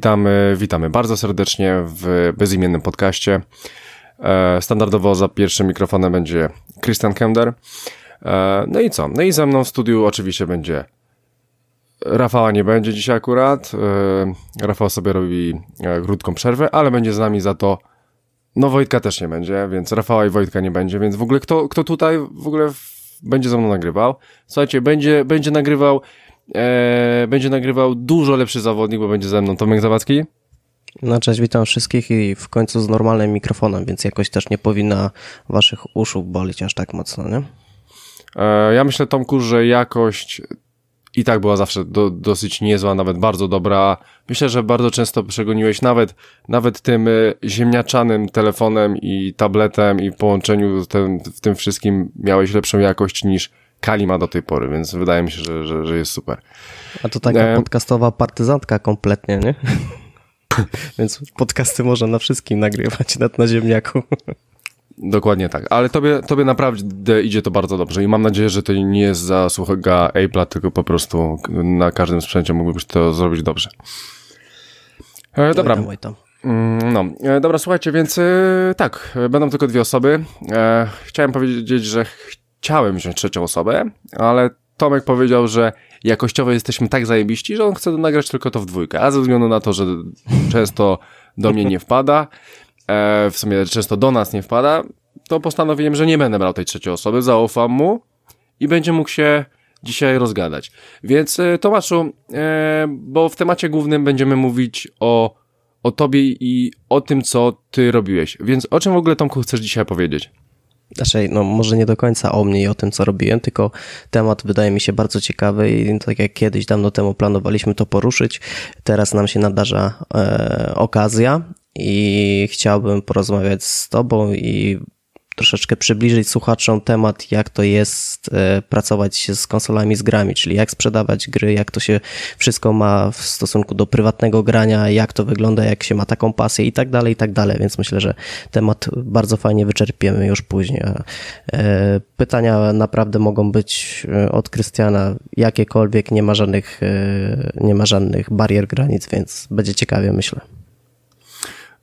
Witamy, witamy bardzo serdecznie w bezimiennym podcaście. E, standardowo za pierwszym mikrofonem będzie Christian Kender. E, no i co? No i ze mną w studiu oczywiście będzie Rafała nie będzie dzisiaj akurat. E, Rafał sobie robi krótką przerwę, ale będzie z nami za to no Wojtka też nie będzie, więc Rafała i Wojtka nie będzie, więc w ogóle kto, kto tutaj w ogóle będzie ze mną nagrywał? Słuchajcie, będzie, będzie nagrywał e, będzie nagrywał dużo lepszy zawodnik, bo będzie ze mną Tomek Zawadzki. No cześć, witam wszystkich i w końcu z normalnym mikrofonem, więc jakoś też nie powinna waszych uszu bolić aż tak mocno, nie? E, ja myślę, Tomku, że jakość i tak była zawsze do, dosyć niezła, nawet bardzo dobra. Myślę, że bardzo często przegoniłeś nawet, nawet tym e, ziemniaczanym telefonem i tabletem i połączeniu tym, w tym wszystkim miałeś lepszą jakość niż Kali ma do tej pory, więc wydaje mi się, że, że, że jest super. A to taka e... podcastowa partyzantka kompletnie, nie? więc podcasty można na wszystkim nagrywać, nawet na ziemniaku. Dokładnie tak, ale tobie, tobie naprawdę idzie to bardzo dobrze i mam nadzieję, że to nie jest zasługa Apple'a, tylko po prostu na każdym sprzęcie mógłbyś to zrobić dobrze. E, dobra. Mm, no, e, dobra, słuchajcie, więc e, tak, będą tylko dwie osoby. E, chciałem powiedzieć, że chciałem wziąć trzecią osobę, ale Tomek powiedział, że jakościowo jesteśmy tak zajebiści, że on chce nagrać tylko to w dwójkę, a ze względu na to, że często do mnie nie wpada, e, w sumie często do nas nie wpada, to postanowiłem, że nie będę brał tej trzeciej osoby, zaufam mu i będzie mógł się dzisiaj rozgadać. Więc e, Tomaszu, e, bo w temacie głównym będziemy mówić o, o tobie i o tym, co ty robiłeś. Więc o czym w ogóle Tomku chcesz dzisiaj powiedzieć? Znaczy, no może nie do końca o mnie i o tym, co robiłem, tylko temat wydaje mi się bardzo ciekawy i tak jak kiedyś, dawno temu planowaliśmy to poruszyć, teraz nam się nadarza e, okazja i chciałbym porozmawiać z Tobą i troszeczkę przybliżyć słuchaczom temat, jak to jest e, pracować z konsolami, z grami, czyli jak sprzedawać gry, jak to się wszystko ma w stosunku do prywatnego grania, jak to wygląda, jak się ma taką pasję i tak dalej, i tak dalej, więc myślę, że temat bardzo fajnie wyczerpiemy już później. E, pytania naprawdę mogą być e, od Krystiana jakiekolwiek, nie ma żadnych, nie ma żadnych barier, granic, więc będzie ciekawie, myślę.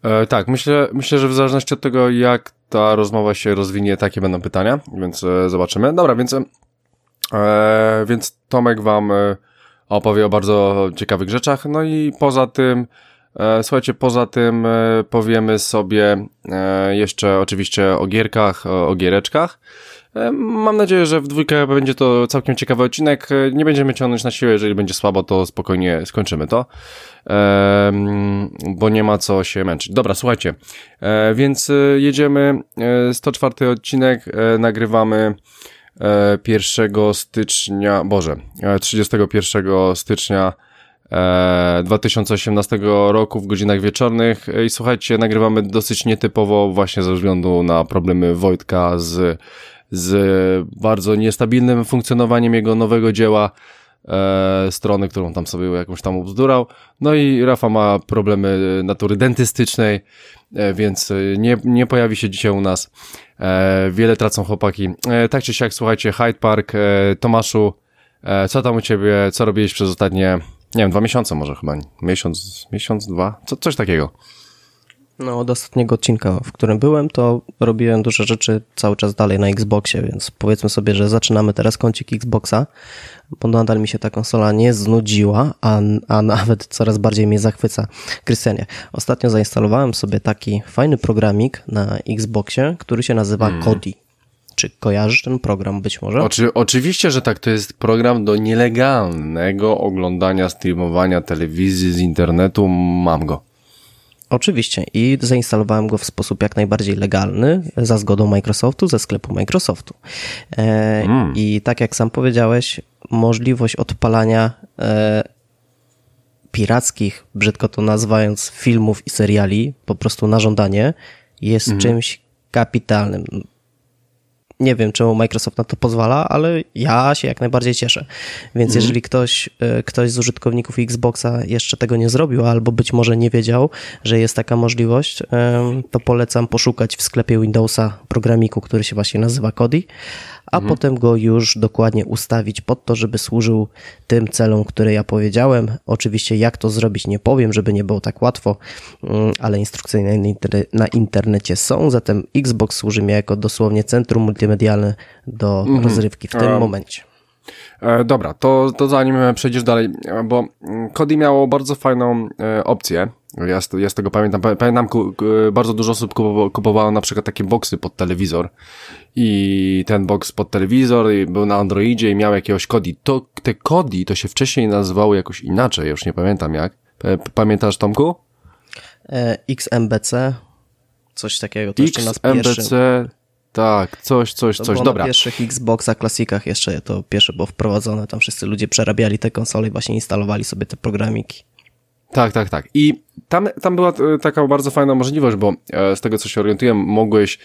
E, tak, myślę, myślę, że w zależności od tego, jak ta rozmowa się rozwinie, takie będą pytania, więc e, zobaczymy. Dobra, więc, e, więc Tomek wam e, opowie o bardzo ciekawych rzeczach. No i poza tym, e, słuchajcie, poza tym e, powiemy sobie jeszcze oczywiście o gierkach, o, o giereczkach. Mam nadzieję, że w dwójkę będzie to całkiem ciekawy odcinek. Nie będziemy ciągnąć na siłę, jeżeli będzie słabo, to spokojnie skończymy to, bo nie ma co się męczyć. Dobra, słuchajcie, e, więc jedziemy. 104 odcinek nagrywamy 1 stycznia, Boże, 31 stycznia 2018 roku w godzinach wieczornych i słuchajcie, nagrywamy dosyć nietypowo właśnie ze względu na problemy Wojtka z z bardzo niestabilnym funkcjonowaniem jego nowego dzieła, e, strony, którą tam sobie jakąś tam ubzdurał. No i Rafa ma problemy natury dentystycznej, e, więc nie, nie pojawi się dzisiaj u nas. E, wiele tracą chłopaki. E, tak czy siak, słuchajcie, Hyde Park, e, Tomaszu, e, co tam u ciebie, co robiłeś przez ostatnie, nie wiem, dwa miesiące może chyba, miesiąc, miesiąc, dwa, co, coś takiego. No, od ostatniego odcinka, w którym byłem, to robiłem duże rzeczy cały czas dalej na Xboxie, więc powiedzmy sobie, że zaczynamy teraz kącik Xboxa, bo nadal mi się ta konsola nie znudziła, a, a nawet coraz bardziej mnie zachwyca. Krystianie, ostatnio zainstalowałem sobie taki fajny programik na Xboxie, który się nazywa hmm. Kodi. Czy kojarzysz ten program być może? Oczy, oczywiście, że tak. To jest program do nielegalnego oglądania, streamowania telewizji z internetu. Mam go. Oczywiście i zainstalowałem go w sposób jak najbardziej legalny, za zgodą Microsoftu, ze sklepu Microsoftu. E, mm. I tak jak sam powiedziałeś, możliwość odpalania e, pirackich, brzydko to nazywając, filmów i seriali po prostu na żądanie jest mm. czymś kapitalnym. Nie wiem, czemu Microsoft na to pozwala, ale ja się jak najbardziej cieszę. Więc mhm. jeżeli ktoś, e, ktoś z użytkowników Xboxa jeszcze tego nie zrobił, albo być może nie wiedział, że jest taka możliwość, to polecam poszukać w sklepie Windowsa programiku, który się właśnie nazywa Kodi a mhm. potem go już dokładnie ustawić pod to, żeby służył tym celom, które ja powiedziałem. Oczywiście jak to zrobić nie powiem, żeby nie było tak łatwo, mm, ale instrukcje na, internecie są, zatem Xbox służy mi jako dosłownie centrum multimedialne do mhm. rozrywki w tym um. momencie. E, dobra, to, to zanim przejdziesz dalej, bo Kodi miało bardzo fajną e, opcję. Ja z, ja z tego pamiętam. Pamiętam, bardzo dużo osób kupowało, kupowało na przykład takie boksy pod telewizor i ten box pod telewizor był na Androidzie i miał jakiegoś Kodi. To, te Kodi to się wcześniej nazywały jakoś inaczej, już nie pamiętam jak. Pamiętasz, Tomku? E, XMBC, coś takiego. To XMBC, tak, coś, coś, to coś, było dobra. na pierwszych Xboxa klasikach jeszcze to pierwsze było wprowadzone, tam wszyscy ludzie przerabiali te konsole i właśnie instalowali sobie te programiki. Tak, tak, tak. I tam, tam była e, taka bardzo fajna możliwość, bo e, z tego co się orientuję, mogłeś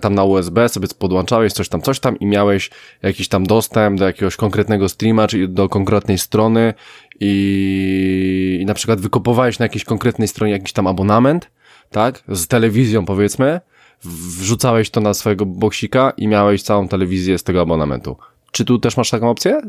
tam na USB sobie podłączałeś coś tam, coś tam i miałeś jakiś tam dostęp do jakiegoś konkretnego streama, czy do konkretnej strony i, i na przykład wykopowałeś na jakiejś konkretnej stronie jakiś tam abonament, tak, z telewizją powiedzmy, wrzucałeś to na swojego boksika i miałeś całą telewizję z tego abonamentu. Czy tu też masz taką opcję?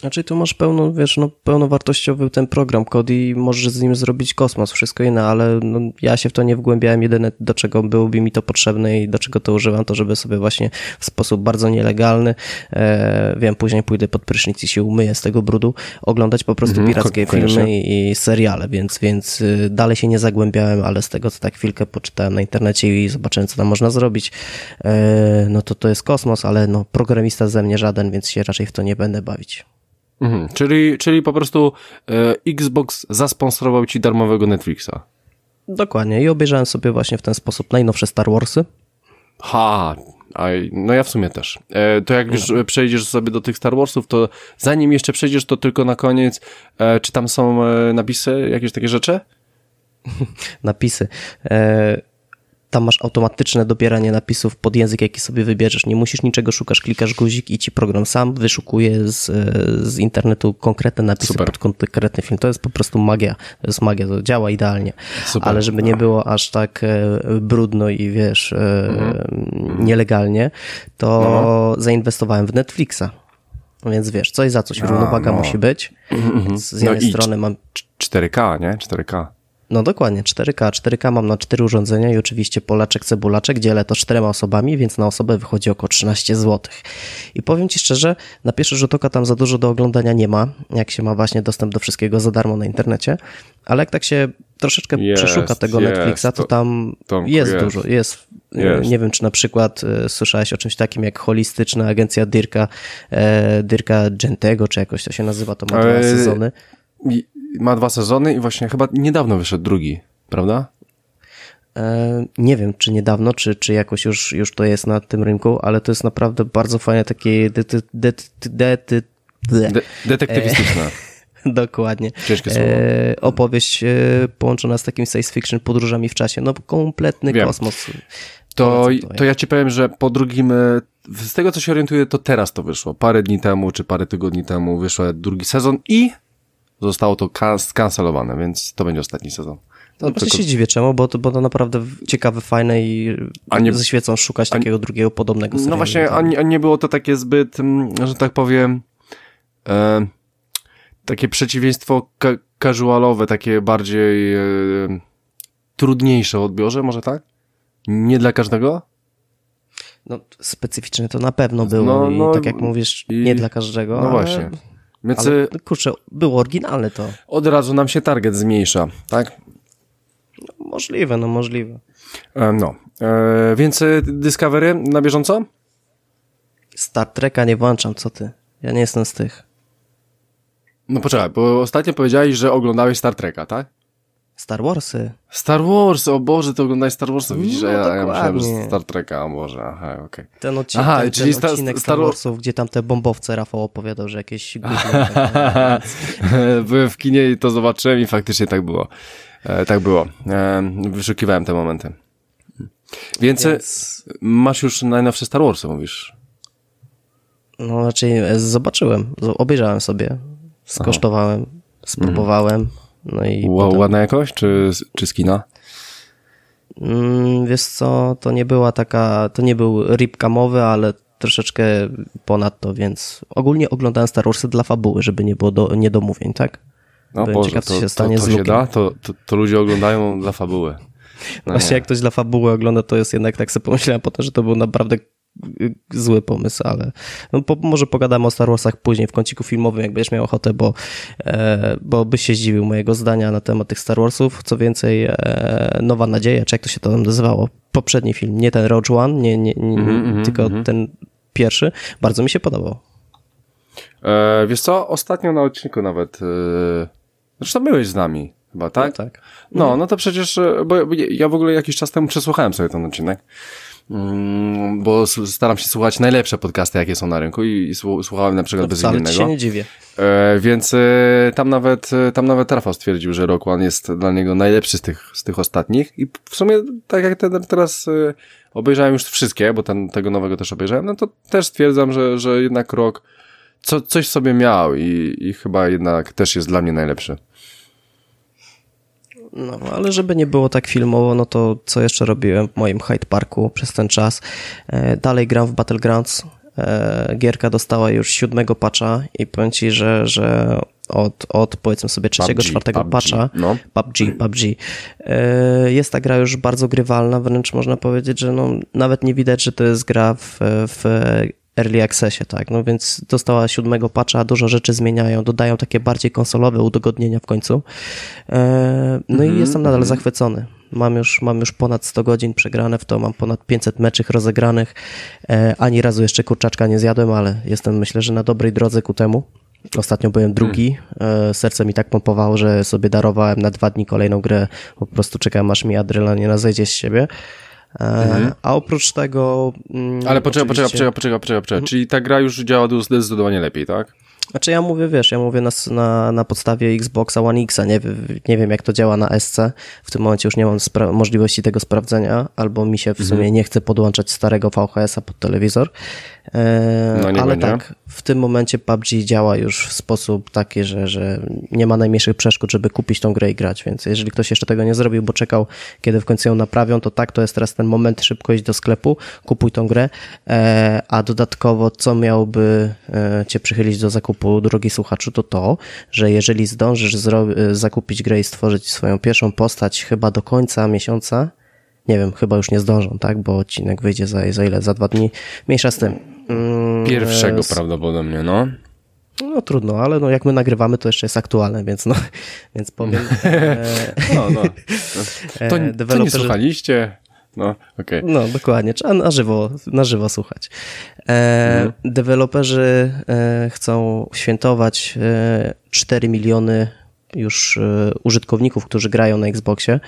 Znaczy tu masz pełno, wiesz, no, pełnowartościowy ten program kod i możesz z nim zrobić kosmos, wszystko inne, ale no, ja się w to nie wgłębiałem. Jedyne, do czego byłoby mi to potrzebne i do czego to używam, to żeby sobie właśnie w sposób bardzo nielegalny, e, wiem, później pójdę pod prysznic i się umyję z tego brudu, oglądać po prostu mm, pirackie filmy i, i, seriale, więc, więc y, dalej się nie zagłębiałem, ale z tego, co tak chwilkę poczytałem na internecie i zobaczyłem, co tam można zrobić, e, no to to jest kosmos, ale no programista ze mnie żaden, więc się raczej w to nie będę bawić. Mhm, czyli, czyli po prostu e, Xbox zasponsorował ci darmowego Netflixa. Dokładnie i obejrzałem sobie właśnie w ten sposób najnowsze Star Warsy. Ha, a, no ja w sumie też. E, to jak już przejdziesz sobie do tych Star Warsów, to zanim jeszcze przejdziesz, to tylko na koniec, e, czy tam są e, napisy, jakieś takie rzeczy? napisy. Tam masz automatyczne dobieranie napisów pod język, jaki sobie wybierzesz. Nie musisz niczego szukać, klikasz guzik i ci program sam wyszukuje z, z internetu konkretne napisy Super. pod konkretny film. To jest po prostu magia. To jest magia, to działa idealnie. Super. Ale żeby nie było aż tak e, brudno i wiesz, e, mhm. nielegalnie, to no. zainwestowałem w Netflixa. Więc wiesz, coś za coś, równowaga no. musi być. Mhm. Z jednej no strony mam... 4K, nie? 4K. No dokładnie, 4K. 4K mam na cztery urządzenia i oczywiście Polaczek, Cebulaczek, dzielę to czterema osobami, więc na osobę wychodzi około 13 zł. I powiem Ci szczerze, na pierwszy rzut oka tam za dużo do oglądania nie ma, jak się ma właśnie dostęp do wszystkiego za darmo na internecie, ale jak tak się troszeczkę jest, przeszuka tego jest, Netflixa, to, tam jest, jest, dużo, jest. jest. Nie wiem, czy na przykład y, słyszałeś o czymś takim jak holistyczna agencja Dirka, e, Dirka Gentego, czy jakoś to się nazywa, to ma dwa e, sezony ma dwa sezony i właśnie chyba niedawno wyszedł drugi, prawda? E, nie wiem, czy niedawno, czy, czy jakoś już, już to jest na tym rynku, ale to jest naprawdę bardzo fajne takie de, de, de, de, detektywistyczne. E, dokładnie. Ciężkie słowo. E, opowieść e, połączona z takim science fiction, podróżami w czasie. No kompletny Wiem. kosmos. To, to ja ci powiem, że po drugim, e, z tego co się orientuję, to teraz to wyszło. Parę dni temu, czy parę tygodni temu wyszło drugi sezon i zostało to skancelowane, więc to będzie ostatni sezon. No, no tylko... się dziwię czemu, bo to, bo to naprawdę ciekawe, fajne i a nie, ze świecą szukać a, takiego drugiego podobnego serialu. No właśnie, a nie, a nie było to takie zbyt, mm, że tak powiem, e, takie przeciwieństwo ka casualowe, takie bardziej e, trudniejsze w odbiorze, może tak? Nie dla każdego? No, specyficzne to na pewno było no, no, i tak jak mówisz, i, nie dla każdego. No właśnie. Więc, Ale, y, kurczę, było oryginalne to. Od razu nam się target zmniejsza, tak? No, możliwe, no możliwe. E, no, e, więc y, Discovery na bieżąco? Star Treka nie włączam, co ty? Ja nie jestem z tych. No poczekaj, bo ostatnio powiedziałeś, że oglądałeś Star Treka, tak? Star Warsy. Star Wars, o Boże, ty oglądałeś Star Wars, widzisz, no, ja, ja myślałem, że Star Treka, o Boże, aha, okej. Okay. Ten odcinek, aha, ten, czyli ten odcinek Star, Warsów, gdzie tam te bombowce Rafał opowiadał, że jakieś Byłem w kinie i to zobaczyłem i faktycznie tak było. E, tak było. E, wyszukiwałem te momenty. Więc, Więc... masz już najnowsze Star Warsy, mówisz? No raczej e, zobaczyłem, obejrzałem sobie, skosztowałem, Aha. spróbowałem. No i wow, potem... Ładna jakość, czy, czy skina? Mm, wiesz co, to nie była taka, to nie był rip kamowy, ale troszeczkę ponad to, więc ogólnie oglądałem Star Warsy dla fabuły, żeby nie było do, niedomówień, tak? No Byłem Boże, ciekaw, to, się stanie to, to się da? To, to, to ludzie oglądają dla fabuły. No Właśnie nie. jak ktoś dla fabuły ogląda, to jest jednak, tak sobie pomyślałem potem, że to był naprawdę zły pomysł, ale no, po, może pogadamy o Star Warsach później w kąciku filmowym, jak będziesz miał ochotę, bo, e, bo byś się zdziwił mojego zdania na temat tych Star Warsów. Co więcej, e, Nowa Nadzieja, czy jak to się to nazywało, poprzedni film, nie ten Rogue One, nie, nie, nie mm -hmm, tylko mm -hmm. ten pierwszy, bardzo mi się podobał. E, wiesz co, ostatnio na odcinku nawet, e, zresztą byłeś z nami, chyba, tak? No, tak. No, no to przecież, e, bo ja w ogóle jakiś czas temu przesłuchałem sobie ten odcinek. Mm, bo staram się słuchać najlepsze podcasty, jakie są na rynku i, słuchałem na przykład no, bezimiennego. się nie dziwię. E, więc e, tam nawet, e, tam nawet Rafał stwierdził, że Rock One jest dla niego najlepszy z tych, z tych ostatnich i w sumie tak jak ten, teraz e, obejrzałem już wszystkie, bo ten, tego nowego też obejrzałem, no to też stwierdzam, że, że jednak Rock co, coś sobie miał i, i chyba jednak też jest dla mnie najlepszy. No, ale żeby nie było tak filmowo, no to co jeszcze robiłem w moim Hyde Parku przez ten czas? E, dalej gram w Battlegrounds. E, gierka dostała już siódmego patcha i powiem ci, że, że od, od powiedzmy sobie trzeciego, czwartego PUBG, patcha no. PUBG, PUBG. E, jest ta gra już bardzo grywalna, wręcz można powiedzieć, że no, nawet nie widać, że to jest gra w, w early accessie, tak, no więc dostała siódmego patcha, dużo rzeczy zmieniają, dodają takie bardziej konsolowe udogodnienia w końcu. E, no mm -hmm, i jestem nadal -hmm. zachwycony. Mam już, mam już ponad 100 godzin przegrane w to, mam ponad 500 meczych rozegranych. E, ani razu jeszcze kurczaczka nie zjadłem, ale jestem myślę, że na dobrej drodze ku temu. Ostatnio byłem drugi. Hmm. Serce mi tak pompowało, że sobie darowałem na dwa dni kolejną grę. Po prostu czekałem, aż mi adrenalina zejdzie z siebie. Mhm. A oprócz tego. Mm, Ale poczekaj, oczywiście... poczekaj, poczekaj, poczekaj, poczekaj. Mhm. Czyli ta gra już działa zdecydowanie lepiej, tak? Znaczy ja mówię, wiesz, ja mówię na, na, na podstawie Xboxa One X, nie, nie wiem jak to działa na SC, w tym momencie już nie mam możliwości tego sprawdzenia, albo mi się w mhm. sumie nie chce podłączać starego VHS-a pod telewizor, e, no, ale będzie. tak, w tym momencie PUBG działa już w sposób taki, że, że nie ma najmniejszych przeszkód, żeby kupić tą grę i grać, więc jeżeli ktoś jeszcze tego nie zrobił, bo czekał, kiedy w końcu ją naprawią, to tak, to jest teraz ten moment, szybko iść do sklepu, kupuj tą grę, e, a dodatkowo co miałby e, cię przychylić do zakupu, drogi słuchaczu, to to, że jeżeli zdążysz e, zakupić grę i stworzyć swoją pierwszą postać chyba do końca miesiąca, nie wiem, chyba już nie zdążą, tak, bo odcinek wyjdzie za, za ile, za dwa dni, mniejsza z tym, Mm, Pierwszego z... prawdopodobnie, no. No trudno, ale no jak my nagrywamy, to jeszcze jest aktualne, więc no, więc powiem. E, no, no. To, to nie słuchaliście? No, okej. Okay. No, dokładnie. Trzeba na żywo, na żywo słuchać. E, mhm. Deweloperzy e, chcą świętować e, 4 miliony już e, użytkowników, którzy grają na Xboxie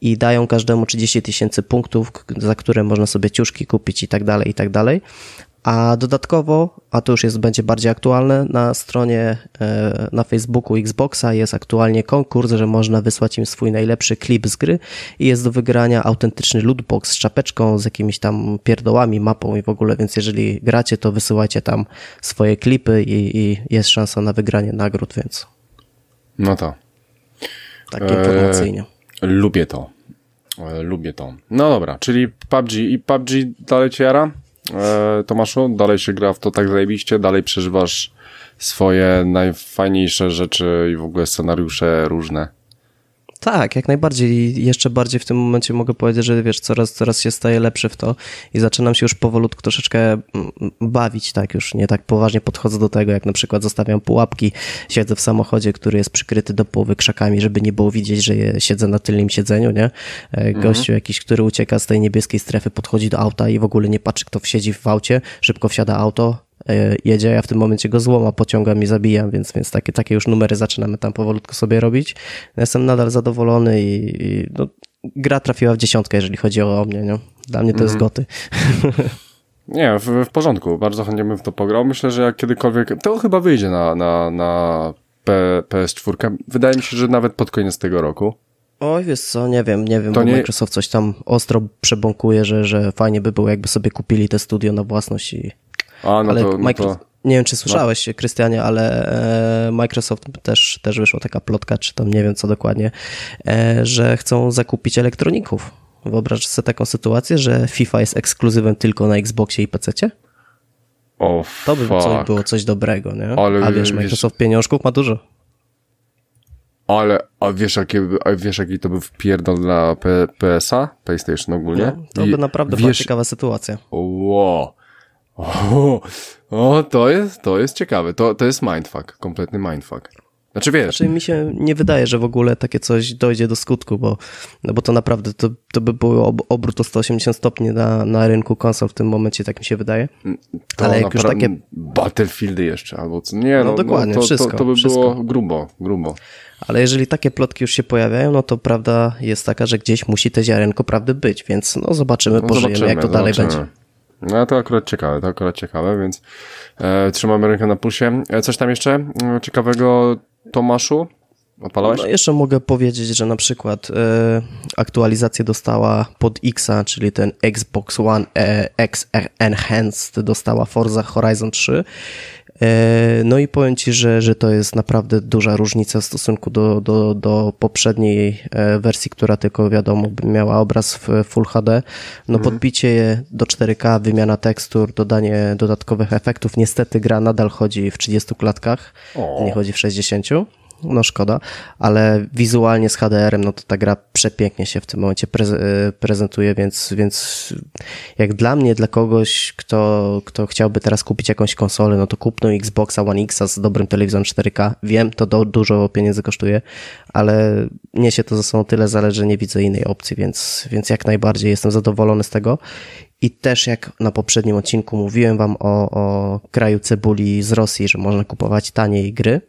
i dają każdemu 30 tysięcy punktów, za które można sobie ciuszki kupić i tak dalej, i tak dalej. A dodatkowo, a to już jest, będzie bardziej aktualne, na stronie e, na Facebooku Xboxa jest aktualnie konkurs, że można wysłać im swój najlepszy klip z gry i jest do wygrania autentyczny lootbox z czapeczką, z jakimiś tam pierdołami, mapą i w ogóle, więc jeżeli gracie, to wysyłajcie tam swoje klipy i, i jest szansa na wygranie nagród, więc... No to. Tak informacyjnie. E, lubię to. E, lubię to. No dobra, czyli PUBG i PUBG dalej cię jara? e, Tomaszu? Dalej się gra w to tak zajebiście? Dalej przeżywasz swoje najfajniejsze rzeczy i w ogóle scenariusze różne? Tak, jak najbardziej. Jeszcze bardziej w tym momencie mogę powiedzieć, że wiesz, coraz, coraz się staje lepszy w to i zaczynam się już powolutku troszeczkę mm, bawić, tak, już nie tak poważnie podchodzę do tego, jak na przykład zostawiam pułapki, siedzę w samochodzie, który jest przykryty do połowy krzakami, żeby nie było widzieć, że siedzę na tylnym siedzeniu, nie? E, mhm. Gościu jakiś, który ucieka z tej niebieskiej strefy, podchodzi do auta i w ogóle nie patrzy, kto siedzi w aucie, szybko wsiada auto, jedzie, ja w tym momencie go złoma, pociągam i zabijam, więc, więc takie, takie już numery zaczynamy tam powolutku sobie robić. Jestem nadal zadowolony i, i no, gra trafiła w dziesiątkę, jeżeli chodzi o mnie, nie? Dla mnie to mm. jest mhm. goty. Nie, w, w, porządku, bardzo chętnie bym w to pograł. Myślę, że jak kiedykolwiek, to chyba wyjdzie na, na, na P, PS4. Wydaje mi się, że nawet pod koniec tego roku. Oj, wiesz co, nie wiem, nie wiem, To bo nie- Microsoft coś tam ostro przebąkuje, że, że fajnie by było, jakby sobie kupili te studio na własność i... A, no ale to, no Micro... to... Nie wiem, czy słyszałeś, Krystianie, ale e, Microsoft też, też wyszła taka plotka, czy tam nie wiem co dokładnie, e, że chcą zakupić elektroników. Wyobraź sobie taką sytuację, że FIFA jest ekskluzywem tylko na Xboxie i PC-cie? O, To by coś, było coś dobrego, nie? Ale A wiesz, wiesz- Microsoft pieniążków ma dużo. Ale, a wiesz, jakie, a wiesz, jaki to był wpierdol dla PSA? PlayStation ogólnie? No, to by I naprawdę była wiesz, ciekawa sytuacja. Wow. O, o, to jest, to jest ciekawe. To, to jest mindfuck, kompletny mindfuck. Znaczy wiesz, Znaczy mi się nie wydaje, że w ogóle takie coś dojdzie do skutku, bo, no bo to naprawdę to, to by był ob, obrót o 180 stopni na, na rynku konsol w tym momencie, tak mi się wydaje. to ale jak już takie- Battlefieldy jeszcze, albo co, nie, no, dokładnie, to, wszystko, to, to by wszystko. było grubo, grubo. Ale jeżeli takie plotki już się pojawiają, no to prawda jest taka, że gdzieś musi te ziarenko prawdy być, więc no zobaczymy, No pożyjemy, zobaczymy, jak to dalej zobaczymy. będzie. No to akurat ciekawe, to akurat ciekawe, więc e, trzymamy rękę na pulsie. E, coś tam jeszcze e, ciekawego, Tomaszu? Odpalałeś? No jeszcze mogę powiedzieć, że na przykład e, aktualizację dostała pod Xa, czyli ten Xbox One e, X Enhanced dostała Forza Horizon 3. E, no i powiem Ci, że, że to jest naprawdę duża różnica w stosunku do, do, do poprzedniej e, wersji, która tylko wiadomo miała obraz w Full HD. No podbicie je do 4K, wymiana tekstur, dodanie dodatkowych efektów. Niestety gra nadal chodzi w 30 klatkach, O. nie chodzi w 60. No szkoda, ale wizualnie z HDR-em, no to ta gra przepięknie się w tym momencie e, prezentuje, więc, więc jak dla mnie, dla kogoś, kto, kto chciałby teraz kupić jakąś konsolę, no to kupno Xboxa One X z dobrym telewizorem 4K. Wiem, to do, dużo pieniędzy kosztuje, ale niesie to ze sobą tyle zależy, że nie widzę innej opcji, więc, więc jak najbardziej jestem zadowolony z tego. I też jak na poprzednim odcinku mówiłem wam o, o kraju cebuli z Rosji, że można kupować taniej gry,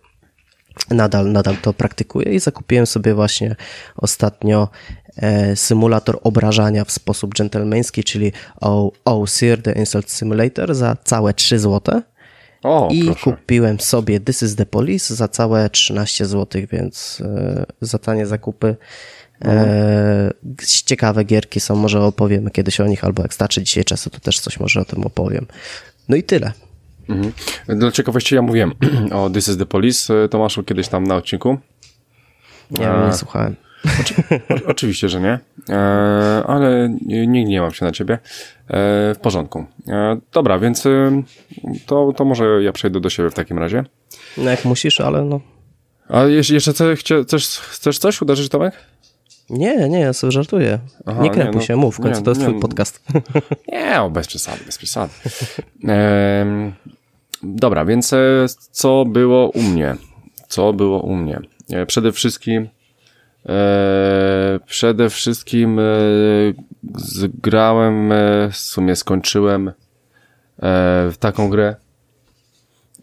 nadal, nadal to praktykuję i zakupiłem sobie właśnie ostatnio e, symulator obrażania w sposób dżentelmeński, czyli O- OSIR, The Insult Simulator za całe 3 zł. O, I proszę. kupiłem sobie This is the Police za całe 13 zł, więc e, za tanie zakupy. E, ciekawe gierki są, może opowiemy kiedyś o nich, albo jak starczy dzisiaj czasu, to też coś może o tym opowiem. No i tyle. Mhm. Dla ciekawości ja mówiłem o This is the Police, e, Tomaszu, kiedyś tam na odcinku. Nie, nie słuchałem. O, oczywiście, że nie, e, ale nie nie gniewam się na ciebie. E, w porządku. E, dobra, więc e, to, to może ja przejdę do siebie w takim razie. No jak musisz, ale no. A jeszcze, chcesz, chcesz coś uderzyć, Tomek? Nie, nie, ja sobie żartuję. Aha, nie krępuj no, się, mów, w końcu nie, to jest nie, twój no. podcast. Nie, o, bez przesady, bez przesady. Dobra, więc e, co było u mnie? Co było u mnie? E, przede wszystkim e, przede wszystkim e, zgrałem, e, w sumie skończyłem e, taką grę,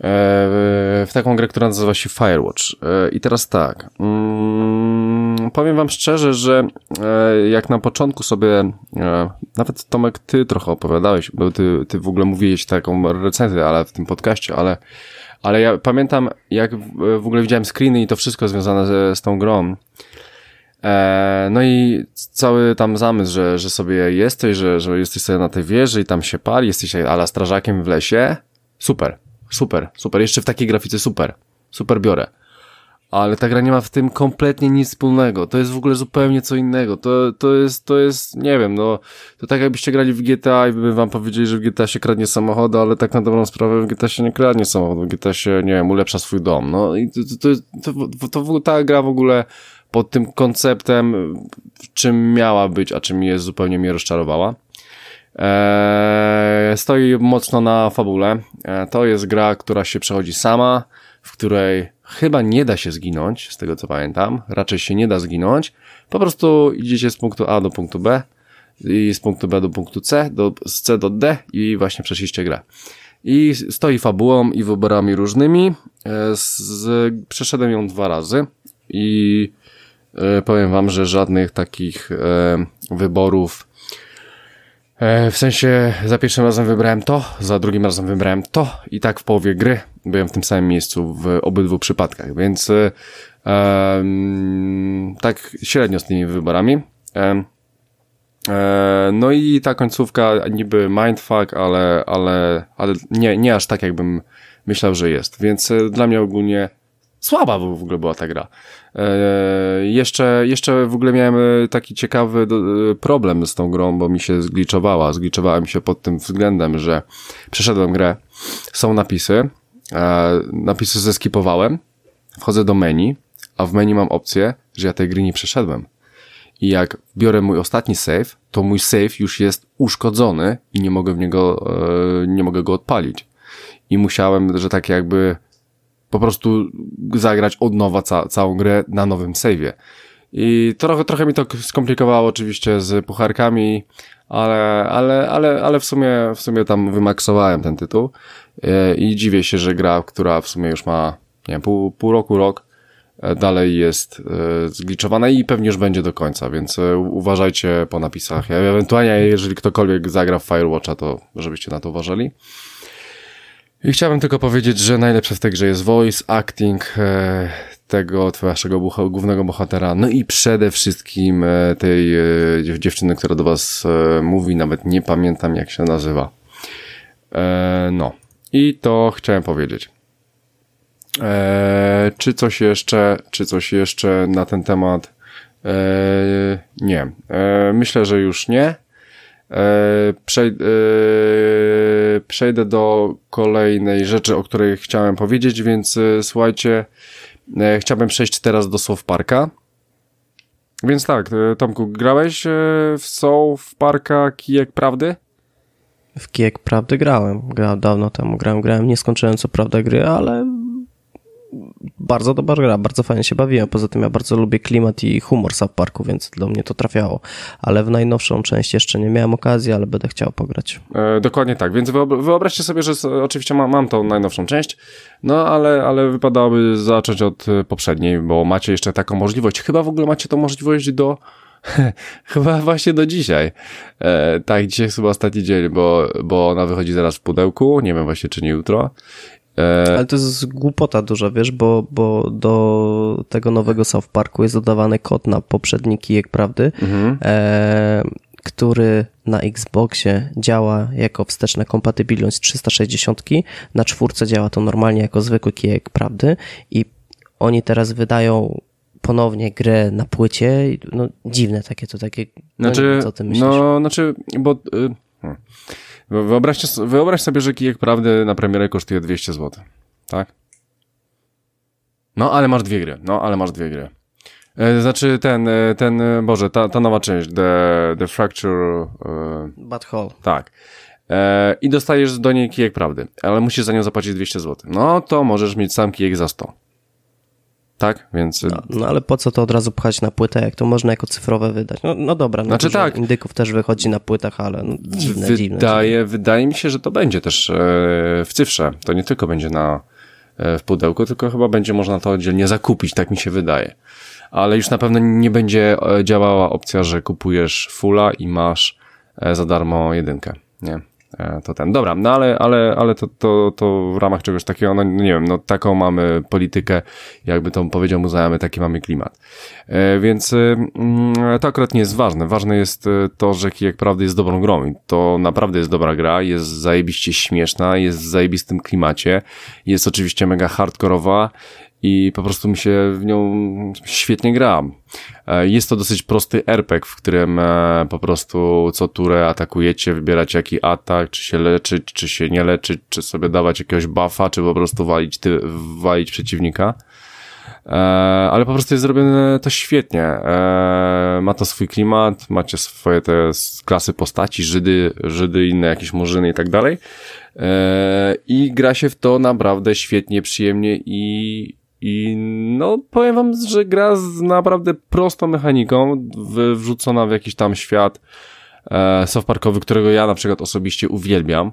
w taką grę, która nazywa się Firewatch. E, I teraz tak. Mm, powiem wam szczerze, że e, jak na początku sobie, e, nawet Tomek, ty trochę opowiadałeś, bo ty, ty w ogóle mówiłeś taką recenzję, ale w tym podcaście, ale, ale ja pamiętam, jak w, ogóle widziałem screeny i to wszystko związane ze, z tą grą. E, no i cały tam zamysł, że, że sobie jesteś, że, że jesteś sobie na tej wieży i tam się pali, jesteś ala strażakiem w lesie. Super, super, super. Jeszcze w takiej grafice super. Super biorę. Ale ta gra nie ma w tym kompletnie nic wspólnego. To jest w ogóle zupełnie co innego. To, to jest, to jest, nie wiem, no, to tak jakbyście grali w GTA i by wam powiedzieli, że w GTA się kradnie samochody, ale tak na dobrą sprawę w GTA się nie kradnie samochodu, w GTA się, nie wiem, ulepsza swój dom. No i to, to, to, to, to, ta gra w ogóle pod tym konceptem, czym miała być, a czym jest, zupełnie mnie rozczarowała. Eee, stoi mocno na fabule. Eee, to jest gra, która się przechodzi sama, w której chyba nie da się zginąć, z tego co pamiętam. Raczej się nie da zginąć. Po prostu idziecie z punktu A do punktu B i z punktu B do punktu C, do, z C do D i właśnie przeszliście grę. I stoi fabułą i wyborami różnymi. Eee, z, z, przeszedłem ją dwa razy i e, powiem wam, że żadnych takich e, wyborów w sensie za pierwszym razem wybrałem to, za drugim razem wybrałem to i tak w połowie gry byłem w tym samym miejscu w obydwu przypadkach, więc e, tak średnio z tymi wyborami. E, e, no i ta końcówka niby mindfuck, ale, ale, ale nie, nie aż tak jakbym myślał, że jest, więc e, dla mnie ogólnie słaba w ogóle była ta gra. E, jeszcze, jeszcze w ogóle miałem e, taki ciekawy e, problem z tą grą, bo mi się zgliczowała. Mi się pod tym względem, że przeszedłem grę, są napisy, napisy zeskipowałem, wchodzę do menu, a w menu mam opcję, że ja tej gry nie przeszedłem. I jak biorę mój ostatni save, to mój save już jest uszkodzony i nie mogę w niego, nie mogę go odpalić. I musiałem, że tak jakby po prostu zagrać od nowa ca całą grę na nowym save'ie. I trochę, trochę mi to skomplikowało oczywiście z pucharkami, ale, ale, ale, ale w sumie, w sumie tam wymaksowałem ten tytuł e, i dziwię się, że gra, która w sumie już ma, nie wiem, pół, pół roku, rok, e, dalej jest e, zgliczowana i pewnie już będzie do końca, więc uważajcie po napisach. Ewentualnie, jeżeli ktokolwiek zagra w Firewatcha, to żebyście na to uważali. I chciałbym tylko powiedzieć, że najlepsze w tej grze jest voice acting e, tego waszego bucha, głównego bohatera, no i przede wszystkim e, tej e, dziewczyny, która do was e, mówi, nawet nie pamiętam jak się nazywa. E, no. I to chciałem powiedzieć. E, czy coś jeszcze, czy coś jeszcze na ten temat? nie. myślę, że już nie. Przejdę, przejdę do kolejnej rzeczy, o której chciałem powiedzieć, więc e, słuchajcie, e, chciałbym przejść teraz do South Parka. Więc tak, e, Tomku, grałeś w South Parka Kijek Prawdy? W Kijek Prawdy grałem, grałem dawno temu, grałem, grałem, nie skończyłem co prawda gry, ale bardzo dobra gra, bardzo fajnie się bawiłem. Poza tym ja bardzo lubię klimat i humor South Parku, więc do mnie to trafiało. Ale w najnowszą część jeszcze nie miałem okazji, ale będę chciał pograć. E, dokładnie tak, więc wyobraźcie sobie, że oczywiście mam, mam tą najnowszą część, no ale, ale wypadałoby zacząć od e, poprzedniej, bo macie jeszcze taką możliwość. Chyba w ogóle macie tą możliwość do Chyba właśnie do dzisiaj. E, tak, dzisiaj chyba ostatni dzień, bo, bo ona wychodzi zaraz w pudełku. Nie wiem właśnie, czy nie jutro. E, Ale to jest głupota duża, wiesz, bo, bo do tego nowego South Parku jest dodawany kod na poprzedni kijek prawdy, mhm. e, który na Xboxie działa jako wsteczna kompatybilność 360, na czwórce działa to normalnie jako zwykły kijek prawdy i oni teraz wydają ponownie grę na płycie. No dziwne takie to takie. No, znaczy, co ty myślisz? No, znaczy, bo. Y hmm. Wyobraźcie, wyobraź sobie, że kijek prawdy na premierę kosztuje 200 zł. Tak? No, ale masz dwie gry. No, ale masz dwie gry. E, znaczy ten, e, ten, e, Boże, ta, ta nowa część, The, the Fracture... Bad Hole. Tak. I dostajesz do niej kijek prawdy, ale musisz za nią zapłacić 200 zł. No, to możesz mieć sam kijek za 100 tak? Więc... No, no, ale po co to od razu pchać na płytę, jak to można jako cyfrowe wydać? No, no dobra, no znaczy tak. indyków też wychodzi na płytach, ale no, dziwne, wydaje, dziwne. Wydaje mi się, że to będzie też e, w cyfrze. To nie tylko będzie na e, w pudełku, tylko chyba będzie można to oddzielnie zakupić, tak mi się wydaje. Ale już na pewno nie będzie e, działała opcja, że kupujesz fulla i masz za darmo jedynkę, nie? E, to ten. Dobra, no ale, ale, ale to, to, to w ramach czegoś takiego, no nie wiem, no taką mamy politykę, jakby to powiedział mu znajomy, taki mamy klimat. E, więc mm, to akurat nie jest ważne. Ważne jest e, to, że jak prawda jest dobrą grą i to naprawdę jest dobra gra, jest zajebiście śmieszna, jest w zajebistym klimacie, jest oczywiście mega hardkorowa i po prostu mi się w nią świetnie gra. E, jest to dosyć prosty RPG, w którym e, po prostu co turę atakujecie, wybierać jaki atak, czy się leczyć, czy się nie leczyć, czy sobie dawać jakiegoś buffa, czy po prostu walić, ty, walić przeciwnika. E, ale po prostu jest zrobione to świetnie. Ma to swój klimat, macie swoje te klasy postaci, Żydy, Żydy, inne jakieś murzyny i tak dalej. I gra się w to naprawdę świetnie, przyjemnie i, i no, powiem wam, że gra z naprawdę prostą mechaniką, wrzucona w jakiś tam świat e, softparkowy, którego ja na przykład osobiście uwielbiam.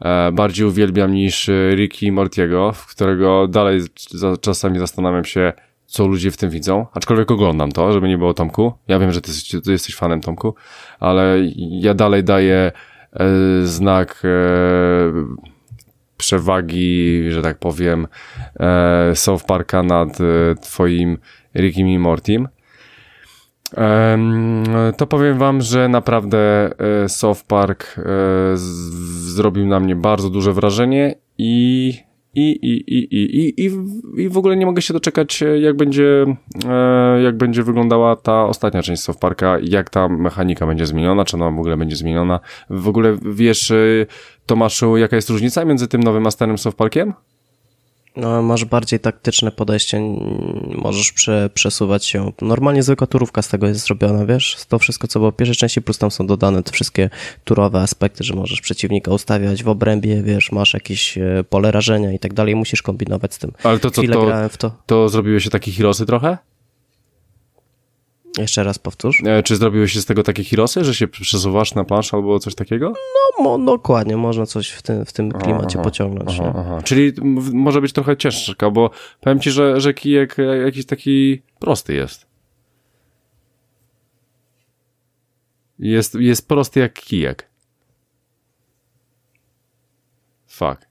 E, bardziej uwielbiam niż Ricky Mortiego, w którego dalej za, czasami zastanawiam się, co ludzie w tym widzą, aczkolwiek oglądam to, żeby nie było Tomku. Ja wiem, że ty ty jesteś fanem Tomku, ale ja dalej daję e, znak e, przewagi, że tak powiem, e, South Parka nad e, twoim Rickiem i Mortim. Em, to powiem wam, że naprawdę e, South Park e, z, zrobił na mnie bardzo duże wrażenie i i, i, i, i, i, i, w ogóle nie mogę się doczekać, e, jak będzie, e, jak będzie wyglądała ta ostatnia część South Parka, jak ta mechanika będzie zmieniona, czy ona w ogóle będzie zmieniona. W ogóle wiesz, e, Tomaszu, jaka jest różnica między tym nowym a starym South Parkiem? No, masz bardziej taktyczne podejście, możesz prze, przesuwać się. Normalnie zwykła turówka z tego jest zrobiona, wiesz? To wszystko, co było w pierwszej części, plus tam są dodane te wszystkie turowe aspekty, że możesz przeciwnika ustawiać w obrębie, wiesz, masz jakieś e, pole rażenia i tak dalej, musisz kombinować z tym. Ale to co, Chwilę to, grałem w to. to zrobiły się takie hirosy trochę? Jeszcze raz powtórz. E, Czy zrobiły się z tego takie hirosy, że się przesuwasz na planszę albo coś takiego? No, mo, dokładnie, można coś w tym, w tym klimacie aha, pociągnąć. Aha, aha. Czyli może być trochę ciężka, bo powiem ci, że, że kijek e, jakiś taki prosty jest. Jest, jest prosty jak kijek. Fuck.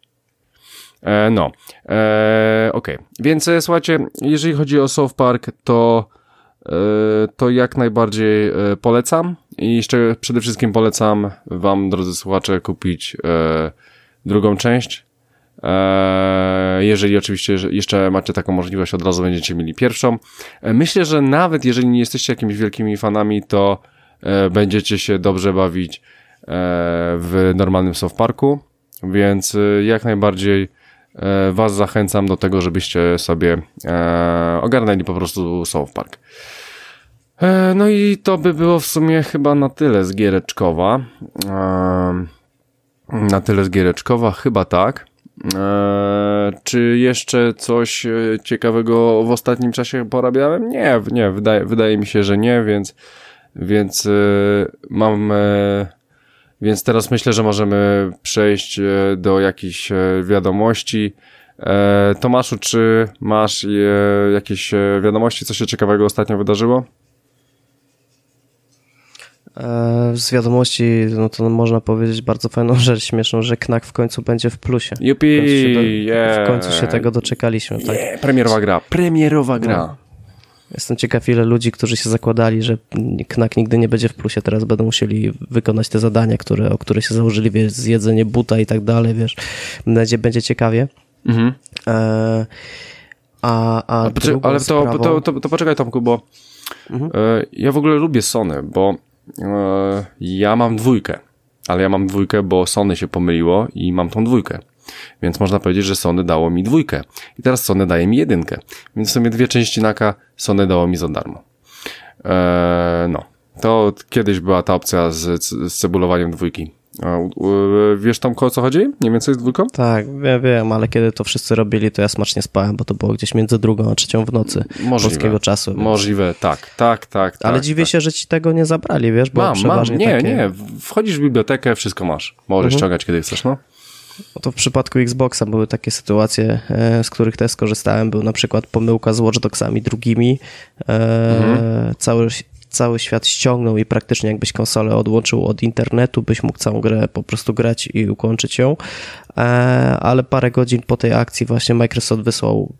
E, no, e, okej. Więc e, słuchajcie, jeżeli chodzi o South Park, to, to jak najbardziej e, polecam i jeszcze przede wszystkim polecam wam, drodzy słuchacze, kupić e, drugą część. E, jeżeli oczywiście jeszcze macie taką możliwość, od razu będziecie mieli pierwszą. E, myślę, że nawet jeżeli nie jesteście jakimiś wielkimi fanami, to e, będziecie się dobrze bawić e, w normalnym South Parku, więc e, jak najbardziej e, Was zachęcam do tego, żebyście sobie e, ogarnęli po prostu South Park. E, no i to by było w sumie chyba na tyle z Giereczkowa. E, na tyle z Giereczkowa, chyba tak. E, czy jeszcze coś e, ciekawego w ostatnim czasie porabiałem? Nie, nie, wydaje, wydaje mi się, że nie, więc, więc e, mam. Więc teraz myślę, że możemy przejść e, do jakichś e, wiadomości. E, Tomaszu, czy masz jakieś wiadomości, co się ciekawego ostatnio wydarzyło? Z wiadomości, no to można powiedzieć bardzo fajną rzecz, śmieszną, że Knak w końcu będzie w plusie. Jupi, W końcu się, do, yeah. w końcu się tego doczekaliśmy. Tak? Yeah, premierowa gra, premierowa gra. No. Jestem ciekaw, ile ludzi, którzy się zakładali, że Knak nigdy nie będzie w plusie, teraz będą musieli wykonać te zadania, które, o które się założyli, wiesz, zjedzenie buta i tak dalej, wiesz. Będzie, będzie ciekawie. Mhm. E, a, a poczekaj, drugą ale to, sprawą... to, to, to poczekaj Tomku, bo Mhm. e, ja w ogóle lubię Sony, bo e, ja mam dwójkę, ale ja mam dwójkę, bo Sony się pomyliło i mam tą dwójkę. Więc można powiedzieć, że Sony dało mi dwójkę. I teraz Sony daje mi jedynkę. Więc w sumie dwie części Naka Sony dało mi za darmo. E, no. To kiedyś była ta opcja z, z cebulowaniem dwójki. A, wiesz Tomko o co chodzi? Mniej więcej z dwójką? Tak, wiem, wiem, ale kiedy to wszyscy robili, to ja smacznie spałem, bo to było gdzieś między drugą a trzecią w nocy Możliwe. polskiego czasu. więc- Możliwe, tak, tak, tak. Ale tak, dziwię tak. się, że ci tego nie zabrali, wiesz, bo Mam, mam, nie, takie... nie. Wchodzisz w bibliotekę, wszystko masz. Możesz Mhm. ściągać, kiedy chcesz, no. No to w przypadku Xboxa były takie sytuacje, e, z których też skorzystałem. Był na przykład pomyłka z Watch Dogsami drugimi. E, Mhm. cały, cały świat ściągnął i praktycznie jakbyś konsolę odłączył od internetu, byś mógł całą grę po prostu grać i ukończyć ją. E, ale parę godzin po tej akcji właśnie Microsoft wysłał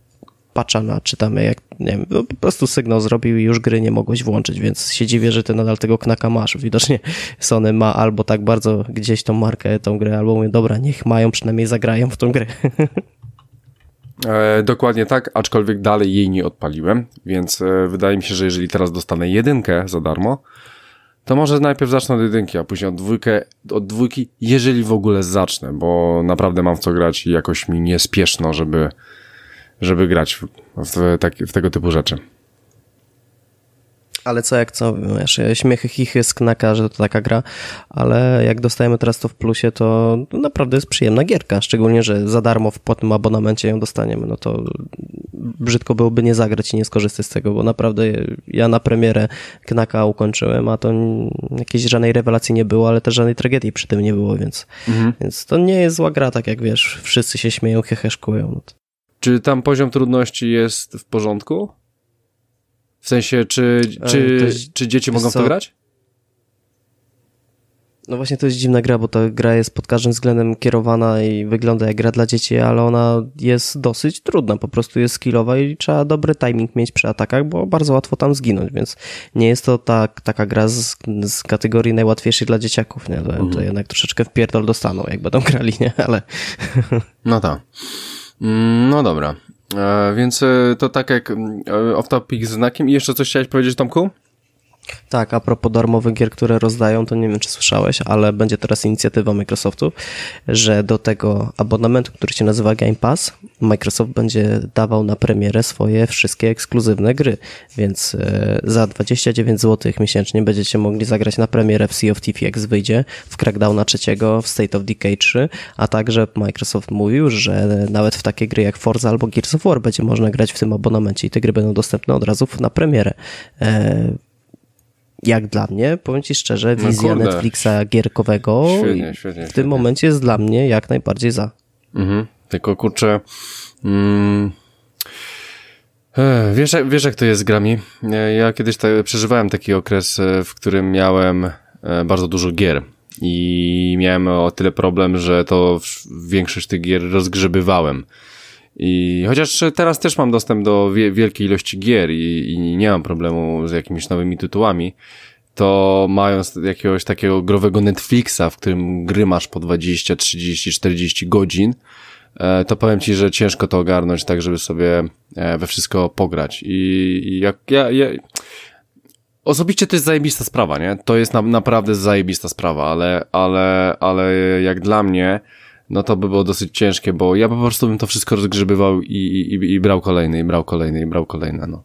patcha na, czy tam jak, nie wiem, po prostu sygnał zrobił i już gry nie mogłeś włączyć, więc się dziwię, że ty nadal tego knaka masz. Widocznie Sony ma albo tak bardzo gdzieś tą markę, tą grę, albo mówię, dobra, niech mają, przynajmniej zagrają w tą grę. E, dokładnie tak, aczkolwiek dalej jej nie odpaliłem, więc e, wydaje mi się, że jeżeli teraz dostanę jedynkę za darmo, to może najpierw zacznę od jedynki, a później od, dwójkę, od dwójki, jeżeli w ogóle zacznę, bo naprawdę mam w co grać i jakoś mi nie spieszno, żeby, żeby grać w, w, tak, w tego typu rzeczy. Ale co jak co, wiesz, śmiechy, chichy z knaka, że to taka gra, ale jak dostajemy teraz to w plusie, to naprawdę jest przyjemna gierka, szczególnie, że za darmo w płatnym abonamencie ją dostaniemy, no to brzydko byłoby nie zagrać i nie skorzystać z tego, bo naprawdę ja na premierę knaka ukończyłem, a to jakiejś żadnej rewelacji nie było, ale też żadnej tragedii przy tym nie było, więc, więc to nie jest zła gra, tak jak wiesz, wszyscy się śmieją, heheszkują. No to... Czy tam poziom trudności jest w porządku? W sensie, czy, czy, jest, czy dzieci mogą w to grać? No właśnie to jest dziwna gra, bo ta gra jest pod każdym względem kierowana i wygląda jak gra dla dzieci, ale ona jest dosyć trudna, po prostu jest skillowa i trzeba dobry timing mieć przy atakach, bo bardzo łatwo tam zginąć, więc nie jest to tak, taka gra z, z kategorii najłatwiejszej dla dzieciaków, nie? To, mhm. to jednak troszeczkę w pierdol dostaną, jak będą grali, nie? Ale... No tak. Mm, no dobra. E, więc e, to tak jak mm, e, off-topic z znakiem. I jeszcze coś chciałeś powiedzieć, Tomku? Tak, a propos darmowych gier, które rozdają, to nie wiem, czy słyszałeś, ale będzie teraz inicjatywa Microsoftu, że do tego abonamentu, który się nazywa Game Pass, Microsoft będzie dawał na premierę swoje wszystkie ekskluzywne gry, więc e, za 29 zł miesięcznie będziecie mogli zagrać na premierę w Sea of Thieves, jak wyjdzie, w Crackdowna 3, w State of Decay 3, a także Microsoft mówił, że nawet w takie gry jak Forza albo Gears of War będzie można grać w tym abonamencie i te gry będą dostępne od razu na premierę. E, jak dla mnie, powiem Ci szczerze, no wizja no Netflixa gierkowego świetnie, świetnie, w tym momencie jest dla mnie jak najbardziej za. Mhm. Tylko kurczę... Mm... Wiesz, wiesz, jak to jest z grami? Ja kiedyś przeżywałem taki okres, e, w którym miałem e, bardzo dużo gier i miałem o tyle problem, że to większość tych gier rozgrzebywałem. I chociaż teraz też mam dostęp do wielkiej ilości gier i, i nie mam problemu z jakimiś nowymi tytułami, to mając jakiegoś takiego growego Netflixa, w którym gry masz po 20, 30, 40 godzin, e, to powiem ci, że ciężko to ogarnąć tak, żeby sobie e, we wszystko pograć. I, i jak ja, ja, Osobiście to jest zajebista sprawa, nie? To jest na, naprawdę zajebista sprawa, ale, ale, ale jak dla mnie, no to by było dosyć ciężkie, bo ja po prostu bym to wszystko rozgrzebywał i, i, i brał kolejny, i brał kolejny, i brał kolejne, no.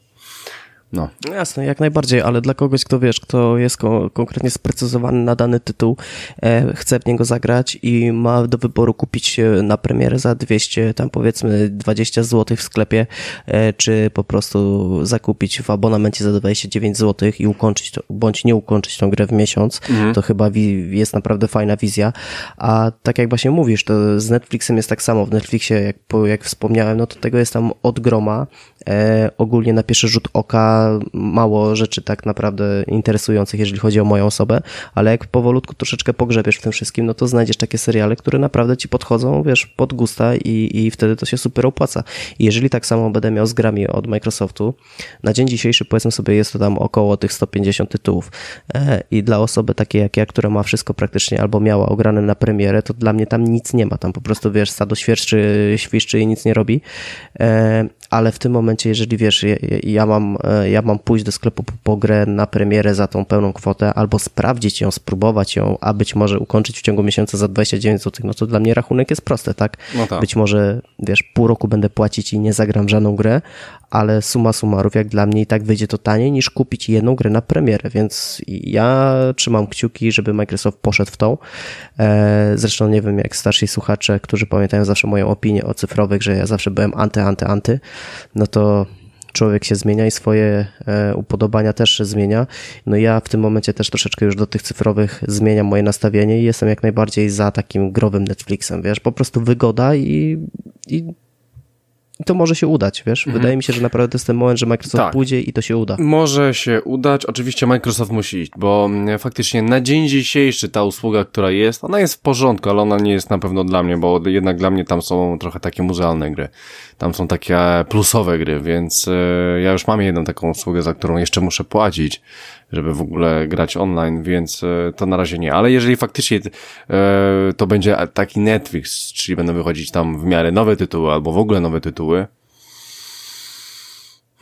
No. Jasne, jak najbardziej, ale dla kogoś, kto wiesz, kto jest ko konkretnie sprecyzowany na dany tytuł, e, chce w niego zagrać i ma do wyboru kupić na premierę za 200, tam powiedzmy 20 zł w sklepie, e, czy po prostu zakupić w abonamencie za 29 zł i ukończyć to, bądź nie ukończyć tą grę w miesiąc, mhm. to chyba jest naprawdę fajna wizja. A tak jak właśnie mówisz, to z Netflixem jest tak samo. W Netflixie, jak, jak wspomniałem, no to tego jest tam od groma. E, ogólnie na pierwszy rzut oka mało rzeczy tak naprawdę interesujących, jeżeli chodzi o moją osobę, ale jak powolutku troszeczkę pogrzebiesz w tym wszystkim, no to znajdziesz takie seriale, które naprawdę ci podchodzą, wiesz, pod gusta i, i wtedy to się super opłaca. I jeżeli tak samo będę miał z grami od Microsoftu, na dzień dzisiejszy powiedzmy sobie jest to tam około tych 150 tytułów. E, i dla osoby takiej jak ja, która ma wszystko praktycznie albo miała ograne na premierę, to dla mnie tam nic nie ma, tam po prostu wiesz, stado świerszczy, świszczy i nic nie robi, e, ale w tym momencie, jeżeli wiesz, ja, ja, mam, e, ja mam pójść do sklepu po, po grę na premierę za tą pełną kwotę, albo sprawdzić ją, spróbować ją, a być może ukończyć w ciągu miesiąca za 29 zł, no to dla mnie rachunek jest prosty, tak? No tak. Być może, wiesz, pół roku będę płacić i nie zagram w żadną grę, ale suma summarów, jak dla mnie i tak wyjdzie to taniej niż kupić jedną grę na premierę, więc ja trzymam kciuki, żeby Microsoft poszedł w tą. E, zresztą nie wiem, jak starsi słuchacze, którzy pamiętają zawsze moją opinię o cyfrowych, że ja zawsze byłem anty, anty, anty, no to człowiek się zmienia i swoje e, upodobania też się zmienia. No ja w tym momencie też troszeczkę już do tych cyfrowych zmieniam moje nastawienie i jestem jak najbardziej za takim growym Netflixem, wiesz, po prostu wygoda i i to może się udać, wiesz? Mhm. Wydaje mi się, że naprawdę to jest ten moment, że Microsoft tak. pójdzie i to się uda. Może się udać. Oczywiście Microsoft musi iść, bo mm, faktycznie na dzień dzisiejszy ta usługa, która jest, ona jest w porządku, ale ona nie jest na pewno dla mnie, bo jednak dla mnie tam są trochę takie muzealne gry. Tam są takie plusowe gry, więc e, ja już mam jedną taką usługę, za którą jeszcze muszę płacić, żeby w ogóle grać online, więc e, to na razie nie. Ale jeżeli faktycznie e, to będzie taki Netflix, czyli będą wychodzić tam w miarę nowe tytuły albo w ogóle nowe tytuły,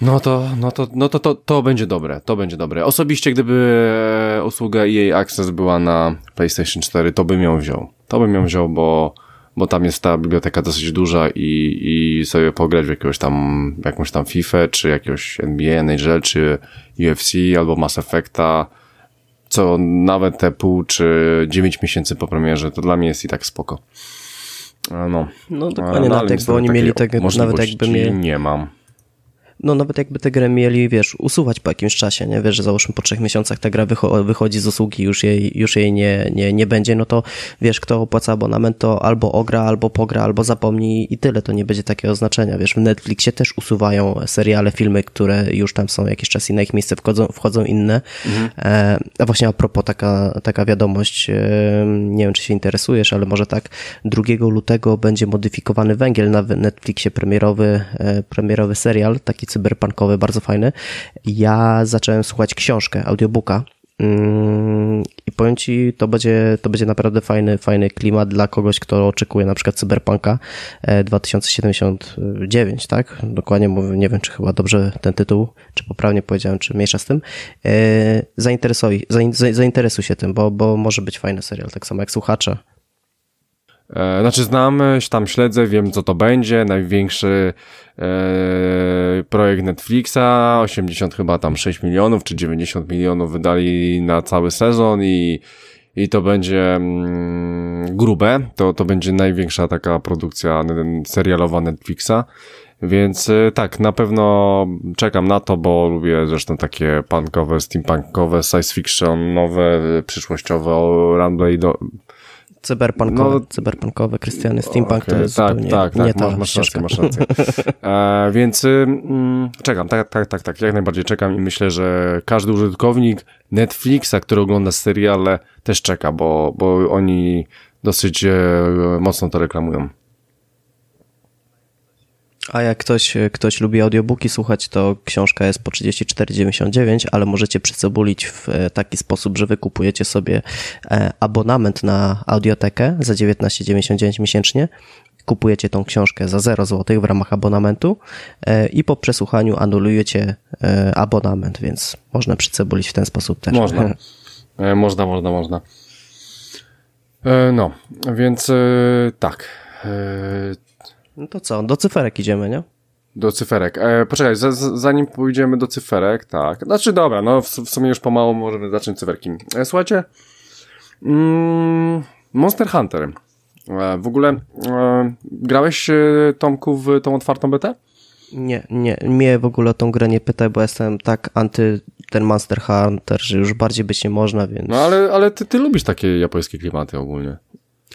no to, no to, no to, to, to będzie dobre, to będzie dobre. Osobiście, gdyby usługa EA Access była na PlayStation 4, to bym ją wziął. To bym ją wziął, bo bo tam jest ta biblioteka dosyć duża i, i sobie pograć w jakiegoś tam, jakąś tam FIFA, czy jakiegoś NBA, NHL, czy UFC, albo Mass Effecta, co nawet te pół czy dziewięć miesięcy po premierze, to dla mnie jest i tak spoko. No, no dokładnie, no, nawet jakby oni mieli tego, nawet jakby mieli... nie mam. No nawet jakby tę grę mieli, wiesz, usuwać po jakimś czasie, nie? Wiesz, że załóżmy po trzech miesiącach ta gra wycho wychodzi z usługi, już jej, już jej nie, nie, nie będzie, no to wiesz, kto opłaca abonament, to albo ogra, albo pogra, albo zapomni i tyle, to nie będzie takiego znaczenia, wiesz, w Netflixie też usuwają seriale, filmy, które już tam są jakiś czas i na ich miejsce wchodzą, wchodzą inne. Mhm. E, a właśnie a propos taka, taka wiadomość, e, nie wiem, czy się interesujesz, ale może tak, 2 lutego będzie modyfikowany węgiel na Netflixie premierowy, e, premierowy serial, taki cyberpunkowy, bardzo fajny. Ja zacząłem słuchać książkę, audiobooka mm, i powiem Ci, to będzie, to będzie naprawdę fajny, fajny klimat dla kogoś, kto oczekuje na przykład Cyberpunka 2079, e, tak? Dokładnie mówię, nie wiem, czy chyba dobrze ten tytuł, czy poprawnie powiedziałem, czy mniejsza z tym. E, zainteresuj, zainteresuj się tym, bo, bo może być fajny serial, tak samo jak słuchacze. E, znaczy znam, tam śledzę, wiem co to będzie, największy e, projekt Netflixa, 80 chyba tam 6 milionów czy 90 milionów wydali na cały sezon i, i to będzie mm, grube, to, to będzie największa taka produkcja serialowa Netflixa. Więc e, tak, na pewno czekam na to, bo lubię zresztą takie punkowe, steampunkowe, science fiction, nowe, przyszłościowe, Runblade, Cyberpunkowe, no, cyberpunkowe, Krystiany, steampunk okay, to jest tak, zupełnie tak, tak, nie ta masz, rację, masz rację. E, więc mm, czekam, tak, tak, tak, tak, jak najbardziej czekam i myślę, że każdy użytkownik Netflixa, który ogląda seriale, też czeka, bo, bo oni dosyć e, mocno to reklamują. A jak ktoś, ktoś lubi audiobooki słuchać, to książka jest po 34,99, ale możecie przycebulić w e, taki sposób, że wy kupujecie sobie e, abonament na audiotekę za 19,99 miesięcznie kupujecie tą książkę za 0 zł w ramach abonamentu e, i po przesłuchaniu anulujecie abonament, więc można przycebulić w ten sposób też. Można, można, można, można. No, więc tak. No to co, do cyferek idziemy, nie? Do cyferek. E, poczekaj, z, z, zanim pójdziemy do cyferek, tak. Znaczy, dobra, no w, w sumie już pomału możemy zacząć cyferki. E, słuchajcie, mm, Monster Hunter. E, w ogóle e, grałeś, e, Tomku, w tą otwartą betę? Nie, nie, mnie w ogóle o tą grę nie pytaj, bo jestem tak anty ten Monster Hunter, że już bardziej być nie można, więc... No ale, ale ty, ty lubisz takie japońskie klimaty ogólnie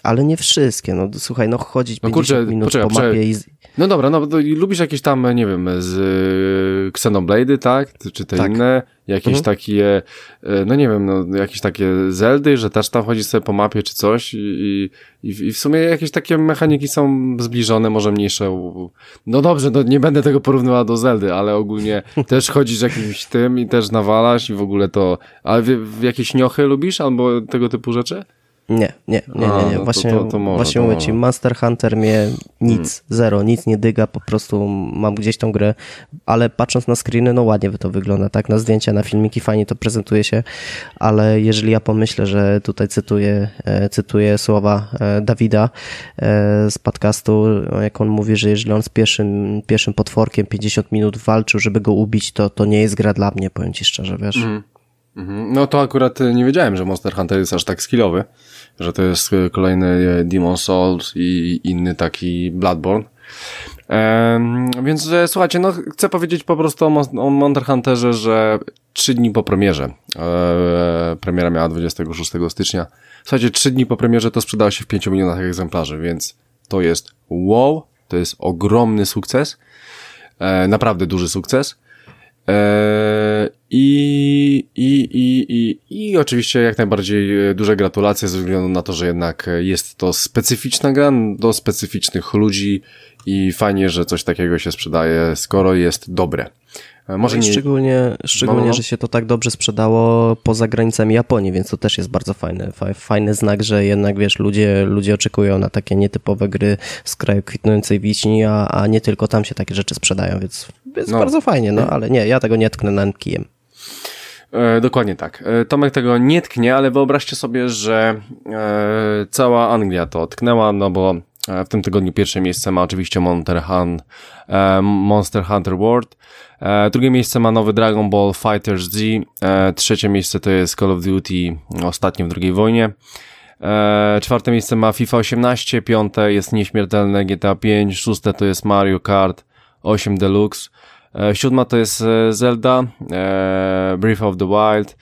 ale nie wszystkie. No słuchaj, no chodzić no, 50 kurczę, minut poczekaj, po mapie i... No dobra, no lubisz jakieś tam, nie wiem, z y, Xenoblade, tak? Czy te tak. inne? Jakieś mhm. takie, y, no nie wiem, no jakieś takie Zeldy, że też tam chodzisz sobie po mapie czy coś i, i, i w sumie jakieś takie mechaniki są zbliżone, może mniejsze. No dobrze, no nie będę tego porównywał do Zeldy, ale ogólnie też chodzisz jakimś tym i też nawalasz i w ogóle to... Ale w, w jakieś niochy lubisz albo tego typu rzeczy? Nie, nie, nie, nie, nie. Właśnie, to, to, to może, właśnie mówię ci, Master Hunter mnie nic, hmm. zero, nic nie dyga, po prostu mam gdzieś tą grę, ale patrząc na screeny, no ładnie to wygląda, tak, na zdjęcia, na filmiki fajnie to prezentuje się, ale jeżeli ja pomyślę, że tutaj cytuję, e, cytuję słowa e, Dawida e, z podcastu, jak on mówi, że jeżeli on z pierwszym, pierwszym potworkiem 50 minut walczył, żeby go ubić, to, to nie jest gra dla mnie, powiem ci szczerze, wiesz. Mm. No to akurat nie wiedziałem, że Monster Hunter jest aż tak skillowy że to jest e, kolejny e, Demon Souls i inny taki Bloodborne. Więc e, słuchajcie, no chcę powiedzieć po prostu o, Monster Hunterze, że trzy dni po premierze, premiera miała 26 stycznia, słuchajcie, trzy dni po premierze to sprzedało się w 5 milionach egzemplarzy, więc to jest wow, to jest ogromny sukces, naprawdę duży sukces. E, I, i, i, i, I oczywiście jak najbardziej e, duże gratulacje ze względu na to, że jednak jest to specyficzna gra do specyficznych ludzi i fajnie, że coś takiego się sprzedaje, skoro jest dobre. E, może no nie... Szczególnie, szczególnie no, no. że się to tak dobrze sprzedało poza granicami Japonii, więc to też jest bardzo fajny, fajny znak, że jednak wiesz, ludzie, ludzie oczekują na takie nietypowe gry z kraju kwitnącej wiśni, a, a nie tylko tam się takie rzeczy sprzedają, więc jest no. bardzo fajnie, no ale nie, ja tego nie tknę na kijem. E, dokładnie tak. E, Tomek tego nie tknie, ale wyobraźcie sobie, że e, cała Anglia to tknęła, no bo w tym tygodniu pierwsze miejsce ma oczywiście Monster, Hunt, Monster Hunter World, drugie miejsce ma nowy Dragon Ball Fighters Z, trzecie miejsce to jest Call of Duty ostatnie w drugiej wojnie, czwarte miejsce ma FIFA 18, piąte jest nieśmiertelne GTA 5, szóste to jest Mario Kart 8 Deluxe, siódma to jest e, Zelda, e, Breath of the Wild,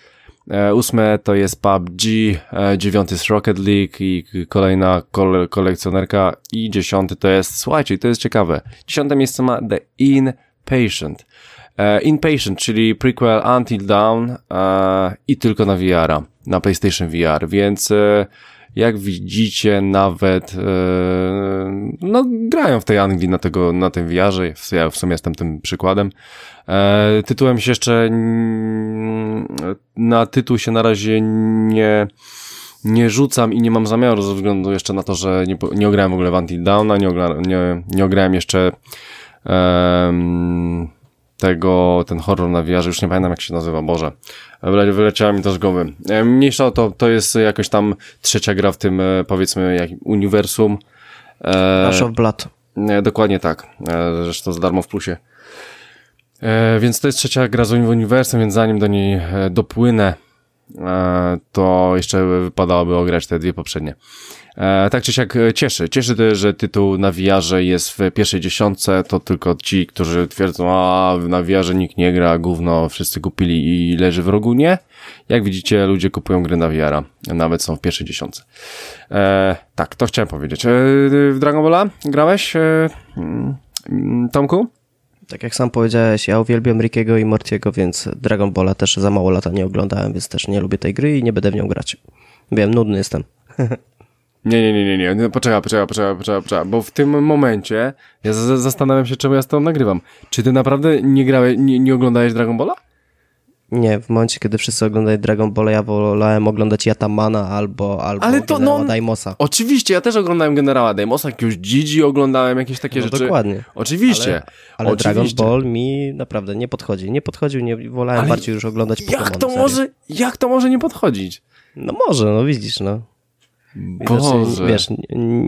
e, ósme to jest PUBG, e, dziewiąty jest Rocket League i kolejna kole kolekcjonerka i dziesiąty to jest, słuchajcie, to jest ciekawe, dziesiąte miejsce ma The Inpatient. E, Inpatient, czyli prequel Until Dawn e, i tylko na VR, na PlayStation VR, więc e, jak widzicie nawet e, no grają w tej Anglii na tego, na tym VR-ze, ja w sumie jestem tym przykładem. E, tytułem się jeszcze na tytuł się na razie nie nie rzucam i nie mam zamiaru ze względu jeszcze na to, że nie, nie ograłem w ogóle w Dawna, nie, ogra, nie, nie ograłem jeszcze tego, ten horror na VR, już nie pamiętam jak się nazywa, Boże. Wyle, wyleciała mi to z głowy. E, Mniejsza o to, to jest jakoś tam trzecia gra w tym, e, powiedzmy, jak uniwersum. E, Rush of Blood. E, dokładnie tak. E, zresztą za darmo w plusie. E, więc to jest trzecia gra z uniwersum, więc zanim do niej dopłynę, to jeszcze wypadałoby ograć te dwie poprzednie. E, tak czy siak e, cieszy. Cieszy to, że tytuł na VR jest w pierwszej dziesiątce, to tylko ci, którzy twierdzą, a na VR nikt nie gra, gówno, wszyscy kupili i leży w rogu. Nie. Jak widzicie, ludzie kupują gry na VR, nawet są w pierwszej dziesiątce. E, tak, to chciałem powiedzieć. E, w Dragon Balla grałeś, e, mm, Tomku? Tak jak sam powiedziałeś, ja uwielbiam Rickiego i Mortiego, więc Dragon Balla też za mało lata nie oglądałem, więc też nie lubię tej gry i nie będę w nią grać. Wiem, nudny jestem. Nie, nie, nie, nie, nie. Poczekaj, poczekaj, poczekaj, poczekaj, poczekaj, bo w tym momencie ja zastanawiam się, czemu ja z tą nagrywam. Czy ty naprawdę nie grałeś, nie, nie oglądałeś Dragon Balla? Nie, w momencie, kiedy wszyscy oglądali Dragon Ball, ja wolałem oglądać Yatamana albo, albo Ale to, generała no, Daimosa. Oczywiście, ja też oglądałem generała Daimosa, jakiegoś Gigi oglądałem, jakieś takie no, rzeczy. dokładnie. Oczywiście. Ale, ale oczywiście. Dragon Ball mi naprawdę nie podchodzi. Nie podchodził, nie wolałem ale bardziej już oglądać Pokémon. Jak to może, jak to może nie podchodzić? No może, no widzisz, no. Boże. Wiesz,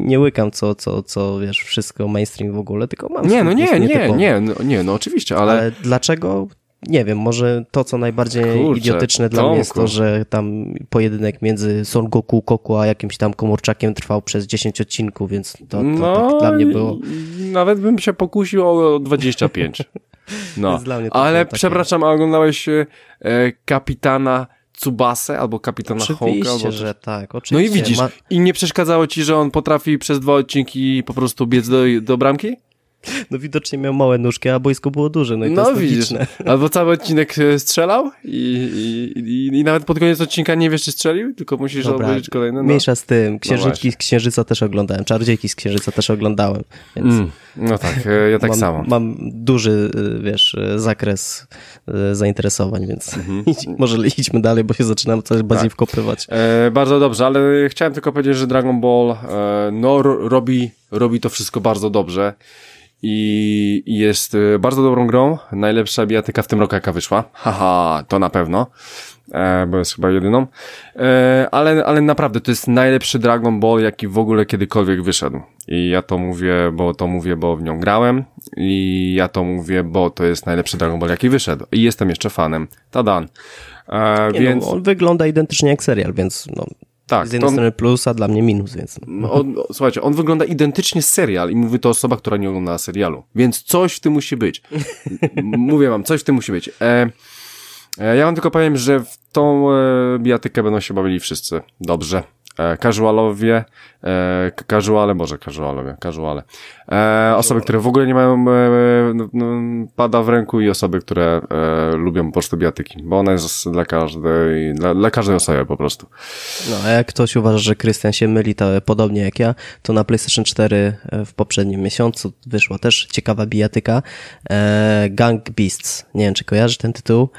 nie łykam co, co, co, wiesz, wszystko mainstream w ogóle, tylko mam... Nie, no nie, nie, nie, no, nie, no oczywiście, ale... Ale dlaczego? Nie wiem, może to, co najbardziej Kurczę, idiotyczne dla mnie jest to, że tam pojedynek między Son Goku, Koku, a jakimś tam komórczakiem trwał przez 10 odcinków, więc to, to no, tak dla mnie było... Nawet bym się pokusił o 25. No, ale przepraszam, a oglądałeś e, Kapitana Tsubasę albo kapitana Oczywiście, Oczywiście, że tak. Oczywiście. No i widzisz, Ma... i nie przeszkadzało ci, że on potrafi przez dwa odcinki po prostu biec do, do bramki? No widocznie miał małe nóżki, a boisko było duże, no i no, to jest widzisz. Albo cały odcinek e, strzelał i, i, i, i, nawet pod koniec odcinka nie wiesz, czy strzelił, tylko musisz Dobra, obejrzeć kolejne. No. Mniejsza z tym. Księżyczki no z Księżyca też oglądałem, Czarodziejki z Księżyca też oglądałem, więc... Mm, no tak, e, ja tak mam, samo. Mam duży, e, wiesz, zakres zainteresowań, więc -hmm. może idźmy dalej, bo się zaczynam coś bardziej tak. wkopywać. E, bardzo dobrze, ale chciałem tylko powiedzieć, że Dragon Ball e, no, robi, robi to wszystko bardzo dobrze i jest bardzo dobrą grą. Najlepsza bijatyka w tym roku, jaka wyszła. Haha, to na pewno, e, bo jest chyba jedyną. E, ale, ale naprawdę to jest najlepszy Dragon Ball, jaki w ogóle kiedykolwiek wyszedł. I ja to mówię, bo to mówię, bo w nią grałem. I ja to mówię, bo to jest najlepszy Dragon Ball, jaki wyszedł. I jestem jeszcze fanem. Tadan. E, Nie, no, więc... No, on wygląda identycznie jak serial, więc no, tak, z jednej strony plus, a dla mnie minus, więc... On, słuchajcie, on wygląda identycznie z serial i mówi to osoba, która nie ogląda serialu. Więc coś w tym musi być. Mówię wam, coś w tym musi być. E, e, ja wam tylko powiem, że w tą e, bijatykę będą się bawili wszyscy dobrze. E, casualowie, e, casuale, boże, casualowie, casuale. E, osoby, które w ogóle nie mają no, no, pada w ręku i osoby, które lubią po prostu biatyki, bo ona jest dla każdej, dla, dla każdej osoby po prostu. No, a jak ktoś uważa, że Krystian się myli, to podobnie jak ja, to na PlayStation 4 e, w poprzednim miesiącu wyszła też ciekawa bijatyka Gang Beasts. Nie wiem, czy kojarzysz ten tytuł?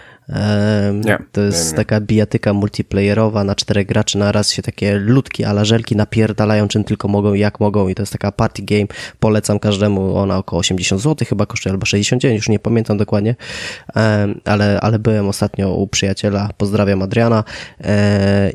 Nie, to jest nie, nie. taka bijatyka multiplayerowa na czterech graczy na raz się takie ludki ala żelki napierdalają czym tylko mogą i jak mogą. I to jest taka party game, polecam każdemu, ona około 80 zł chyba kosztuje albo 69, już nie pamiętam dokładnie, ale, ale byłem ostatnio u przyjaciela, pozdrawiam Adriana.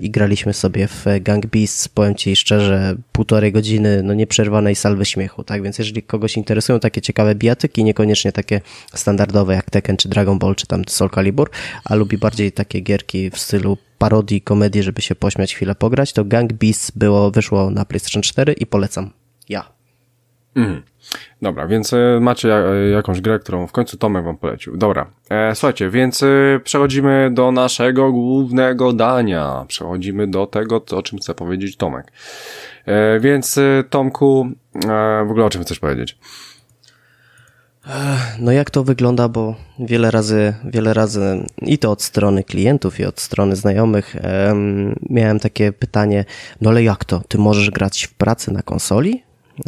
I graliśmy sobie w Gang Beasts, powiem Ci szczerze, półtorej godziny, no nieprzerwanej salwy śmiechu, tak, więc jeżeli kogoś interesują takie ciekawe bijatyki, niekoniecznie takie standardowe jak Tekken czy Dragon Ball czy tam Soul Calibur, a lubi bardziej takie gierki w stylu parodii, komedii, żeby się pośmiać, chwilę pograć, to Gang Beasts było, wyszło na PlayStation 4 i polecam. Ja. Mm. Dobra, więc e, macie e, jakąś grę, którą w końcu Tomek wam polecił. Dobra, e, słuchajcie, więc e, przechodzimy do naszego głównego dania. Przechodzimy do tego, o czym chce powiedzieć Tomek. E, więc Tomku, e, w ogóle o czym chcesz powiedzieć? No jak to wygląda, bo wiele razy, wiele razy i to od strony klientów i od strony znajomych em, miałem takie pytanie, no ale jak to, ty możesz grać w pracy na konsoli?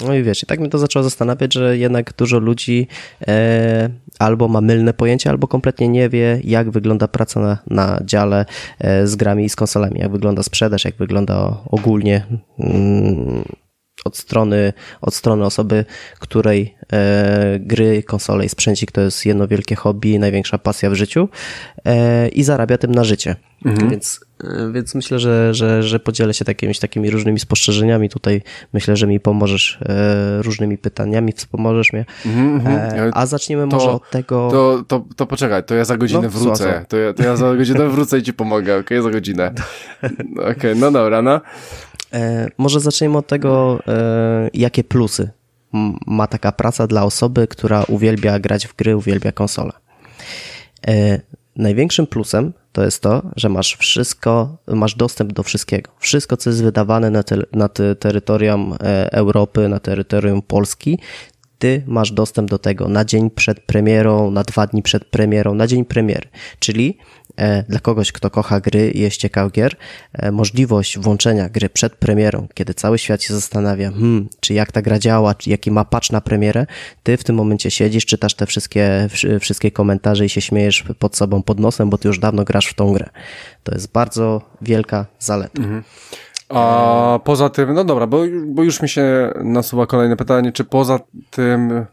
No i wiesz, i tak mnie to zaczęło zastanawiać, że jednak dużo ludzi e, albo ma mylne pojęcie, albo kompletnie nie wie, jak wygląda praca na, na dziale e, z grami i z konsolami, jak wygląda sprzedaż, jak wygląda ogólnie mm, od strony, od strony osoby, której e, gry, konsole i sprzęcik to jest jedno wielkie hobby, największa pasja w życiu e, i zarabia tym na życie. Więc, e, więc myślę, że, że, że podzielę się takimiś takimi różnymi spostrzeżeniami. Tutaj myślę, że mi pomożesz e, różnymi pytaniami, wspomożesz mnie. E, a zaczniemy może od tego... To, to, to poczekaj, to ja za godzinę No, wrócę. słucham. To ja, to ja za godzinę wrócę i ci pomogę, okej? Za godzinę. Okej, no dobra, no. E, może zaczniemy od tego, e, jakie plusy ma taka praca dla osoby, która uwielbia grać w gry, uwielbia konsolę. E, największym plusem to jest to, że masz wszystko, masz dostęp do wszystkiego. Wszystko, co jest wydawane na, te, na te terytorium Europy, na terytorium Polski, ty masz dostęp do tego na dzień przed premierą, na dwa dni przed premierą, na dzień premiery. Czyli dla kogoś, kto kocha gry i jest ciekaw gier, e, możliwość włączenia gry przed premierą, kiedy cały świat się zastanawia, hmm, czy jak ta gra działa, czy jaki ma patch na premierę, ty w tym momencie siedzisz, czytasz te wszystkie, wszy- wszystkie komentarze i się śmiejesz pod sobą, pod nosem, bo ty już dawno grasz w tą grę. To jest bardzo wielka zaleta. A poza tym, no dobra, bo, bo już mi się nasuwa kolejne pytanie, czy poza tym...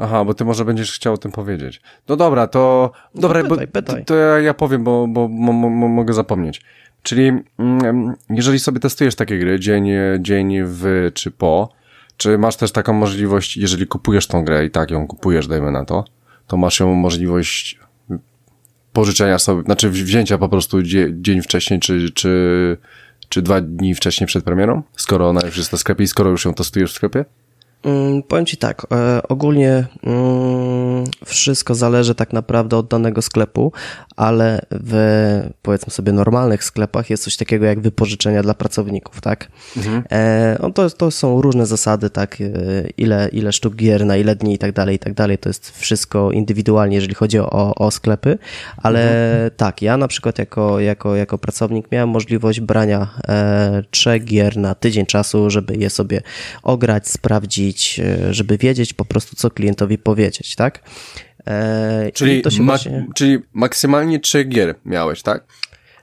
Aha, bo ty może będziesz chciał o tym powiedzieć. No dobra, to... Dobra, pytaj, bo, pytaj. To, to ja, ja powiem, bo, bo mo, mo, mo, mogę zapomnieć. Czyli mm, jeżeli sobie testujesz takie gry, dzień, dzień w czy po, czy masz też taką możliwość, jeżeli kupujesz tą grę i tak ją kupujesz, dajmy na to, to masz ją możliwość pożyczenia sobie, znaczy wzięcia po prostu dzie, dzień wcześniej, czy, czy, czy dwa dni wcześniej przed premierą? Skoro ona już jest na sklepie i skoro już ją testujesz w sklepie? Mm, Powiem Ci tak, e, ogólnie mm, wszystko zależy tak naprawdę od danego sklepu, ale w powiedzmy sobie normalnych sklepach jest coś takiego jak wypożyczenia dla pracowników, tak? E, no to, to są różne zasady, tak? e, Ile, ile sztuk gier, na ile dni i tak dalej, i tak dalej. To jest wszystko indywidualnie, jeżeli chodzi o, o sklepy, ale tak, ja na przykład jako, jako, jako pracownik miałem możliwość brania trzech gier na tydzień czasu, żeby je sobie ograć, sprawdzić, e, żeby wiedzieć po prostu, co klientowi powiedzieć, tak? E, i Czyli, to się ma, właśnie, czyli maksymalnie trzy gier miałeś, tak?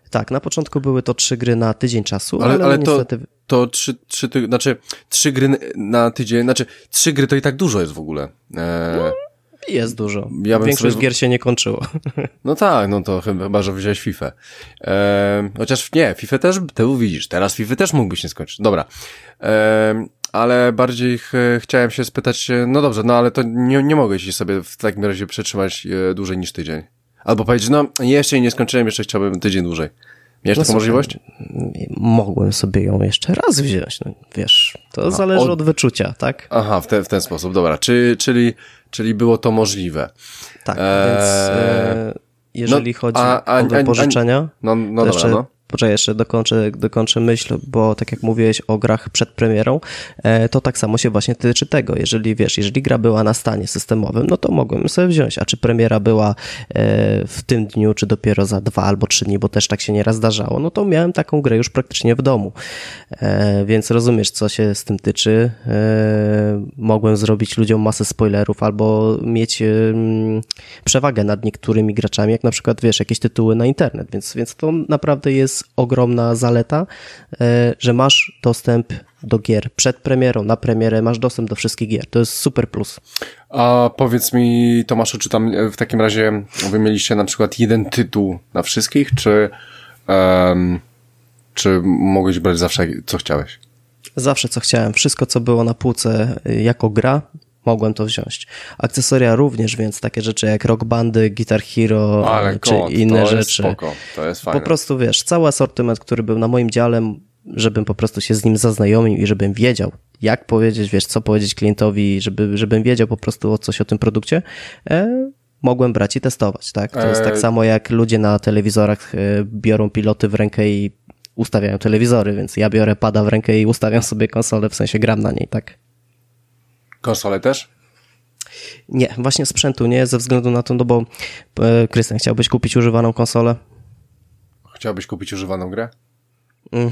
tak, na początku były to trzy gry na tydzień czasu, ale, Ale, ale to, niestety... to trzy, trzy, ty, znaczy trzy gry na tydzień, znaczy trzy gry to i tak dużo jest w ogóle. E, Jest dużo. Ja Większość sobie- gier się nie kończyło. no tak, no to chyba, że wziąłeś FIFA. E, chociaż nie, FIFA też, ty widzisz, teraz FIFA też mógłbyś nie skończyć. Dobra. E, ale bardziej ch chciałem się spytać, e, no dobrze, no ale to nie, nie mogłeś się sobie w takim razie przetrzymać e, dłużej niż tydzień. Albo powiedzieć, no jeszcze nie skończyłem, jeszcze chciałbym tydzień dłużej. Miałeś No taką możliwość? Mogłem sobie ją jeszcze raz wziąć, no, wiesz, to zależy od- od wyczucia, tak? Aha, w ten, w ten sposób, dobra. Czy, czyli, czyli było to możliwe. Tak, Eee, więc e, jeżeli no, chodzi a- a- o wypożyczenia, No, no to dobra, jeszcze, no. Poczekaj, jeszcze dokończę, dokończę myśl, bo tak jak mówiłeś o grach przed premierą, e, to tak samo się właśnie tyczy tego. Jeżeli wiesz, jeżeli gra była na stanie systemowym, no to mogłem sobie wziąć, a czy premiera była e, w tym dniu, czy dopiero za dwa albo trzy dni, bo też tak się nieraz zdarzało, no to miałem taką grę już praktycznie w domu. E, więc rozumiesz, co się z tym tyczy. Mogłem zrobić ludziom masę spoilerów albo mieć przewagę nad niektórymi graczami, jak na przykład, wiesz, jakieś tytuły na internet, więc, więc to naprawdę jest ogromna zaleta, e, że masz dostęp do gier przed premierą, na premierę, masz dostęp do wszystkich gier. To jest super plus. A powiedz mi, Tomaszu, czy tam e, w takim razie wy mieliście na przykład jeden tytuł na wszystkich, czy, em, czy mogłeś brać zawsze co chciałeś? Zawsze co chciałem, wszystko co było na półce y, jako gra, mogłem to wziąć. Akcesoria również, więc takie rzeczy jak Rock Bandy, Guitar Hero Ale czy kot, inne to jest rzeczy. spoko, to jest fajne. Po prostu wiesz, cały asortyment, który był na moim dziale, żebym po prostu się z nim zaznajomił i żebym wiedział, jak powiedzieć, wiesz, co powiedzieć klientowi, żeby, żebym wiedział po prostu o coś o tym produkcie, e, mogłem brać i testować, tak? To jest tak E, samo jak ludzie na telewizorach e, biorą piloty w rękę i ustawiają telewizory, więc ja biorę pada w rękę i ustawiam sobie konsolę, w sensie gram na niej, tak? Konsole też? Nie, właśnie sprzętu nie, ze względu na to, no bo e, Krystian, chciałbyś kupić używaną konsolę? Chciałbyś kupić używaną grę? Mm.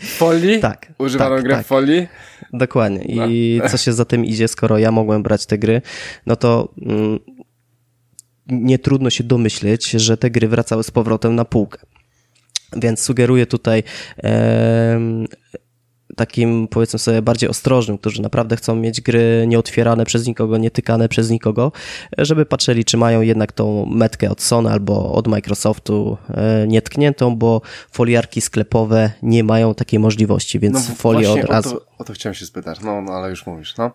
folii? Tak, Używaną tak, grę tak. w folii? Dokładnie. I co się za tym idzie, skoro ja mogłem brać te gry, no to mm, nie trudno się domyśleć, że te gry wracały z powrotem na półkę. Więc sugeruję tutaj em, takim, powiedzmy sobie, bardziej ostrożnym, którzy naprawdę chcą mieć gry nieotwierane przez nikogo, nietykane przez nikogo, żeby patrzyli, czy mają jednak tą metkę od Sony albo od Microsoftu e, nietkniętą, bo foliarki sklepowe nie mają takiej możliwości, więc folię No właśnie od razu. O to, o to chciałem się spytać, no, no ale już mówisz, no.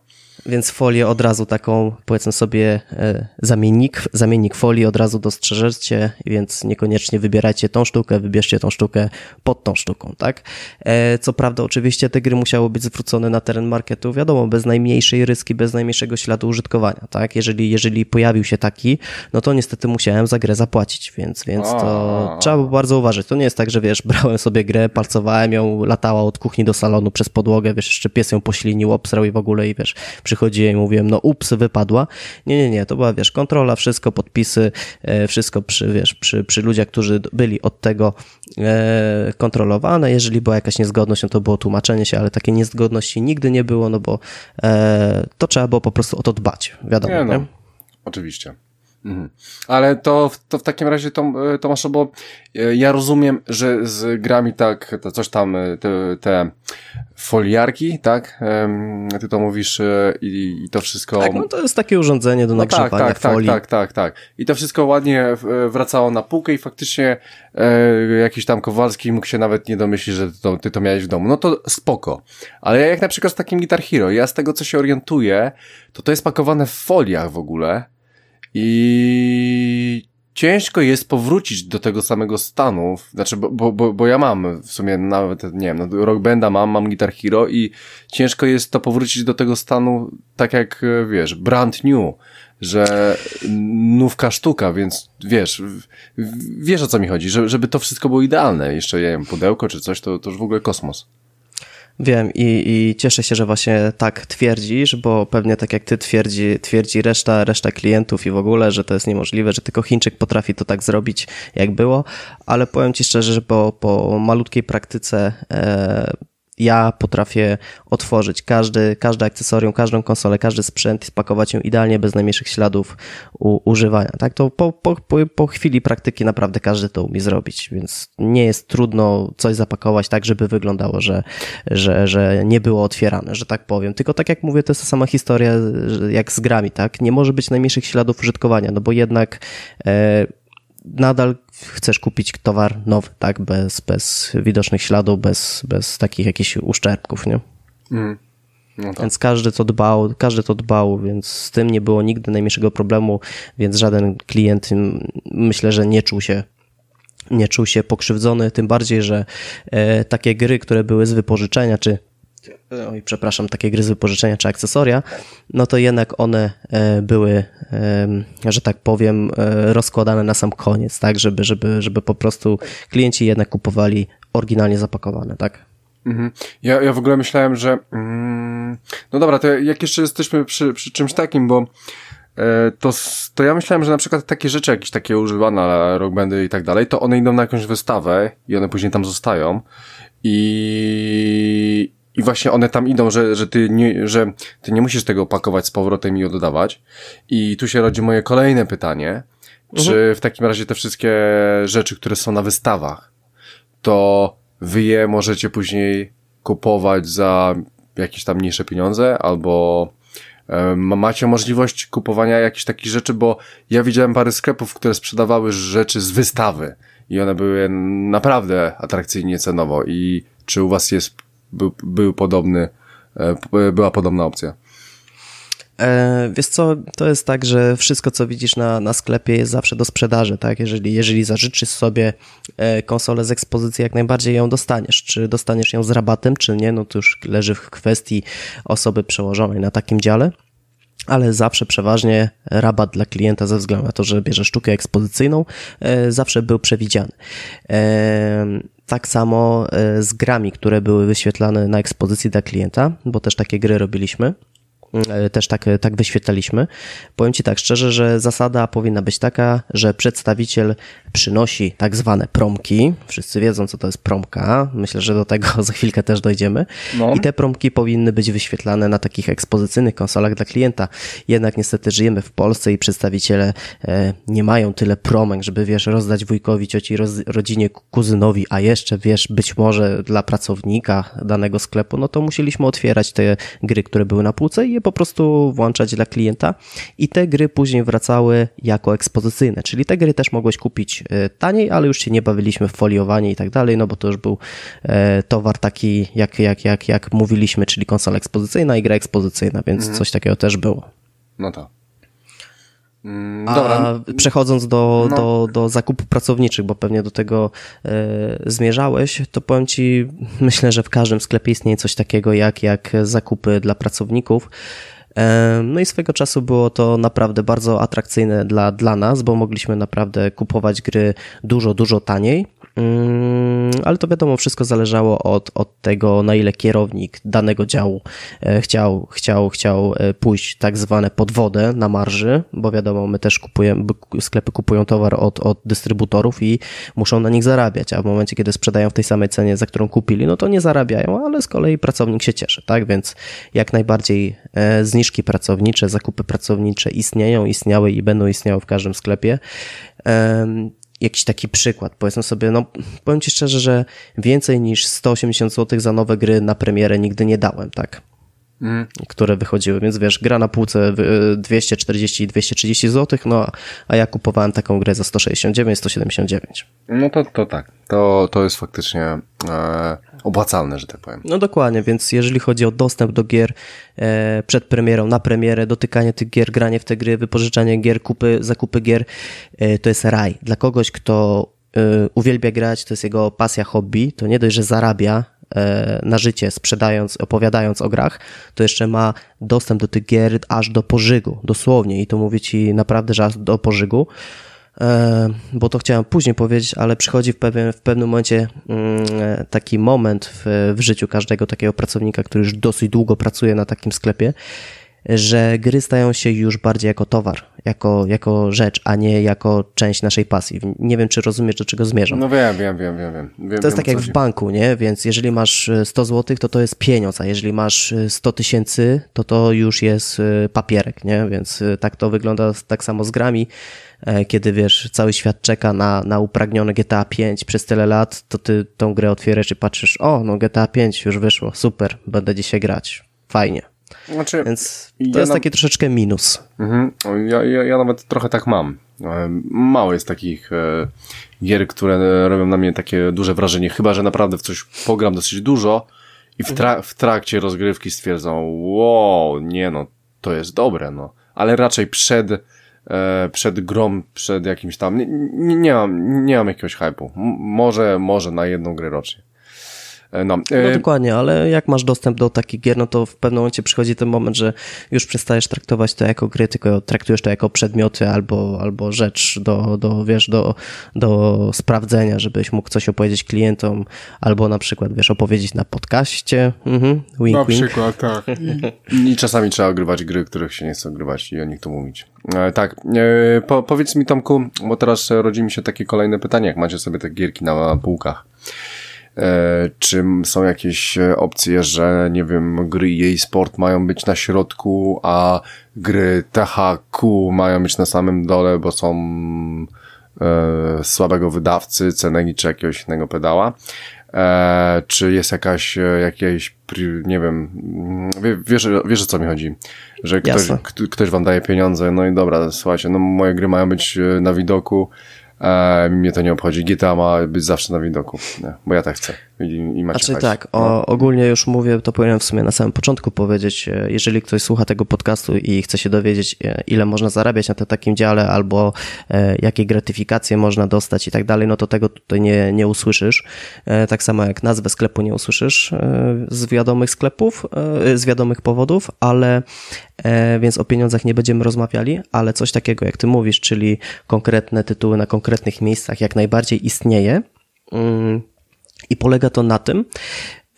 Więc folię od razu taką, powiedzmy sobie, e, zamiennik, zamiennik folii od razu dostrzeżecie, więc niekoniecznie wybierajcie tą sztukę, wybierzcie tą sztukę pod tą sztuką, tak? E, Co prawda, oczywiście te gry musiały być zwrócone na teren marketu, wiadomo, bez najmniejszej ryski, bez najmniejszego śladu użytkowania, tak? Jeżeli, jeżeli pojawił się taki, no to niestety musiałem za grę zapłacić, więc, więc to trzeba było bardzo uważać. To nie jest tak, że wiesz, brałem sobie grę, palcowałem ją, latała od kuchni do salonu przez podłogę, wiesz, jeszcze pies ją poślinił, obsrał i w ogóle i wiesz, przychodziłem i mówiłem, no ups, wypadła. Nie, nie, nie, to była, wiesz, kontrola, wszystko, podpisy, e, wszystko przy, wiesz, przy, przy ludziach, którzy byli od tego e, kontrolowane. Jeżeli była jakaś niezgodność, no to było tłumaczenie się, ale takiej niezgodności nigdy nie było, no bo e, to trzeba było po prostu o to dbać, wiadomo, Nie nie? no, oczywiście. Mhm. Ale to, to w takim razie, Tom, Tomaszu, bo e, ja rozumiem, że z grami tak, to coś tam, e, te, te foliarki, tak? Ty to mówisz e, i, i to wszystko... Tak, no to jest takie urządzenie do No tak, nagrzewania tak, tak, folii. tak, tak, tak. I to wszystko ładnie e, wracało na półkę i faktycznie e, jakiś tam Kowalski mógł się nawet nie domyślić, że to, ty to miałeś w domu. No to spoko. Ale jak na przykład z takim Guitar Hero, ja z tego co się orientuję, to to jest pakowane w foliach w ogóle i ciężko jest powrócić do tego samego stanu, znaczy, bo, bo, bo, ja mam w sumie nawet, nie wiem, no, Rock Banda mam, mam Guitar Hero i ciężko jest to powrócić do tego stanu tak jak, e, wiesz, brand new, że nówka sztuka, więc wiesz, wiesz o co mi chodzi, że, żeby to wszystko było idealne, jeszcze, nie wiem, pudełko czy coś, to, to już w ogóle kosmos. Wiem i, i cieszę się, że właśnie tak twierdzisz, bo pewnie tak jak ty twierdzi, twierdzi reszta, reszta klientów i w ogóle, że to jest niemożliwe, że tylko Chińczyk potrafi to tak zrobić, jak było, ale powiem ci szczerze, że po, po malutkiej praktyce e, ja potrafię otworzyć każdy, każde akcesorium, każdą konsolę, każdy sprzęt i spakować ją idealnie bez najmniejszych śladów u, używania. Tak, to po, po, po, chwili praktyki naprawdę każdy to umie zrobić, więc nie jest trudno coś zapakować tak, żeby wyglądało, że, że, że nie było otwierane, że tak powiem. Tylko tak jak mówię, to jest ta sama historia jak z grami, tak? Nie może być najmniejszych śladów użytkowania, no bo jednak e, nadal chcesz kupić towar nowy, tak? Bez, bez widocznych śladów, bez, bez takich jakichś uszczerbków, nie? Mm. No tak. Więc każdy to dbał, każdy to dbał, więc z tym nie było nigdy najmniejszego problemu, więc żaden klient mm, myślę, że nie czuł się nie czuł się pokrzywdzony, tym bardziej, że e, takie gry, które były z wypożyczenia, czy oj, przepraszam, takie gry z wypożyczenia czy akcesoria, no to jednak one e, były, em, że tak powiem, e, rozkładane na sam koniec, tak, żeby, żeby, żeby po prostu klienci jednak kupowali oryginalnie zapakowane, tak? Mhm. Ja, ja w ogóle myślałem, że. Mm, no dobra, to jak jeszcze jesteśmy przy, przy czymś takim, bo e, to, to ja myślałem, że na przykład takie rzeczy, jakieś takie używane, rockbandy i tak dalej, to one idą na jakąś wystawę i one później tam zostają. I, i właśnie one tam idą, że, że, ty nie, że ty nie musisz tego pakować z powrotem i oddawać. I tu się rodzi moje kolejne pytanie. Czy w takim razie te wszystkie rzeczy, które są na wystawach, to wy je możecie później kupować za jakieś tam mniejsze pieniądze, albo ma- macie możliwość kupowania jakichś takich rzeczy, bo ja widziałem parę sklepów, które sprzedawały rzeczy z wystawy. I one były naprawdę atrakcyjnie cenowo. I czy u was jest, był, był podobny, e, p- była podobna opcja? E, wiesz co, to jest tak, że wszystko, co widzisz na, na sklepie jest zawsze do sprzedaży, tak? Jeżeli, jeżeli zażyczysz sobie e, konsolę z ekspozycji, jak najbardziej ją dostaniesz. Czy dostaniesz ją z rabatem, czy nie, no to już leży w kwestii osoby przełożonej na takim dziale ale zawsze przeważnie rabat dla klienta ze względu na to, że bierze sztukę ekspozycyjną, e, zawsze był przewidziany. Tak samo z grami, które były wyświetlane na ekspozycji dla klienta, bo też takie gry robiliśmy. E, też tak, tak wyświetlaliśmy. Powiem Ci tak szczerze, że zasada powinna być taka, że przedstawiciel przynosi tak zwane promki. Wszyscy wiedzą, co to jest promka. Myślę, że do tego za chwilkę też dojdziemy. No. I te promki powinny być wyświetlane na takich ekspozycyjnych konsolach dla klienta. Jednak niestety żyjemy w Polsce i przedstawiciele e, nie mają tyle promek, żeby wiesz, rozdać wujkowi, cioci, roz, rodzinie, kuzynowi, a jeszcze wiesz, być może dla pracownika danego sklepu, no to musieliśmy otwierać te gry, które były na półce i je po prostu włączać dla klienta i te gry później wracały jako ekspozycyjne, czyli te gry też mogłeś kupić e, taniej, ale już się nie bawiliśmy w foliowanie i tak dalej, no bo to już był e, towar taki, jak, jak, jak, jak mówiliśmy, czyli konsola ekspozycyjna i gra ekspozycyjna, więc mhm. coś takiego też było. No to. Mm, A przechodząc do, no. do, do zakupów pracowniczych, bo pewnie do tego e, zmierzałeś, to powiem Ci, myślę, że w każdym sklepie istnieje coś takiego jak, jak zakupy dla pracowników. E, no i swego czasu było to naprawdę bardzo atrakcyjne dla, dla nas, bo mogliśmy naprawdę kupować gry dużo, dużo taniej Mm, ale to wiadomo, wszystko zależało od, od tego, na ile kierownik danego działu e, chciał, chciał, chciał e, pójść tak zwane pod wodę na marży, bo wiadomo, my też kupujemy, sklepy kupują towar od, od dystrybutorów i muszą na nich zarabiać, a w momencie, kiedy sprzedają w tej samej cenie, za którą kupili, no to nie zarabiają, ale z kolei pracownik się cieszy, tak? Więc jak najbardziej e, zniżki pracownicze, zakupy pracownicze istnieją, istniały i będą istniały w każdym sklepie jakiś taki przykład. Powiedzmy sobie, no powiem Ci szczerze, że więcej niż 180 zł za nowe gry na premierę nigdy nie dałem, tak? Mm. które wychodziły, więc wiesz, gra na półce 240 230 zł, no a ja kupowałem taką grę za 169, 179. No to, to tak, to, to jest faktycznie e, opłacalne, że tak powiem. No dokładnie, więc jeżeli chodzi o dostęp do gier e, przed premierą, na premierę, dotykanie tych gier, granie w te gry, wypożyczanie gier, kupy, zakupy gier, e, to jest raj. Dla kogoś, kto e, uwielbia grać, to jest jego pasja, hobby, to nie dość, że zarabia na życie sprzedając, opowiadając o grach, to jeszcze ma dostęp do tych gier aż do pożygu, dosłownie i to mówię ci naprawdę, że aż do pożygu. E, bo to chciałem później powiedzieć, ale przychodzi w pewien, w pewnym momencie mm, taki moment w, w życiu każdego takiego pracownika, który już dosyć długo pracuje na takim sklepie, że gry stają się już bardziej jako towar, jako, jako rzecz, a nie jako część naszej pasji. Nie wiem, czy rozumiesz, do czego zmierzam. No wiem, wiem, wiem, wiem. wiem. to jest tak jak w banku, nie? Więc jeżeli masz 100 zł, to to jest pieniądz, a jeżeli masz 100 tysięcy, to to już jest e, papierek, nie? Więc e, tak to wygląda tak samo z grami. E, kiedy wiesz, cały świat czeka na, na upragnione GTA 5 przez tyle lat, to ty tą grę otwierasz i patrzysz, o, no GTA 5 już wyszło, super, będę dzisiaj grać. Fajnie. Znaczy, Więc to ja jest na... taki troszeczkę minus. Mhm. Ja, ja, ja nawet trochę tak mam. E, mało jest takich e, gier, które robią na mnie takie duże wrażenie, chyba że naprawdę w coś pogram dosyć dużo i w, tra w trakcie rozgrywki stwierdzą, wow, nie no, to jest dobre, no. Ale raczej przed E, przed grom, przed jakimś tam, nie, nie, nie mam, nie mam jakiegoś hypu. może, może na jedną grę rocznie. E, no, no e, dokładnie, ale jak masz dostęp do takich gier, no to w pewnym momencie przychodzi ten moment, że już przestajesz traktować to jako gry, tylko traktujesz to jako przedmioty albo, albo rzecz do, do, wiesz, do, do sprawdzenia, żebyś mógł coś opowiedzieć klientom, albo na przykład, wiesz, opowiedzieć na podcaście. Mhm, wink, na wink. przykład, tak. I, I czasami trzeba ogrywać gry, których się nie chce ogrywać i o nich tu mówić. E, tak, e, po, powiedz mi Tomku, bo teraz rodzi mi się takie kolejne pytanie, jak macie sobie te gierki na półkach. E, czy są jakieś e, opcje, że nie wiem, gry jej sport mają być na środku, a gry THQ mają być na samym dole, bo są e, słabego wydawcy, Cenegi czy jakiegoś innego pedała. E, czy jest jakaś, e, jakieś, nie wiem, wiesz, wiesz o co mi chodzi, że ktoś, ktoś wam daje pieniądze, no i dobra, słuchajcie, no moje gry mają być na widoku, E, mnie to nie obchodzi. GTA ma być zawsze na widoku, nie? bo ja tak chcę. I, i macie znaczy tak, o, ogólnie już mówię, to powinienem w sumie na samym początku powiedzieć, e, jeżeli ktoś słucha tego podcastu i chce się dowiedzieć, e, ile można zarabiać na takim dziale, albo e, jakie gratyfikacje można dostać i tak dalej, no to tego tutaj nie, nie usłyszysz. E, tak samo jak nazwę sklepu nie usłyszysz e, z wiadomych sklepów, z wiadomych powodów, ale więc o pieniądzach nie będziemy rozmawiali, ale coś takiego jak ty mówisz, czyli konkretne tytuły na konkretnych miejscach jak najbardziej istnieje. Mm, i polega to na tym,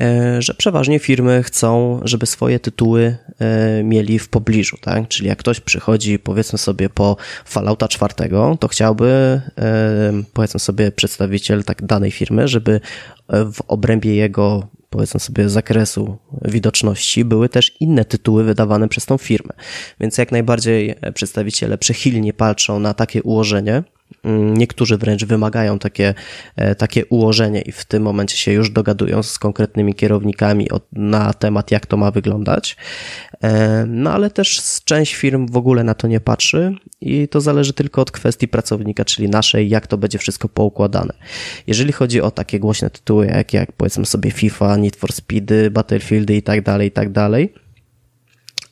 e, że przeważnie firmy chcą, żeby swoje tytuły e, mieli w pobliżu, tak? Czyli jak ktoś przychodzi, powiedzmy sobie, po Fallouta czwartego, to chciałby, e, powiedzmy sobie, przedstawiciel tak danej firmy, żeby w obrębie jego powiedzmy sobie, zakresu widoczności były też inne tytuły wydawane przez tą firmę. Więc jak najbardziej przedstawiciele przychylnie patrzą na takie ułożenie, niektórzy wręcz wymagają takie, e, takie ułożenie i w tym momencie się już dogadują z konkretnymi kierownikami na temat, jak to ma wyglądać. E, no ale też część firm w ogóle na to nie patrzy i to zależy tylko od kwestii pracownika, czyli naszej, jak to będzie wszystko poukładane. Jeżeli chodzi o takie głośne tytuły, jak, jak powiedzmy sobie FIFA, Need for Speedy, Battlefieldy i tak dalej, i tak dalej,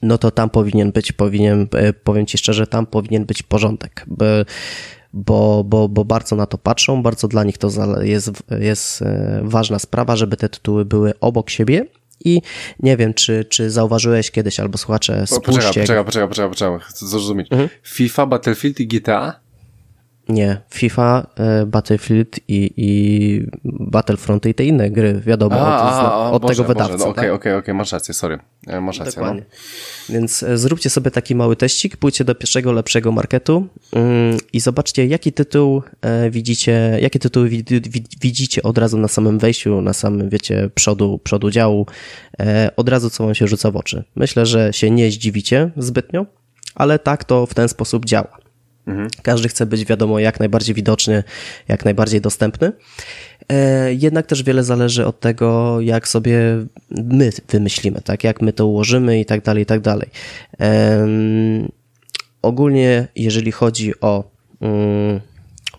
no to tam powinien być, powinien, e, powiem Ci szczerze, tam powinien być porządek, bo bo, bo, bo bardzo na to patrzą, bardzo dla nich to jest, jest e, ważna sprawa, żeby te tytuły były obok siebie i nie wiem, czy, czy zauważyłeś kiedyś, albo słuchacze, spójrzcie... Poczekaj, poczekaj, poczekaj, poczekaj, chcę zrozumieć. Mhm. FIFA, Battlefield i GTA? Nie, FIFA, e, Battlefield i, i Battlefront i te inne gry, wiadomo, a, od, a, a, od Boże, tego wydawcy. Okej, okej, okej, okay, masz rację, sorry. E, masz rację. No. Dokładnie. No. Więc e, zróbcie sobie taki mały teścik, pójdźcie do pierwszego, lepszego marketu mm, i zobaczcie, jaki tytuł widzicie, jakie tytuły widzicie od razu na samym wejściu, na samym, wiecie, przodu, przodu działu, od razu co wam się rzuca w oczy. Myślę, że się nie zdziwicie zbytnio, ale tak to w ten sposób działa. Mhm. Każdy chce być, wiadomo, jak najbardziej widoczny, jak najbardziej dostępny. E, jednak też wiele zależy od tego, jak sobie my wymyślimy, tak? Jak my to ułożymy i tak dalej, i tak dalej. Ogólnie, jeżeli chodzi o mm,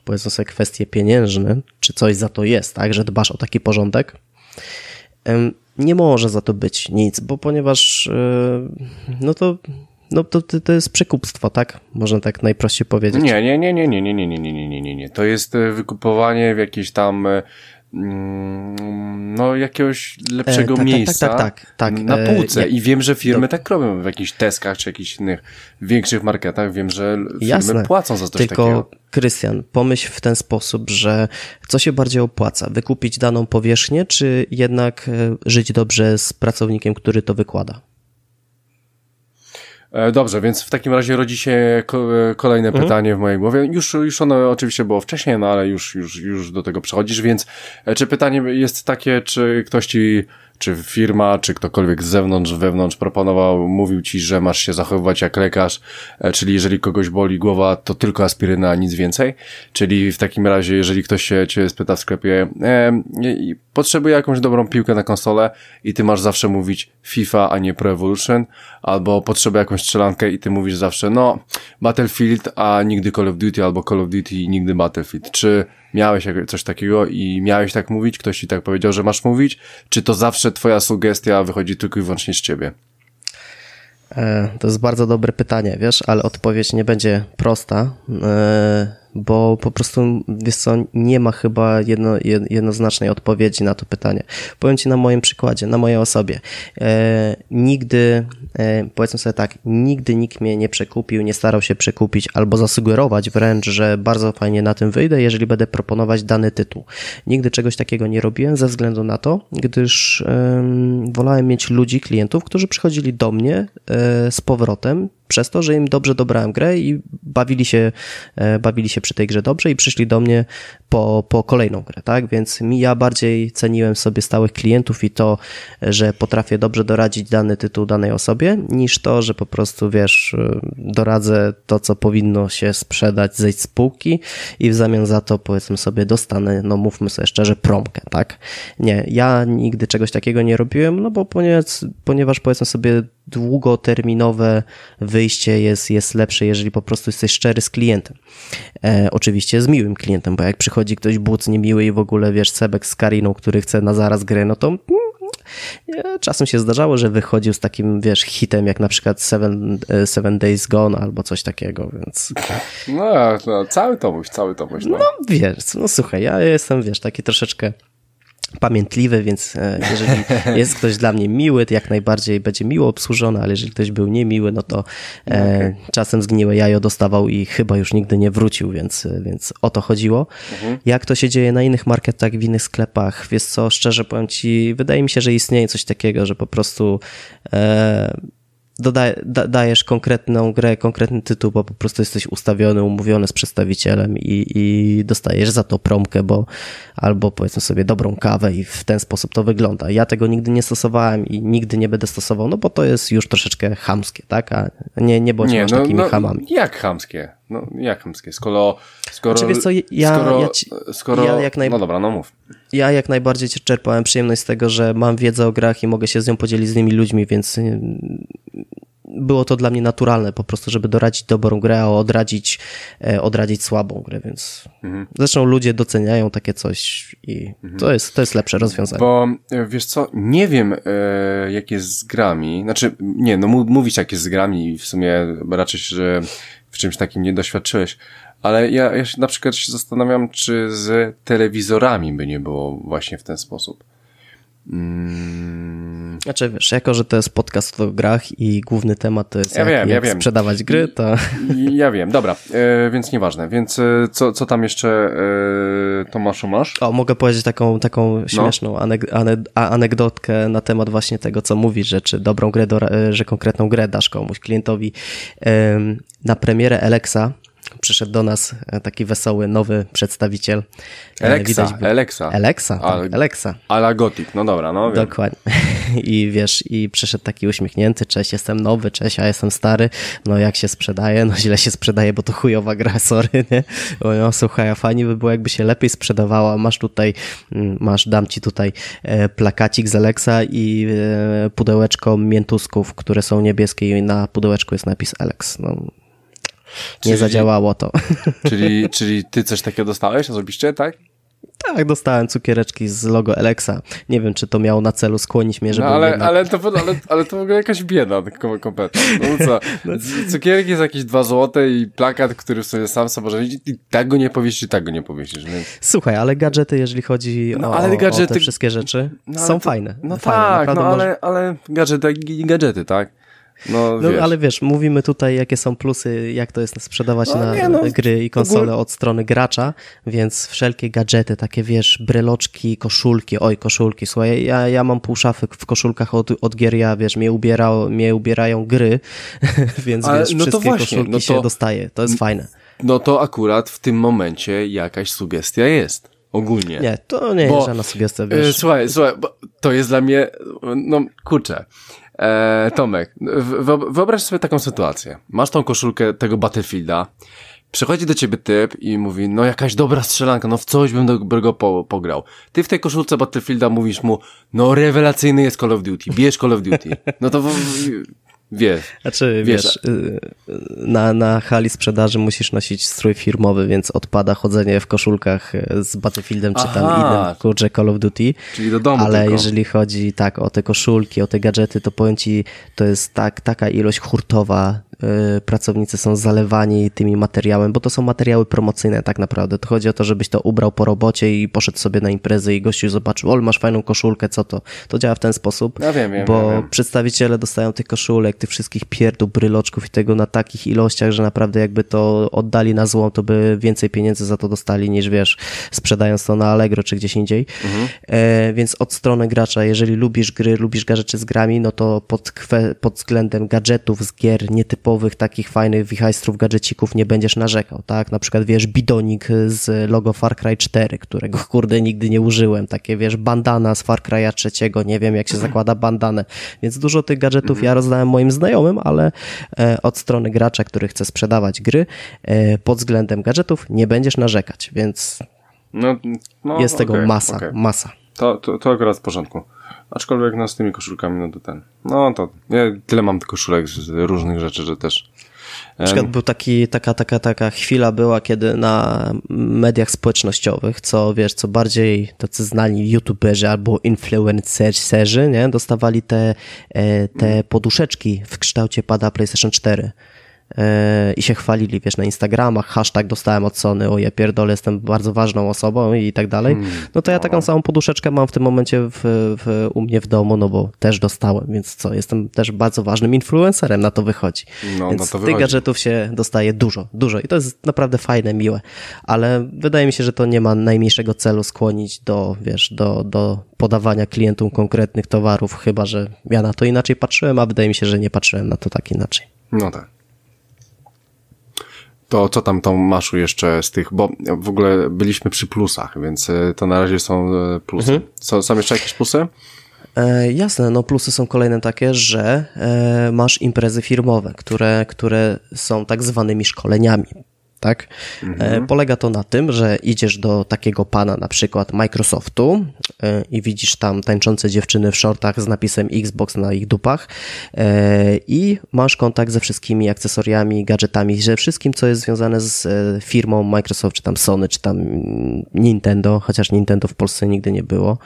powiedzmy sobie kwestie pieniężne, czy coś za to jest, tak? Że dbasz o taki porządek, nie może za to być nic, bo ponieważ e, no to no to, to jest przekupstwo, tak? Można tak najprościej powiedzieć. Nie, nie, nie, nie, nie, nie, nie, nie, nie, nie, nie, nie. To jest wykupowanie w jakiejś tam no jakiegoś lepszego e, tak, miejsca tak, tak, tak, tak, na półce. I wiem, że firmy tak robią w jakichś Teskach czy jakichś innych większych marketach. Wiem, że firmy Jasne. płacą za coś Tylko, takiego. Krystian, pomyśl w ten sposób, że co się bardziej opłaca? Wykupić daną powierzchnię, czy jednak żyć dobrze z pracownikiem, który to wykłada? E, dobrze, więc w takim razie rodzi się e, kolejne mhm. pytanie w mojej głowie. Już, już ono oczywiście było wcześniej, no ale już, już, już do tego przechodzisz, więc e, czy pytanie jest takie, czy ktoś ci czy firma, czy ktokolwiek z zewnątrz, wewnątrz proponował, mówił ci, że masz się zachowywać jak lekarz, czyli jeżeli kogoś boli głowa, to tylko aspiryna, nic więcej. Czyli w takim razie, jeżeli ktoś się cię spyta w sklepie, e, potrzebuje jakąś dobrą piłkę na konsolę i ty masz zawsze mówić FIFA, a nie Pro Evolution, albo potrzebuje jakąś strzelankę i ty mówisz zawsze, no, Battlefield, a nigdy Call of Duty, albo Call of Duty i nigdy Battlefield. Czy miałeś coś takiego i miałeś tak mówić? Ktoś ci tak powiedział, że masz mówić? Czy to zawsze twoja sugestia wychodzi tylko i wyłącznie z ciebie? E, to jest bardzo dobre pytanie, wiesz, ale odpowiedź nie będzie prosta. Bo po prostu, wiesz co, nie ma chyba jedno, jednoznacznej odpowiedzi na to pytanie. Powiem Ci na moim przykładzie, na mojej osobie. E, nigdy, e, powiedzmy sobie tak, nigdy nikt mnie nie przekupił, nie starał się przekupić albo zasugerować wręcz, że bardzo fajnie na tym wyjdę, jeżeli będę proponować dany tytuł. Nigdy czegoś takiego nie robiłem ze względu na to, gdyż e, wolałem mieć ludzi, klientów, którzy przychodzili do mnie e, z powrotem przez to, że im dobrze dobrałem grę i bawili się, e, bawili się przy tej grze dobrze i przyszli do mnie po, po kolejną grę, tak? Więc mi ja bardziej ceniłem sobie stałych klientów i to, że potrafię dobrze doradzić dany tytuł danej osobie, niż to, że po prostu, wiesz, doradzę to, co powinno się sprzedać, zejść z półki i w zamian za to, powiedzmy sobie, dostanę, no mówmy sobie szczerze, promkę, tak? Nie, ja nigdy czegoś takiego nie robiłem, no bo ponieważ, ponieważ powiedzmy sobie, długoterminowe wyjście jest, jest lepsze, jeżeli po prostu jesteś szczery z klientem. E, oczywiście z miłym klientem, bo jak przychodzi ktoś buc niemiły i w ogóle wiesz, Sebek z Kariną, który chce na zaraz grę, no to mm, Czasem się zdarzało, że wychodził z takim, wiesz, hitem jak na przykład Seven, e, Seven Days Gone albo coś takiego, więc... No, no cały Tomuś, cały Tomuś. No. no wiesz, no słuchaj, ja jestem, wiesz, taki troszeczkę pamiętliwy, więc e, jeżeli jest ktoś dla mnie miły, to jak najbardziej będzie miło obsłużony, ale jeżeli ktoś był niemiły, no to e, okay. czasem zgniłe jajo dostawał i chyba już nigdy nie wrócił, więc, więc o to chodziło. Mhm. Jak to się dzieje na innych marketach, w innych sklepach? Wiesz co, szczerze powiem ci, wydaje mi się, że istnieje coś takiego, że po prostu e, dodaje, da, dajesz konkretną grę, konkretny tytuł, bo po prostu jesteś ustawiony, umówiony z przedstawicielem i, i dostajesz za to promkę, bo albo powiedzmy sobie dobrą kawę i w ten sposób to wygląda. Ja tego nigdy nie stosowałem i nigdy nie będę stosował, no bo to jest już troszeczkę chamskie, tak? A nie, nie bądźmy nie, no, takimi no, hamami. Jak chamskie? No, jak chamskie? Skoro... skoro znaczy, wiesz co, ja, skoro, ja, ci, skoro, ja jak naj... No dobra, no mów. Ja jak najbardziej czerpałem przyjemność z tego, że mam wiedzę o grach i mogę się z nią podzielić z innymi ludźmi, więc było to dla mnie naturalne po prostu, żeby doradzić dobrą grę, a odradzić, e, odradzić słabą grę, więc mhm. zresztą ludzie doceniają takie coś i mhm. to, jest, to jest lepsze rozwiązanie. Bo e, wiesz co, nie wiem e, jak jest z grami, znaczy nie, no mówić jak jest z grami i w sumie raczej, że w czymś takim nie doświadczyłeś, ale ja, ja się na przykład się zastanawiam, czy z telewizorami by nie było właśnie w ten sposób. Mm. Znaczy wiesz, jako że to jest podcast o grach i główny temat to jest ja jak, wiem, jak ja wiem. sprzedawać gry, to... Ja wiem, dobra, e, więc nieważne. Więc e, co, co tam jeszcze e, Tomaszu masz? O, mogę powiedzieć taką, taką no. śmieszną anek anegdotkę na temat właśnie tego, co mówisz, że czy dobrą grę, do, e, że konkretną grę dasz komuś klientowi. E, na premierę Alexa przyszedł do nas e, taki wesoły, nowy przedstawiciel. E, Alexa, Widać, Alexa. Alexa, tak, Alexa. Ala Gothic, no dobra, no wiem. Dokładnie. I wiesz, i przyszedł taki uśmiechnięty, cześć, jestem nowy, cześć, a jestem stary, no jak się sprzedaje, no źle się sprzedaje, bo to chujowa gra, sorry, nie? No, słuchaj, a fajnie by było, jakby się lepiej sprzedawała, masz tutaj, mm, masz, dam ci tutaj e, plakacik z Alexa i pudełeczko miętusków, które są niebieskie i na pudełeczku jest napis Alex, no nie zadziałało to. Czyli, czyli ty coś takiego dostałeś osobiście, tak? Tak, dostałem cukiereczki z logo Alexa. Nie wiem, czy to miało na celu skłonić mnie, żeby... No ale, jednak... ale, to, ale, ale to w ogóle jakaś bieda kompletna. No co, no. cukierek jest jakieś dwa złote i plakat, który w sobie sam sobie i tak go nie powiesz, i tak go nie powiesisz. Więc... Słuchaj, ale gadżety, jeżeli chodzi no, o, ale gadżety... o te wszystkie rzeczy, no, są to... fajne. No fajne, tak, no ale, może... ale gadżety gadżety, tak? No, no ale wiesz, mówimy tutaj, jakie są plusy, jak to jest sprzedawać no, na nie, no, gry i konsole od strony gracza, więc wszelkie gadżety, takie wiesz, bryloczki, koszulki, oj, koszulki, słuchaj, ja, ja mam pół szafy w koszulkach od, od gier, ja wiesz, mnie, ubiera, mnie ubierają gry, więc ale, wiesz, no wszystkie właśnie, koszulki no to, się dostaje, to jest fajne. No to akurat w tym momencie jakaś sugestia jest ogólnie. Nie, to nie bo, jest żadna sugestia, wiesz. E, słuchaj, słuchaj, to jest dla mnie, no kurczę, E, Tomek, wyobraź sobie taką sytuację. Masz tą koszulkę tego Battlefielda, przychodzi do ciebie typ i mówi, no jakaś dobra strzelanka, no w coś bym dobrego po, pograł. Ty w tej koszulce Battlefielda mówisz mu, no rewelacyjny jest Call of Duty, bierz Call of Duty. No to Wiesz. Znaczy, wiesz, wiesz y, na, na hali sprzedaży musisz nosić strój firmowy, więc odpada chodzenie w koszulkach y, z Battlefieldem czy tam innym, kurczę, Call of Duty. Czyli do domu Ale tylko. jeżeli chodzi tak o te koszulki, o te gadżety, to powiem ci, to jest tak, taka ilość hurtowa pracownicy są zalewani tymi materiałem, bo to są materiały promocyjne tak naprawdę. To chodzi o to, żebyś to ubrał po robocie i poszedł sobie na imprezę i gościu zobaczył, ol, masz fajną koszulkę, co to? To działa w ten sposób, ja wiem, wiem, bo ja wiem. przedstawiciele dostają tych koszulek, tych wszystkich pierdół, bryloczków i tego na takich ilościach, że naprawdę jakby to oddali na złą, to by więcej pieniędzy za to dostali niż wiesz, sprzedając to na Allegro czy gdzieś indziej. Mhm. E, więc od strony gracza, jeżeli lubisz gry, lubisz gadżety z grami, no to pod, pod względem gadżetów z gier nietypowych typowych, takich fajnych wichajstrów, gadżecików nie będziesz narzekał, tak? Na przykład, wiesz, bidonik z logo Far Cry 4, którego, kurde, nigdy nie użyłem. Takie, wiesz, bandana z Far Cry'a 3, nie wiem, jak się zakłada bandanę. Więc dużo tych gadżetów ja rozdałem moim znajomym, ale e, od strony gracza, który chce sprzedawać gry, e, pod względem gadżetów nie będziesz narzekać, więc no, no, jest tego okay, masa, okay. masa. To, to, to akurat w porządku. Aczkolwiek no z tymi koszulkami, no to ten. No to ja tyle mam koszulek z różnych rzeczy, że też. Na przykład był taki, taka, taka, taka chwila była, kiedy na mediach społecznościowych, co wiesz, co bardziej tacy znani youtuberzy albo influencerzy, nie, dostawali te, e, te poduszeczki w kształcie pada PlayStation 4. E, i się chwalili, wiesz, na Instagramach, hashtag dostałem od Sony, o ja pierdolę, jestem bardzo ważną osobą i tak dalej, hmm. no to ja taką samą poduszeczkę mam w tym momencie w, w, u mnie w domu, no bo też dostałem, więc co, jestem też bardzo ważnym influencerem, na to wychodzi. No, więc to tych gadżetów się dostaje dużo, dużo i to jest naprawdę fajne, miłe, ale wydaje mi się, że to nie ma najmniejszego celu skłonić do, wiesz, do, do podawania klientom konkretnych towarów, chyba, że ja na to inaczej patrzyłem, a wydaje mi się, że nie patrzyłem na to tak inaczej. No tak. To co tam tą maszu jeszcze z tych, bo w ogóle byliśmy przy plusach, więc e, to na razie są e, plusy. Mhm. Co, są jeszcze jakieś plusy? E, jasne, no plusy są kolejne takie, że e, masz imprezy firmowe, które, które są tak zwanymi szkoleniami tak? Mhm. Polega to na tym, że idziesz do takiego pana, na przykład Microsoftu e, i widzisz tam tańczące dziewczyny w shortach z napisem Xbox na ich dupach e, i masz kontakt ze wszystkimi akcesoriami, gadżetami, że wszystkim, co jest związane z firmą Microsoft, czy tam Sony, czy tam Nintendo, chociaż Nintendo w Polsce nigdy nie było,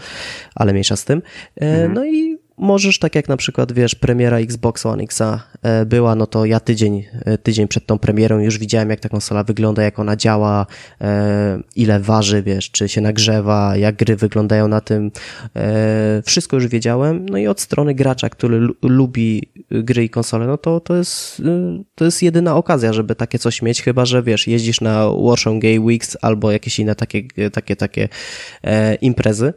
ale mniejsza z tym. Mhm. No i możesz, tak jak na przykład, wiesz, premiera Xbox One X e, była, no to ja tydzień, e, tydzień przed tą premierą już widziałem, jak ta konsola wygląda, jak ona działa, e, ile waży, wiesz, czy się nagrzewa, jak gry wyglądają na tym. Wszystko już wiedziałem. No i od strony gracza, który lubi gry i konsole, no to, to jest, to jest jedyna okazja, żeby takie coś mieć, chyba, że wiesz, jeździsz na Warsham Gay Weeks albo jakieś inne takie, takie, takie imprezy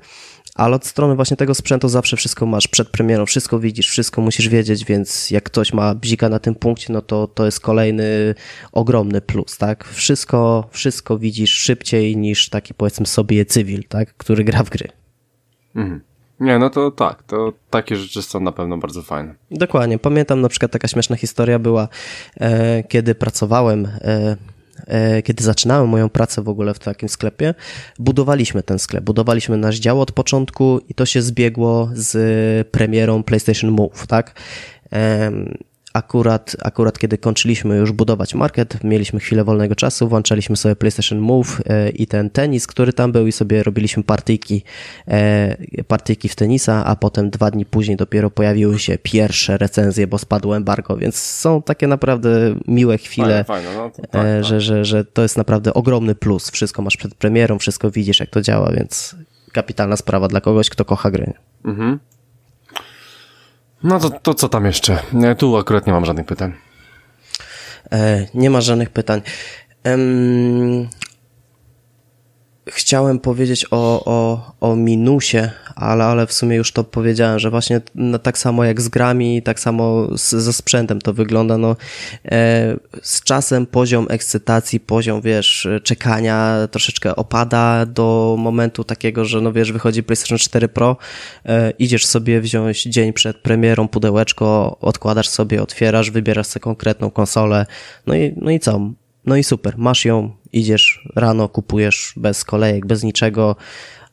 ale od strony właśnie tego sprzętu zawsze wszystko masz przed premierą, wszystko widzisz, wszystko musisz wiedzieć, więc jak ktoś ma bzika na tym punkcie, no to to jest kolejny ogromny plus, tak? Wszystko, wszystko widzisz szybciej niż taki powiedzmy sobie cywil, tak? Który gra w gry. Mhm. Nie, no to tak, to takie rzeczy są na pewno bardzo fajne. Dokładnie. Pamiętam na przykład taka śmieszna historia była, e, kiedy pracowałem e, kiedy zaczynałem moją pracę w ogóle w takim sklepie, budowaliśmy ten sklep, budowaliśmy nasz dział od początku i to się zbiegło z premierą PlayStation Move, tak? Akurat, akurat kiedy kończyliśmy już budować market, mieliśmy chwilę wolnego czasu, włączaliśmy sobie PlayStation Move e, i ten tenis, który tam był i sobie robiliśmy partyjki, e, partyjki w tenisa, a potem dwa dni później dopiero pojawiły się pierwsze recenzje, bo spadło embargo, więc są takie naprawdę miłe chwile, fajne, fajne, no, tak, e, że, tak. że, że to jest naprawdę ogromny plus. Wszystko masz przed premierą, wszystko widzisz jak to działa, więc kapitalna sprawa dla kogoś, kto kocha gry. Mhm. No to, to co tam jeszcze? Tu akurat nie mam żadnych pytań. E, nie ma żadnych pytań. Ehm, chciałem powiedzieć o, o, o minusie, ale, ale w sumie już to powiedziałem, że właśnie no, tak samo jak z grami, tak samo z, ze sprzętem to wygląda. No, e, z czasem poziom ekscytacji, poziom, wiesz, czekania troszeczkę opada do momentu takiego, że no wiesz, wychodzi PlayStation 4 Pro, e, idziesz sobie wziąć dzień przed premierą pudełeczko, odkładasz sobie, otwierasz, wybierasz sobie konkretną konsolę, no i, no i co? No i super, masz ją, idziesz rano, kupujesz bez kolejek, bez niczego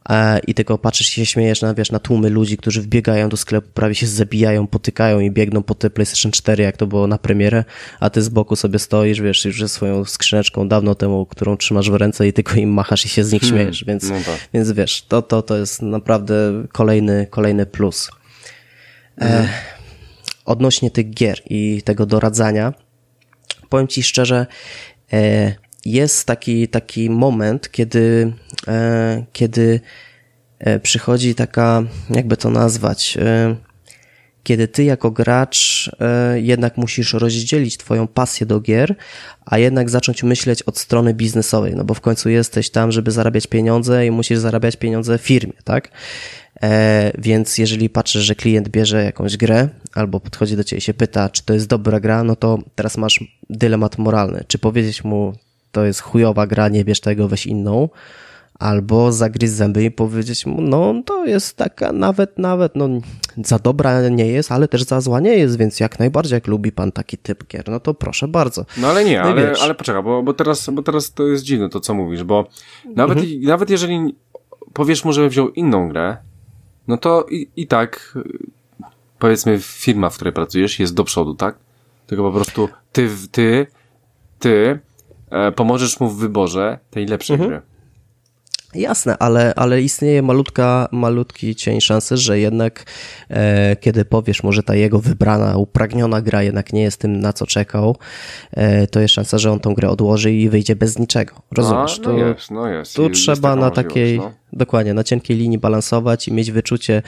e, i tylko patrzysz i się śmiejesz na, wiesz, na tłumy ludzi, którzy wbiegają do sklepu, prawie się zabijają, potykają i biegną po te PlayStation 4, jak to było na premierę, a ty z boku sobie stoisz, wiesz, już ze swoją skrzyneczką dawno temu, którą trzymasz w ręce i tylko im machasz i się z nich hmm, śmiejesz, więc, no tak. więc wiesz, to, to, to jest naprawdę kolejny, kolejny plus. E, mhm. odnośnie tych gier i tego doradzania, powiem ci szczerze, jest taki, taki moment, kiedy, e, kiedy e, przychodzi taka, jakby to nazwać, kiedy ty jako gracz jednak musisz rozdzielić twoją pasję do gier, a jednak zacząć myśleć od strony biznesowej, no bo w końcu jesteś tam, żeby zarabiać pieniądze i musisz zarabiać pieniądze firmie, tak? E, więc jeżeli patrzysz, że klient bierze jakąś grę albo podchodzi do ciebie i się pyta, czy to jest dobra gra, no to teraz masz dylemat moralny. Czy powiedzieć mu, to jest chujowa gra, nie bierz tego, weź inną, albo zagryźć zęby i powiedzieć mu, no to jest taka nawet, nawet, no za dobra nie jest, ale też za zła nie jest, więc jak najbardziej, jak lubi pan taki typ gier, no to proszę bardzo. No ale nie, no ale, ale poczekaj, bo, bo, teraz, bo teraz to jest dziwne to, co mówisz, bo nawet, mhm. nawet jeżeli powiesz mu, żeby wziął inną grę, no to i, i tak, powiedzmy, firma, w której pracujesz jest do przodu, tak? Tylko po prostu ty, ty, ty e, pomożesz mu w wyborze tej lepszej mhm. gry. Jasne, ale, ale istnieje malutka, malutki cień szansy, że jednak e, kiedy powiesz mu, że ta jego wybrana, upragniona gra jednak nie jest tym, na co czekał, e, to jest szansa, że on tą grę odłoży i wyjdzie bez niczego. Rozumiesz? A, no to, jest, no jest. Tu trzeba na takiej, no. Dokładnie, na cienkiej linii balansować i mieć wyczucie,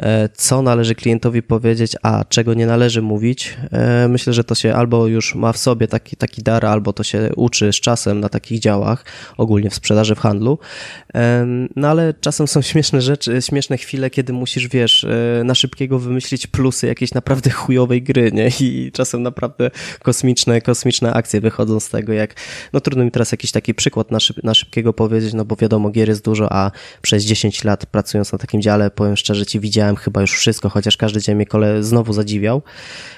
e, co należy klientowi powiedzieć, a czego nie należy mówić. E, myślę, że to się albo już ma w sobie taki, taki dar, albo to się uczy z czasem na takich działach, ogólnie w sprzedaży, w handlu. No ale czasem są śmieszne rzeczy, śmieszne chwile, kiedy musisz, wiesz, e, na szybkiego wymyślić plusy jakiejś naprawdę chujowej gry, nie? I czasem naprawdę kosmiczne, kosmiczne akcje wychodzą z tego, jak, no trudno mi teraz jakiś taki przykład na, szyb, na szybkiego powiedzieć, no bo wiadomo, gier jest dużo, a przez 10 lat pracując na takim dziale, powiem szczerze ci, widziałem chyba już wszystko, chociaż każdy dzień mnie kole znowu zadziwiał,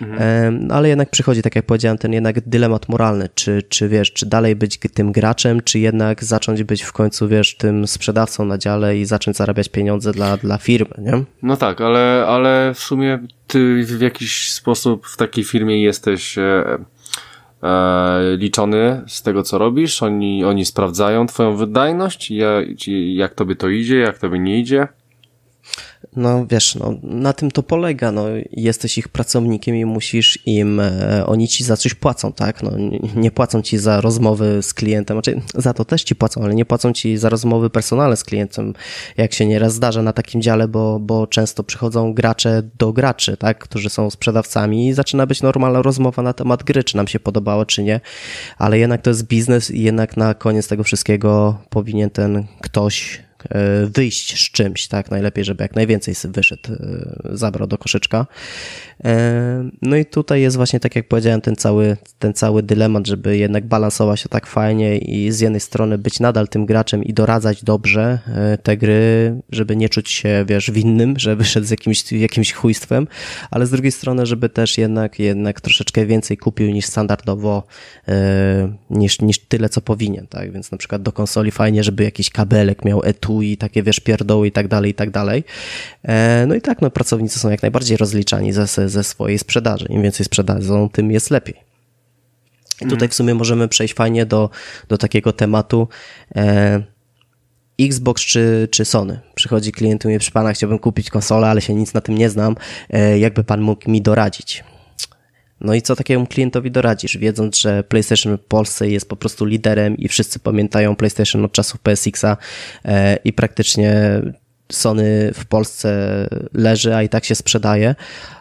mhm. ale jednak przychodzi, tak jak powiedziałem, ten jednak dylemat moralny, czy, czy wiesz, czy dalej być tym graczem, czy jednak zacząć być w końcu, wiesz, tym sprzedawcą na dziale i zacząć zarabiać pieniądze dla, dla firmy, nie? No tak, ale, ale w sumie ty w jakiś sposób w takiej firmie jesteś e, liczony z tego, co robisz. Oni, oni sprawdzają twoją wydajność, jak, jak tobie to idzie, jak tobie nie idzie. No wiesz, no, na tym to polega. No, jesteś ich pracownikiem i musisz im, e, oni ci za coś płacą, tak? No, nie, płacą ci za rozmowy z klientem, znaczy za to też ci płacą, ale nie płacą ci za rozmowy personalne z klientem, jak się nieraz zdarza na takim dziale, bo, bo często przychodzą gracze do graczy, tak? Którzy są sprzedawcami i zaczyna być normalna rozmowa na temat gry, czy nam się podobało, czy nie, ale jednak to jest biznes i jednak na koniec tego wszystkiego powinien ten ktoś wyjść z czymś, tak? Najlepiej, żeby jak najwięcej wyszedł, e, zabrał do koszyczka. E, no i tutaj jest właśnie, tak jak powiedziałem, ten cały, ten cały dylemat, żeby jednak balansować się tak fajnie i z jednej strony być nadal tym graczem i doradzać dobrze te gry, żeby nie czuć się, wiesz, winnym, że wyszedł z jakimś, jakimś chujstwem, ale z drugiej strony, żeby też jednak, jednak troszeczkę więcej kupił niż standardowo, niż, niż tyle, co powinien, tak? Więc na przykład do konsoli fajnie, żeby jakiś kabelek miał etu i takie, wiesz, pierdoły i tak dalej, i tak dalej. E, no i tak, no pracownicy są jak najbardziej rozliczani ze, ze swojej sprzedaży. Im więcej sprzedadzą, tym jest lepiej. I tutaj w sumie możemy przejść fajnie do, do takiego tematu e, Xbox czy, czy Sony. Przychodzi klient i mówi, przy pana chciałbym kupić konsolę, ale się nic na tym nie znam, e, jakby pan mógł mi doradzić. No i co takiemu klientowi doradzisz, wiedząc, że PlayStation w Polsce jest po prostu liderem i wszyscy pamiętają PlayStation od czasów PSX-a e, i praktycznie Sony w Polsce leży, a i tak się sprzedaje,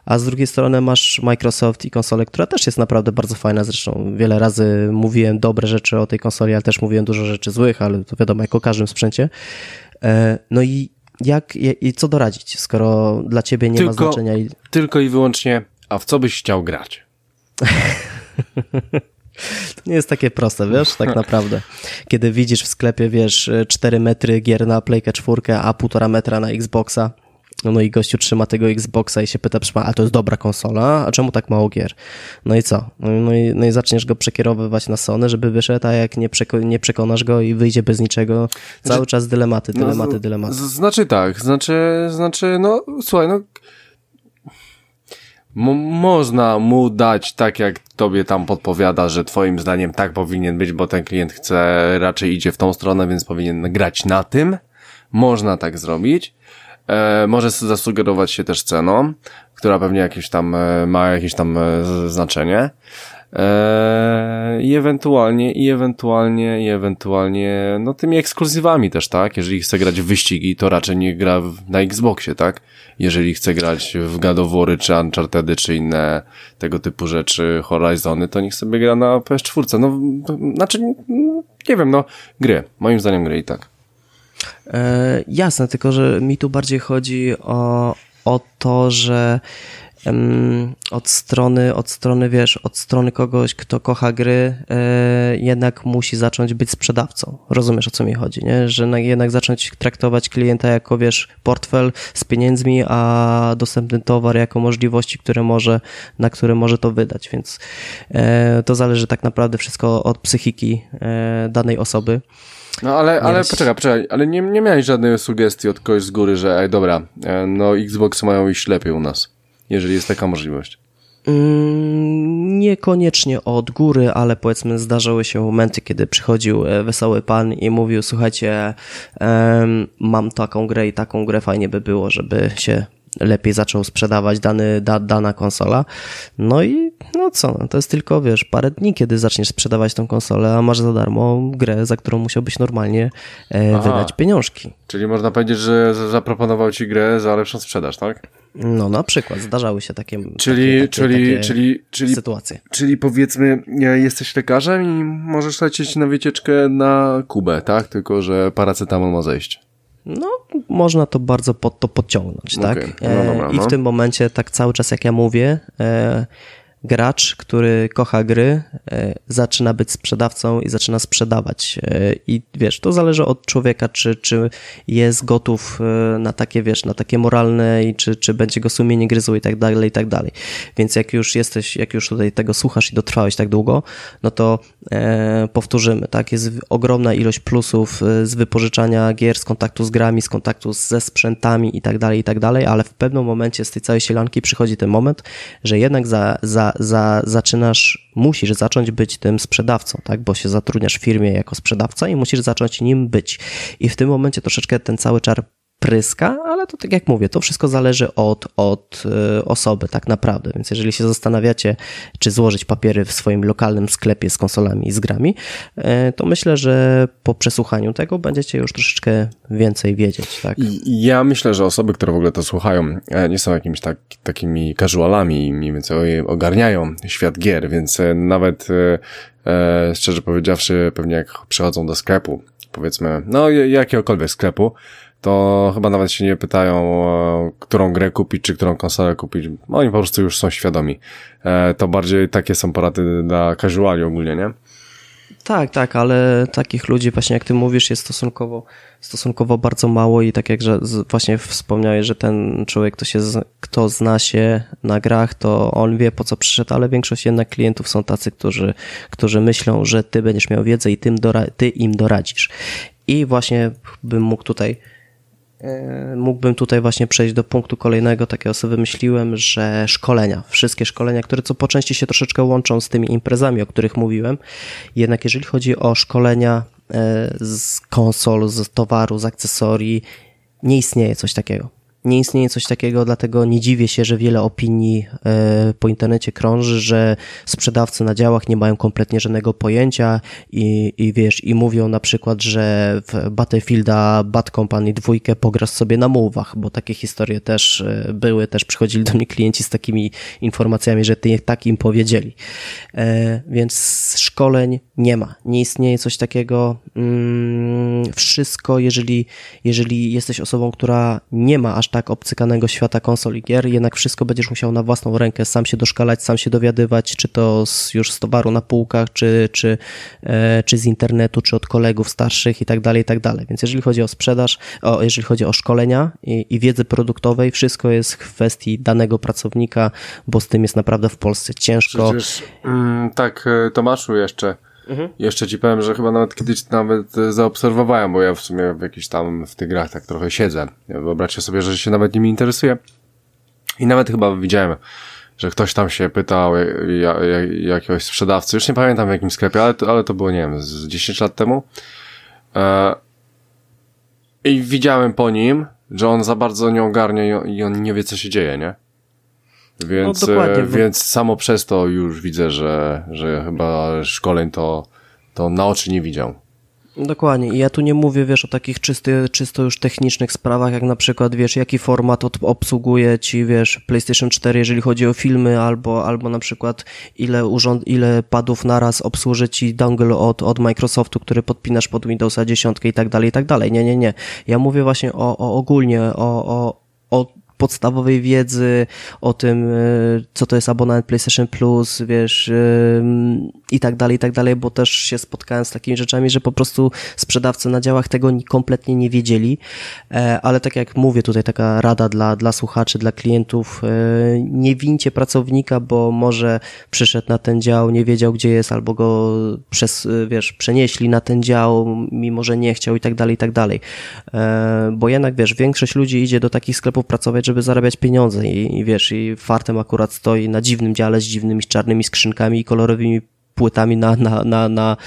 a z drugiej strony masz Microsoft i konsolę, która też jest naprawdę bardzo fajna, zresztą wiele razy mówiłem dobre rzeczy o tej konsoli, ale też mówiłem dużo rzeczy złych, ale to wiadomo, jak o każdym sprzęcie. E, no i jak, i co doradzić, skoro dla ciebie nie tylko, ma znaczenia? Tylko i wyłącznie, a w co byś chciał grać? To nie jest takie proste, wiesz, tak naprawdę. Kiedy widzisz w sklepie, wiesz, 4 metry gier na Playkę 4, a 1,5 metra na Xboxa, no i gościu trzyma tego Xboxa i się pyta, a to jest dobra konsola, a czemu tak mało gier? No i co? No i, no i zaczniesz go przekierowywać na Sony, żeby wyszedł, a jak nie, przeko nie przekonasz go i wyjdzie bez niczego, cały znaczy, czas dylematy, no, dylematy, no, dylematy. Znaczy tak, znaczy, znaczy, no słuchaj, no można mu dać tak, jak tobie tam podpowiada, że twoim zdaniem tak powinien być, bo ten klient chce, raczej idzie w tą stronę, więc powinien grać na tym. Można tak zrobić. E, może zasugerować się też ceną, która pewnie jakieś tam e, ma jakieś tam e, znaczenie. E, I ewentualnie, i ewentualnie, i ewentualnie, no tymi ekskluzywami też, tak? Jeżeli chce grać w wyścigi, to raczej nie gra na Xboxie, tak? Jeżeli chce grać w Gadowory, czy Unchartedy, czy inne tego typu rzeczy, Horizony, to niech sobie gra na PS4. No, znaczy, nie wiem, no, gry. Moim zdaniem gry i tak. E, jasne, tylko że mi tu bardziej chodzi o, o to, że od strony, od strony, wiesz, od strony kogoś, kto kocha gry, e, jednak musi zacząć być sprzedawcą. Rozumiesz, o co mi chodzi, nie? Że jednak zacząć traktować klienta jako, wiesz, portfel z pieniędzmi, a dostępny towar jako możliwości, które może, na które może to wydać, więc e, to zależy tak naprawdę wszystko od psychiki e, danej osoby. No ale, ale poczekaj, poczekaj, ale nie, nie miałeś żadnej sugestii od kogoś z góry, że ej, dobra, no Xbox mają iść lepiej u nas jeżeli jest taka możliwość? Mm, niekoniecznie od góry, ale powiedzmy zdarzały się momenty, kiedy przychodził e, wesoły pan i mówił, słuchajcie, mam taką grę i taką grę, fajnie by było, żeby się lepiej zaczął sprzedawać dany, da, dana konsola. No i no co, no to jest tylko, wiesz, parę dni, kiedy zaczniesz sprzedawać tą konsolę, a masz za darmo grę, za którą musiałbyś normalnie e, wydać pieniążki. Czyli można powiedzieć, że zaproponował ci grę za lepszą sprzedaż, tak? No na przykład zdarzały się takie, czyli, takie, czyli, takie czyli, czyli, sytuacje. Czyli powiedzmy, jesteś lekarzem i możesz lecieć na wycieczkę na Kubę, tak? Tylko, że paracetamol ma zejść. No, można to bardzo pod to podciągnąć, okay. tak? No no. I w tym momencie, tak cały czas jak ja mówię, e, gracz, który kocha gry, e, zaczyna być sprzedawcą i zaczyna sprzedawać. E, I wiesz, to zależy od człowieka, czy, czy jest gotów e, na takie, wiesz, na takie moralne i czy, czy będzie go sumienie gryzło i tak dalej, i tak dalej. Więc jak już jesteś, jak już tutaj tego słuchasz i dotrwałeś tak długo, no to e, powtórzymy, tak? Jest ogromna ilość plusów z wypożyczania gier, z kontaktu z grami, z kontaktu ze sprzętami i tak dalej, i tak dalej, ale w pewnym momencie z tej całej sielanki przychodzi ten moment, że jednak za, za za, zaczynasz, musisz zacząć być tym sprzedawcą, tak? Bo się zatrudniasz w firmie jako sprzedawca i musisz zacząć nim być. I w tym momencie troszeczkę ten cały czar pryska, ale to tak jak mówię, to wszystko zależy od, od e, osoby tak naprawdę, więc jeżeli się zastanawiacie, czy złożyć papiery w swoim lokalnym sklepie z konsolami i z grami, e, to myślę, że po przesłuchaniu tego będziecie już troszeczkę więcej wiedzieć. Tak? Ja myślę, że osoby, które w ogóle to słuchają, e, nie są jakimiś tak, takimi casualami i mniej więcej ogarniają świat gier, więc nawet szczerze powiedziawszy, pewnie jak przychodzą do sklepu, powiedzmy, no jakiegokolwiek sklepu, to chyba nawet się nie pytają, którą grę kupić, czy którą konsolę kupić. Oni po prostu już są świadomi. E, to bardziej takie są porady dla casuali ogólnie, nie? Tak, tak, ale takich ludzi właśnie jak ty mówisz jest stosunkowo, stosunkowo bardzo mało i tak jak że właśnie wspomniałeś, że ten człowiek, kto, się, kto zna się na grach, to on wie po co przyszedł, ale większość jednak klientów są tacy, którzy, którzy myślą, że ty będziesz miał wiedzę i tym dora, ty im doradzisz. I właśnie bym mógł tutaj E, mógłbym tutaj właśnie przejść do punktu kolejnego, takiego sobie wymyśliłem, że szkolenia, wszystkie szkolenia, które co po części się troszeczkę łączą z tymi imprezami, o których mówiłem, jednak jeżeli chodzi o szkolenia e, z konsol, z towaru, z akcesorii, nie istnieje coś takiego. Nie istnieje coś takiego, dlatego nie dziwię się, że wiele opinii e, po internecie krąży, że sprzedawcy na działach nie mają kompletnie żadnego pojęcia i, i wiesz, i mówią na przykład, że w Battlefielda Bad Company dwójkę pograsz sobie na mówach, bo takie historie też e, były, też przychodzili do mnie klienci z takimi informacjami, że ty tak im powiedzieli. E, więc szkoleń nie ma, nie istnieje coś takiego. Mm, wszystko, jeżeli, jeżeli jesteś osobą, która nie ma aż tak obcykanego świata konsol i gier, jednak wszystko będziesz musiał na własną rękę sam się doszkalać, sam się dowiadywać, czy to z, już z towaru na półkach, czy, czy, e, czy z internetu, czy od kolegów starszych i tak dalej, i tak dalej. Więc jeżeli chodzi o sprzedaż, o, jeżeli chodzi o szkolenia i, i wiedzy produktowej, wszystko jest w kwestii danego pracownika, bo z tym jest naprawdę w Polsce ciężko. Przecież, mm, tak, e, Tomaszu jeszcze, Mhm. Jeszcze ci powiem, że chyba nawet kiedyś nawet zaobserwowałem, bo ja w sumie w jakiś tam w tych grach tak trochę siedzę. Wyobraźcie sobie, że się nawet nimi interesuje. I nawet chyba widziałem, że ktoś tam się pytał jakiegoś sprzedawcy, już nie pamiętam w jakim sklepie, ale to, ale to było, nie wiem, z 10 lat temu. E, I widziałem po nim, że on za bardzo nie ogarnia i on nie wie, co się dzieje, nie? Więc, no, e, więc samo przez to już widzę, że, że chyba szkoleń to, to na oczy nie widział. Dokładnie. I ja tu nie mówię, wiesz, o takich czysty, czysto już technicznych sprawach, jak na przykład, wiesz, jaki format obsługuje ci, wiesz, PlayStation 4, jeżeli chodzi o filmy, albo, albo na przykład ile urząd, ile padów naraz obsłuży ci dongle od, od Microsoftu, który podpinasz pod Windowsa 10 i tak dalej, i tak dalej. Nie, nie, nie. Ja mówię właśnie o, o ogólnie, o, o, o podstawowej wiedzy o tym, e, co to jest abonament PlayStation Plus, wiesz, i tak dalej, i tak dalej, bo też się spotkałem z takimi rzeczami, że po prostu sprzedawcy na działach tego kompletnie nie wiedzieli, e, ale tak jak mówię, tutaj taka rada dla, dla słuchaczy, dla klientów, e, nie wincie pracownika, bo może przyszedł na ten dział, nie wiedział gdzie jest, albo go przez, wiesz, przenieśli na ten dział, mimo że nie chciał i tak dalej, i tak dalej, bo jednak, wiesz, większość ludzi idzie do takich sklepów pracować, żeby zarabiać pieniądze i, i wiesz, i fartem akurat stoi na dziwnym dziale z dziwnymi czarnymi skrzynkami i kolorowymi płytami na, na, na, na,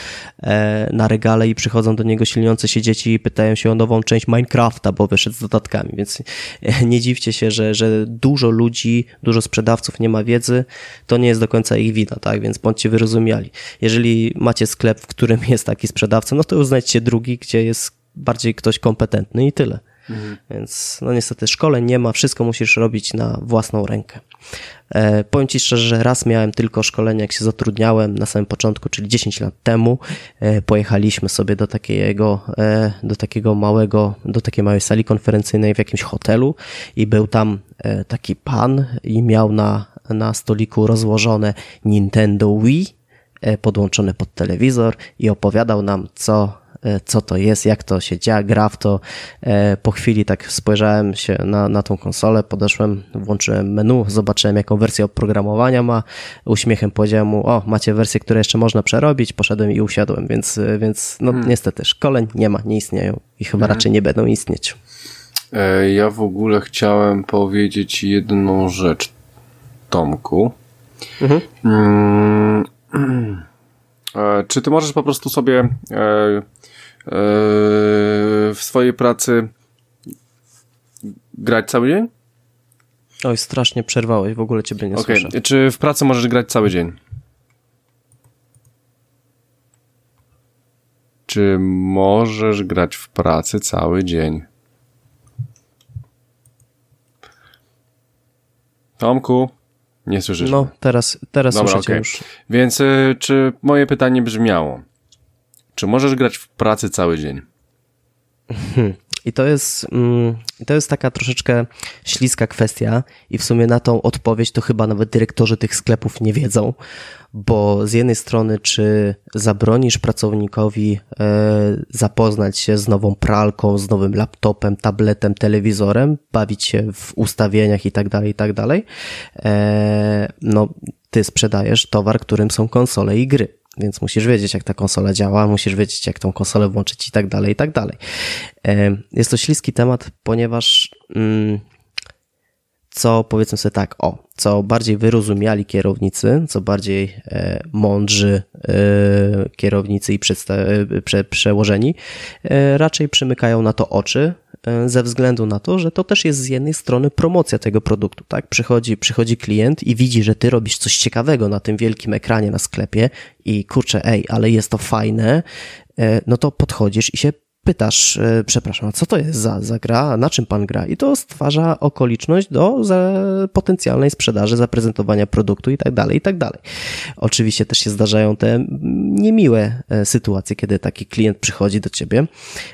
e, na regale i przychodzą do niego silniące się dzieci i pytają się o nową część Minecrafta, bo wyszedł z dodatkami, więc nie dziwcie się, że, że dużo ludzi, dużo sprzedawców nie ma wiedzy, to nie jest do końca ich wina, tak, więc bądźcie wyrozumiali. Jeżeli macie sklep, w którym jest taki sprzedawca, no to już znajdźcie drugi, gdzie jest bardziej ktoś kompetentny i tyle. Mhm. Więc no niestety szkoleń nie ma, wszystko musisz robić na własną rękę. E, powiem Ci szczerze, że raz miałem tylko szkolenie, jak się zatrudniałem na samym początku, czyli 10 lat temu. E, pojechaliśmy sobie do takiego, e, do takiego małego, do takiej małej sali konferencyjnej w jakimś hotelu i był tam e, taki pan i miał na, na stoliku rozłożone Nintendo Wii e, podłączone pod telewizor i opowiadał nam, co co to jest, jak to się dzieje, gra w to. E, po chwili tak spojrzałem się na, na tą konsolę, podeszłem, włączyłem menu, zobaczyłem jaką wersję oprogramowania ma, uśmiechem powiedziałem mu, o, macie wersję, którą jeszcze można przerobić, poszedłem i usiadłem, więc, więc no hmm. niestety szkoleń nie ma, nie istnieją i chyba hmm. raczej nie będą istnieć. E, ja w ogóle chciałem powiedzieć jedną rzecz, Tomku. Mhm. Mm, czy ty możesz po prostu sobie w swojej pracy grać cały dzień? Oj, strasznie przerwałeś, w ogóle ciebie nie okay. słyszę. Czy w pracy możesz grać cały dzień? Czy możesz grać w pracy cały dzień? Tomku, nie słyszysz? No, teraz, teraz Dobra, słyszę okay. już. Więc y, czy moje pytanie brzmiało? Czy możesz grać w pracy cały dzień? Hmm. I to jest, mm, to jest taka troszeczkę śliska kwestia, i w sumie na tą odpowiedź to chyba nawet dyrektorzy tych sklepów nie wiedzą, bo z jednej strony, czy zabronisz pracownikowi e, zapoznać się z nową pralką, z nowym laptopem, tabletem, telewizorem, bawić się w ustawieniach i tak dalej, i tak dalej, e, no ty sprzedajesz towar, którym są konsole i gry więc musisz wiedzieć, jak ta konsola działa, musisz wiedzieć, jak tą konsolę włączyć i tak dalej, i tak dalej. E, jest to śliski temat, ponieważ mm, co powiedzmy sobie tak, o, co bardziej wyrozumiali kierownicy, co bardziej e, mądrzy e, kierownicy i prze, przełożeni, raczej przymykają na to oczy, ze względu na to, że to też jest z jednej strony promocja tego produktu, tak? Przychodzi, przychodzi klient i widzi, że ty robisz coś ciekawego na tym wielkim ekranie na sklepie i kurczę, ej, ale jest to fajne, e, no to podchodzisz i się pytasz, e, przepraszam, co to jest za, za gra, na czym pan gra? I to stwarza okoliczność do potencjalnej sprzedaży, zaprezentowania produktu i tak dalej, i tak dalej. Oczywiście też się zdarzają te niemiłe e, sytuacje, kiedy taki klient przychodzi do ciebie,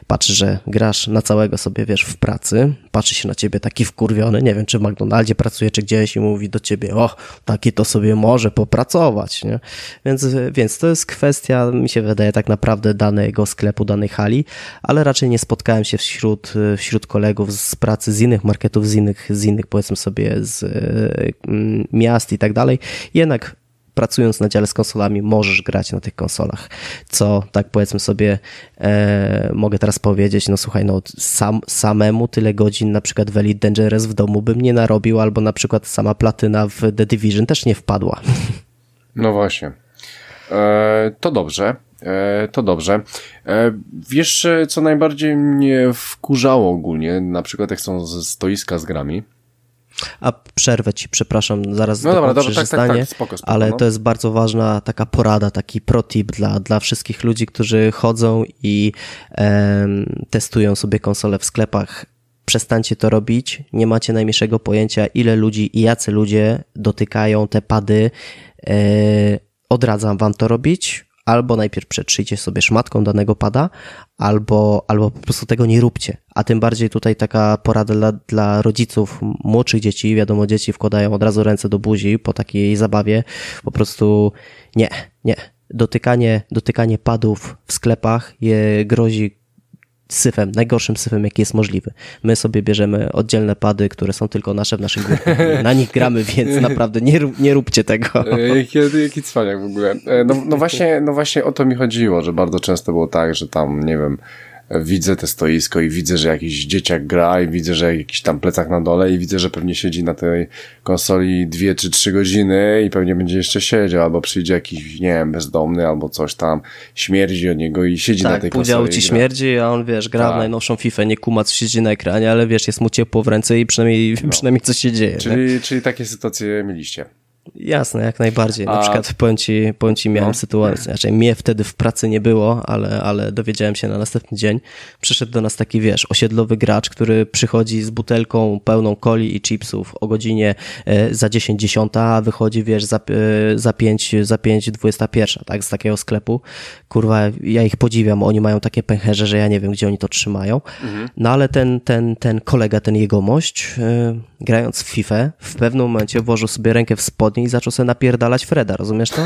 patrzy, że grasz na całego sobie, wiesz, w pracy, patrzy się na ciebie taki wkurwiony, nie wiem, czy w McDonaldzie pracuje, czy gdzieś i mówi do ciebie, o, taki to sobie może popracować, nie? Więc, więc to jest kwestia, mi się wydaje, tak naprawdę danego sklepu, danej hali, ale raczej nie spotkałem się wśród, wśród kolegów z pracy z innych marketów, z innych, z innych powiedzmy sobie z mm, miast i tak dalej. Jednak pracując na dziale z konsolami, możesz grać na tych konsolach. Co, tak powiedzmy sobie, e, mogę teraz powiedzieć, no słuchaj, no sam, samemu tyle godzin na przykład w Elite Dangerous w domu bym nie narobił, albo na przykład sama platyna w The Division też nie wpadła. No właśnie. E, to dobrze. E, to dobrze. E, wiesz, co najbardziej mnie wkurzało ogólnie, na przykład jak są stoiska z grami, a przerwę ci, przepraszam, zaraz no dobra, dobra, tak, tak, tak, spoko, spoko, ale no. to jest bardzo ważna taka porada, taki pro-tip dla, dla wszystkich ludzi, którzy chodzą i e, testują sobie konsole w sklepach. Przestańcie to robić, nie macie najmniejszego pojęcia, ile ludzi i jacy ludzie dotykają te pady. E, odradzam wam to robić, albo najpierw przetrzyjcie sobie szmatką danego pada, albo, albo po prostu tego nie róbcie. A tym bardziej tutaj taka porada dla, dla rodziców młodszych dzieci, wiadomo, dzieci wkładają od razu ręce do buzi po takiej zabawie, po prostu nie, nie. Dotykanie, dotykanie padów w sklepach je grozi syfem, najgorszym syfem, jaki jest możliwy. My sobie bierzemy oddzielne pady, które są tylko nasze w naszym grupie. Na nich gramy, więc naprawdę nie, nie róbcie tego. E, jaki, jaki cwaniak w ogóle. E, no, no, właśnie, no właśnie o to mi chodziło, że bardzo często było tak, że tam, nie wiem, widzę te stoisko i widzę, że jakiś dzieciak gra i widzę, że jakiś tam plecak na dole i widzę, że pewnie siedzi na tej konsoli dwie czy trzy godziny i pewnie będzie jeszcze siedział, albo przyjdzie jakiś, nie wiem, bezdomny albo coś tam, śmierdzi od niego i siedzi tak, na tej konsoli. Tak, ci śmierdzi, a on, wiesz, gra tak. w najnowszą FIFA, nie kuma, co siedzi na ekranie, ale wiesz, jest mu ciepło w ręce i przynajmniej, no. przynajmniej coś się dzieje. Czyli, czyli takie sytuacje mieliście. Jasne, jak najbardziej. Na A... przykład powiem ci, powiem ci miałem no. sytuację, znaczy mnie wtedy w pracy nie było, ale, ale dowiedziałem się na następny dzień. Przyszedł do nas taki, wiesz, osiedlowy gracz, który przychodzi z butelką pełną coli i chipsów o godzinie e, za 10 dziesiąta, a wychodzi, wiesz, za, e, za 5, za 5 21, tak, z takiego sklepu. Kurwa, ja ich podziwiam, oni mają takie pęcherze, że ja nie wiem, gdzie oni to trzymają. Mhm. No ale ten, ten, ten kolega, ten jegomość, e, grając w FIFA, w pewnym momencie włożył sobie rękę w i zaczął sobie napierdalać Freda, rozumiesz to?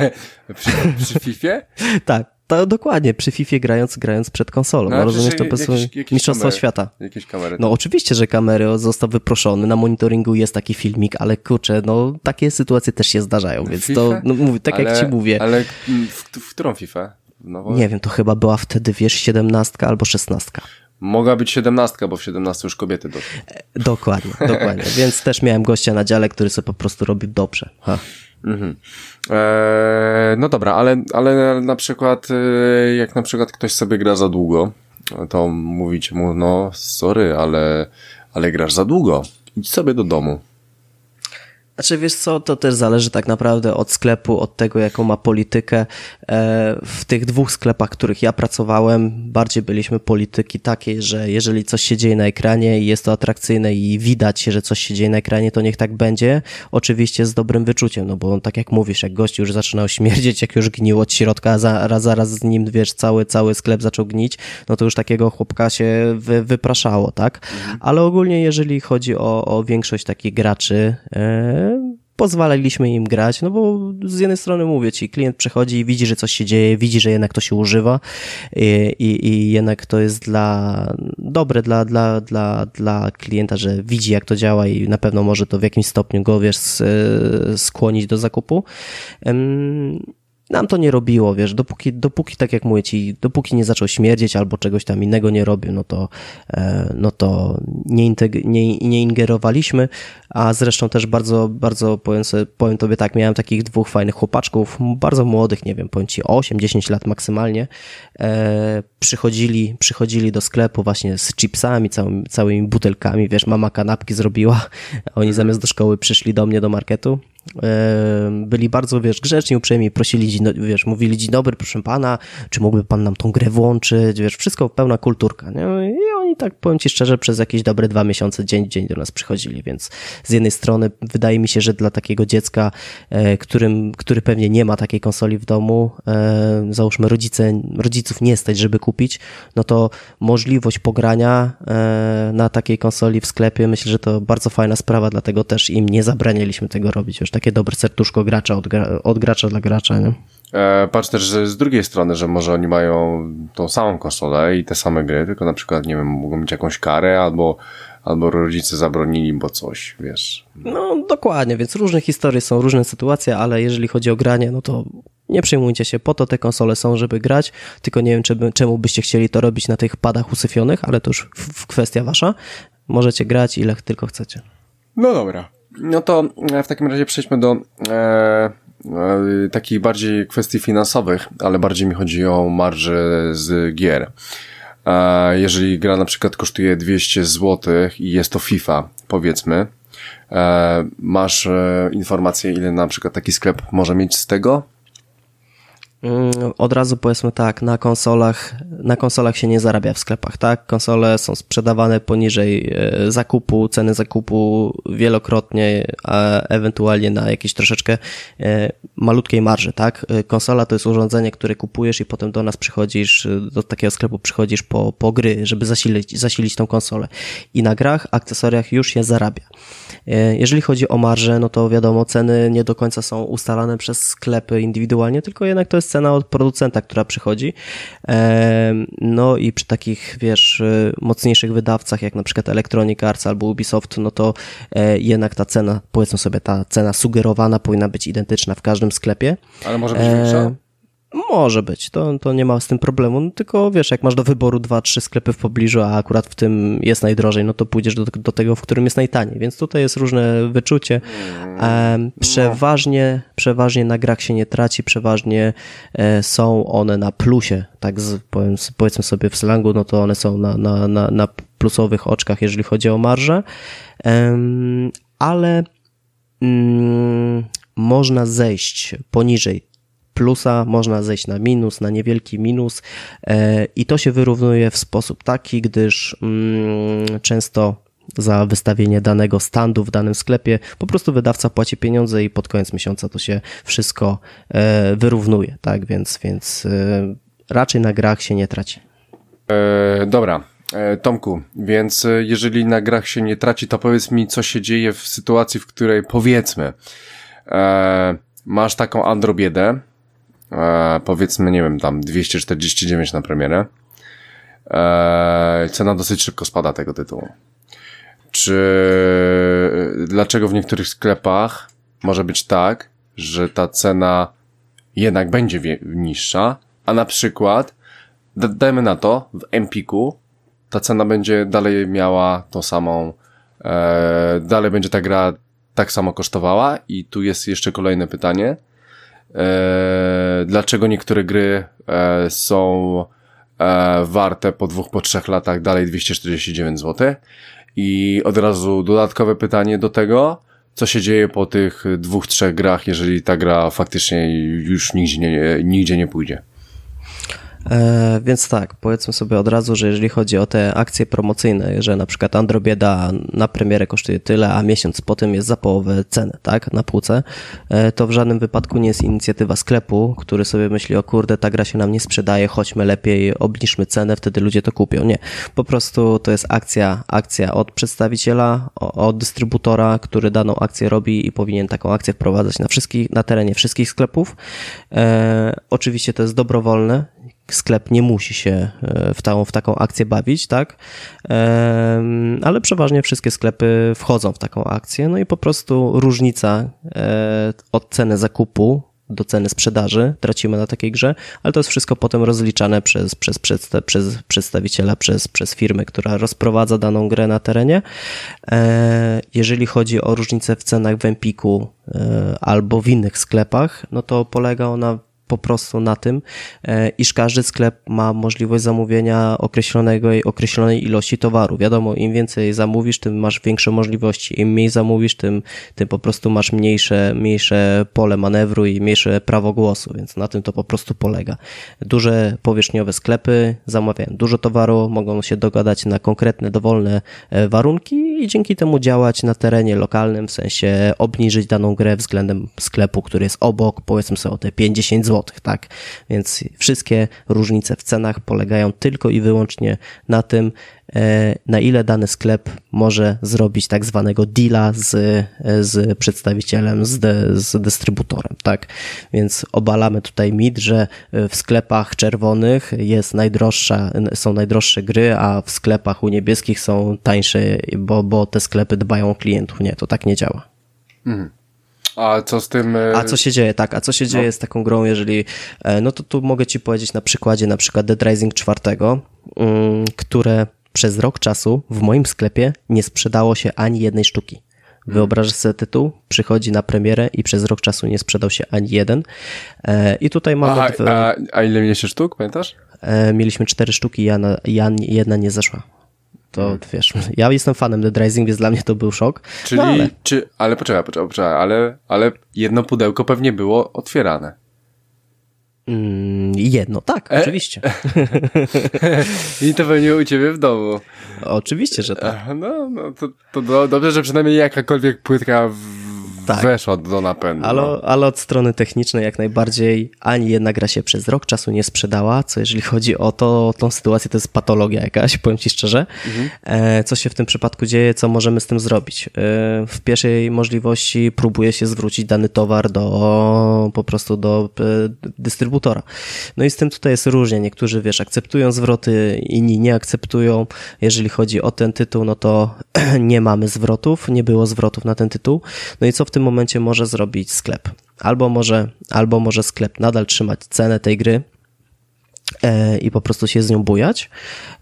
przy, przy Fifie? tak. To dokładnie, przy FIFA grając, grając przed konsolą. No, no rozumiesz, to po mistrzostwo kamery, świata. Jakieś kamery. No oczywiście, że kamery został wyproszony, na monitoringu jest taki filmik, ale kurczę, no takie sytuacje też się zdarzają, więc FIFA? to, no mówię, tak ale, jak ci mówię. Ale w, w którą FIFA? Nie wiem, to chyba była wtedy, wiesz, siedemnastka albo szesnastka. Mogła być siedemnastka, bo w 17 już kobiety doszły. Dokładnie, dokładnie. Więc też miałem gościa na dziale, który sobie po prostu robił dobrze. Ha. Mhm. Eee, no dobra, ale, ale na przykład e, jak na przykład ktoś sobie gra za długo, to mówicie mu, no sorry, ale, ale grasz za długo. Idź sobie do domu. Znaczy wiesz co, to też zależy tak naprawdę od sklepu, od tego jaką ma politykę. E, w tych dwóch sklepach, w których ja pracowałem, bardziej byliśmy polityki takiej, że jeżeli coś się dzieje na ekranie i jest to atrakcyjne i widać, że coś się dzieje na ekranie, to niech tak będzie. Oczywiście z dobrym wyczuciem, no bo tak jak mówisz, jak gość już zaczynał śmierdzieć, jak już gnił od środka, a zaraz, zaraz z nim, wiesz, cały, cały sklep zaczął gnić, no to już takiego chłopka się wy, wypraszało, tak? Mhm. Ale ogólnie jeżeli chodzi o, o większość takich graczy, e, pozwalaliśmy im grać, no bo z jednej strony mówię ci, klient przychodzi i widzi, że coś się dzieje, widzi, że jednak to się używa i, i, i jednak to jest dla, dobre dla, dla, dla, dla klienta, że widzi jak to działa i na pewno może to w jakimś stopniu go, wiesz, skłonić do zakupu. Nam to nie robiło, wiesz, dopóki, dopóki, tak jak mówię ci, dopóki nie zaczął śmierdzieć albo czegoś tam innego nie robił, no to, e, no to nie, nie, nie ingerowaliśmy, a zresztą też bardzo, bardzo powiem, sobie, powiem tobie tak, miałem takich dwóch fajnych chłopaczków, bardzo młodych, nie wiem, powiem ci 8-10 lat maksymalnie, e, przychodzili, przychodzili do sklepu właśnie z chipsami, całymi, całymi butelkami, wiesz, mama kanapki zrobiła, oni zamiast do szkoły przyszli do mnie do marketu byli bardzo, wiesz, grzeczni, uprzejmi, prosili, wiesz, mówili dzień dobry, proszę pana, czy mógłby pan nam tą grę włączyć, wiesz, wszystko pełna kulturka, nie? I oni tak, powiem ci szczerze, przez jakieś dobre dwa miesiące dzień dzień do nas przychodzili, więc z jednej strony wydaje mi się, że dla takiego dziecka, e, którym, który pewnie nie ma takiej konsoli w domu, e, załóżmy rodzice, rodziców nie stać, żeby kupić, no to możliwość pogrania e, na takiej konsoli w sklepie, myślę, że to bardzo fajna sprawa, dlatego też im nie zabranialiśmy tego robić, już takie dobre serduszko gracza od, gra, od gracza dla gracza, nie? E, patrz też że z drugiej strony, że może oni mają tą samą konsolę i te same gry, tylko na przykład, nie wiem, mogą mieć jakąś karę albo albo rodzice zabronili, bo coś, wiesz. No, dokładnie, więc różne historie są, różne sytuacje, ale jeżeli chodzi o granie, no to nie przejmujcie się, po to te konsole są, żeby grać, tylko nie wiem, czemu, czemu byście chcieli to robić na tych padach usyfionych, ale to już w, w kwestia wasza. Możecie grać ile tylko chcecie. No dobra. No to w takim razie przejdźmy do e, e, takich bardziej kwestii finansowych, ale bardziej mi chodzi o marże z gier. E, jeżeli gra na przykład kosztuje 200 zł i jest to FIFA, powiedzmy, e, masz e, informację, ile na przykład taki sklep może mieć z tego? Mm, od razu powiedzmy tak, na konsolach, na konsolach się nie zarabia w sklepach, tak? Konsole są sprzedawane poniżej e, zakupu, ceny zakupu wielokrotnie, a ewentualnie na jakieś troszeczkę e, malutkiej marży, tak? E, konsola to jest urządzenie, które kupujesz i potem do nas przychodzisz, do takiego sklepu przychodzisz po, po gry, żeby zasilić, zasilić tą konsolę. I na grach, akcesoriach już się zarabia. Jeżeli chodzi o marżę, no to wiadomo, ceny nie do końca są ustalane przez sklepy indywidualnie, tylko jednak to jest cena od producenta, która przychodzi. No i przy takich, wiesz, mocniejszych wydawcach, jak na przykład Electronic Arts albo Ubisoft, no to e, jednak ta cena, powiedzmy sobie, ta cena sugerowana powinna być identyczna w każdym sklepie. Ale może być większa? Może być, to, to nie ma z tym problemu, no, tylko wiesz, jak masz do wyboru dwa, trzy sklepy w pobliżu, a akurat w tym jest najdrożej, no to pójdziesz do, do tego, w którym jest najtaniej, więc tutaj jest różne wyczucie. E, przeważnie, przeważnie na grach się nie traci, przeważnie e, są one na plusie, tak z, powiem, powiedzmy sobie w slangu, no to one są na, na, na, na plusowych oczkach, jeżeli chodzi o marżę, ale mm, można zejść poniżej plusa, można zejść na minus, na niewielki minus e, i to się wyrównuje w sposób taki, gdyż mm, często za wystawienie danego standu w danym sklepie po prostu wydawca płaci pieniądze i pod koniec miesiąca to się wszystko e, wyrównuje, tak, więc, więc e, raczej na grach się nie traci. E, dobra, Tomku, więc jeżeli na grach się nie traci, to powiedz mi, co się dzieje w sytuacji, w której powiedzmy, e, masz taką androbiedę, e, powiedzmy, nie wiem, tam 249 na premierę. E, cena dosyć szybko spada tego tytułu. Czy dlaczego w niektórych sklepach może być tak, że ta cena jednak będzie niższa, a na przykład dajmy na to, w Empiku ta cena będzie dalej miała tą samą, e, dalej będzie ta gra tak samo kosztowała i tu jest jeszcze kolejne pytanie, e, dlaczego niektóre gry e, są e, warte po dwóch, po trzech latach dalej 249 zł. I od razu dodatkowe pytanie do tego, co się dzieje po tych dwóch, trzech grach, jeżeli ta gra faktycznie już nigdzie nie, nigdzie nie pójdzie. E, więc tak, powiedzmy sobie od razu, że jeżeli chodzi o te akcje promocyjne, że na przykład Androbieda na premierę kosztuje tyle, a miesiąc potem jest za połowę ceny, tak, na półce, e, to w żadnym wypadku nie jest inicjatywa sklepu, który sobie myśli, o kurde, ta gra się nam nie sprzedaje, chodźmy lepiej, obniżmy cenę, wtedy ludzie to kupią. Nie, po prostu to jest akcja, akcja od przedstawiciela, od dystrybutora, który daną akcję robi i powinien taką akcję wprowadzać na wszystkich, na terenie wszystkich sklepów. E, oczywiście to jest dobrowolne, sklep nie musi się e, w, tą, w taką akcję bawić, tak? Ale przeważnie wszystkie sklepy wchodzą w taką akcję, no i po prostu różnica e, od ceny zakupu do ceny sprzedaży tracimy na takiej grze, ale to jest wszystko potem rozliczane przez, przez, przez, przedstawiciela, przez, przez firmę, która rozprowadza daną grę na terenie. E, jeżeli chodzi o różnicę w cenach w Empiku albo w innych sklepach, no to polega ona po prostu na tym, e, iż każdy sklep ma możliwość zamówienia określonego, określonej ilości towaru. Wiadomo, im więcej zamówisz, tym masz większe możliwości. Im mniej zamówisz, tym, tym po prostu masz mniejsze, mniejsze pole manewru i mniejsze prawo głosu, więc na tym to po prostu polega. Duże powierzchniowe sklepy zamawiają dużo towaru, mogą się dogadać na konkretne, dowolne e, warunki i dzięki temu działać na terenie lokalnym, w sensie obniżyć daną grę względem sklepu, który jest obok, powiedzmy sobie o te 50 zł tak? Więc wszystkie różnice w cenach polegają tylko i wyłącznie na tym, e, na ile dany sklep może zrobić tak zwanego deala z, z przedstawicielem, z, de, z dystrybutorem, tak? Więc obalamy tutaj mit, że w sklepach czerwonych jest najdroższa, są najdroższe gry, a w sklepach u niebieskich są tańsze, bo, bo te sklepy dbają o klientów. Nie, to tak nie działa. Mhm. A co z tym... E, a co się dzieje, tak, a co się no. dzieje z taką grą, jeżeli... E, no to tu mogę ci powiedzieć na przykładzie na przykład Dead Rising 4, mm, które przez rok czasu w moim sklepie nie sprzedało się ani jednej sztuki. Hmm. Wyobrażasz sobie tytuł, przychodzi na premierę i przez rok czasu nie sprzedał się ani jeden. E, I tutaj mamy... A, a, a ile mieliście sztuk, pamiętasz? Mieliśmy cztery sztuki, ja, jedna nie zeszła to hmm. wiesz, ja jestem fanem Dead Rising, więc dla mnie to był szok. Czyli, no ale... Czy, ale poczekaj, poczekaj, poczekaj, ale, ale jedno pudełko pewnie było otwierane. Mm, jedno, tak, e? oczywiście. I to pewnie u ciebie w domu. Oczywiście, że tak. No, no to, to dobrze, że przynajmniej jakakolwiek płytka w tak. weszła do napędu. Ale, no. ale od strony technicznej jak najbardziej ani jedna gra się przez rok czasu nie sprzedała, co jeżeli chodzi o to, tą sytuację, to jest patologia jakaś, powiem ci szczerze. Mhm. E, co się w tym przypadku dzieje, co możemy z tym zrobić? E, w pierwszej możliwości próbuje się zwrócić dany towar do po prostu do e, dystrybutora. No i z tym tutaj jest różnie. Niektórzy, wiesz, akceptują zwroty, inni nie akceptują. Jeżeli chodzi o ten tytuł, no to nie mamy zwrotów, nie było zwrotów na ten tytuł. No i co w tym momencie może zrobić sklep? Albo może, albo może sklep nadal trzymać cenę tej gry, e, i po prostu się z nią bujać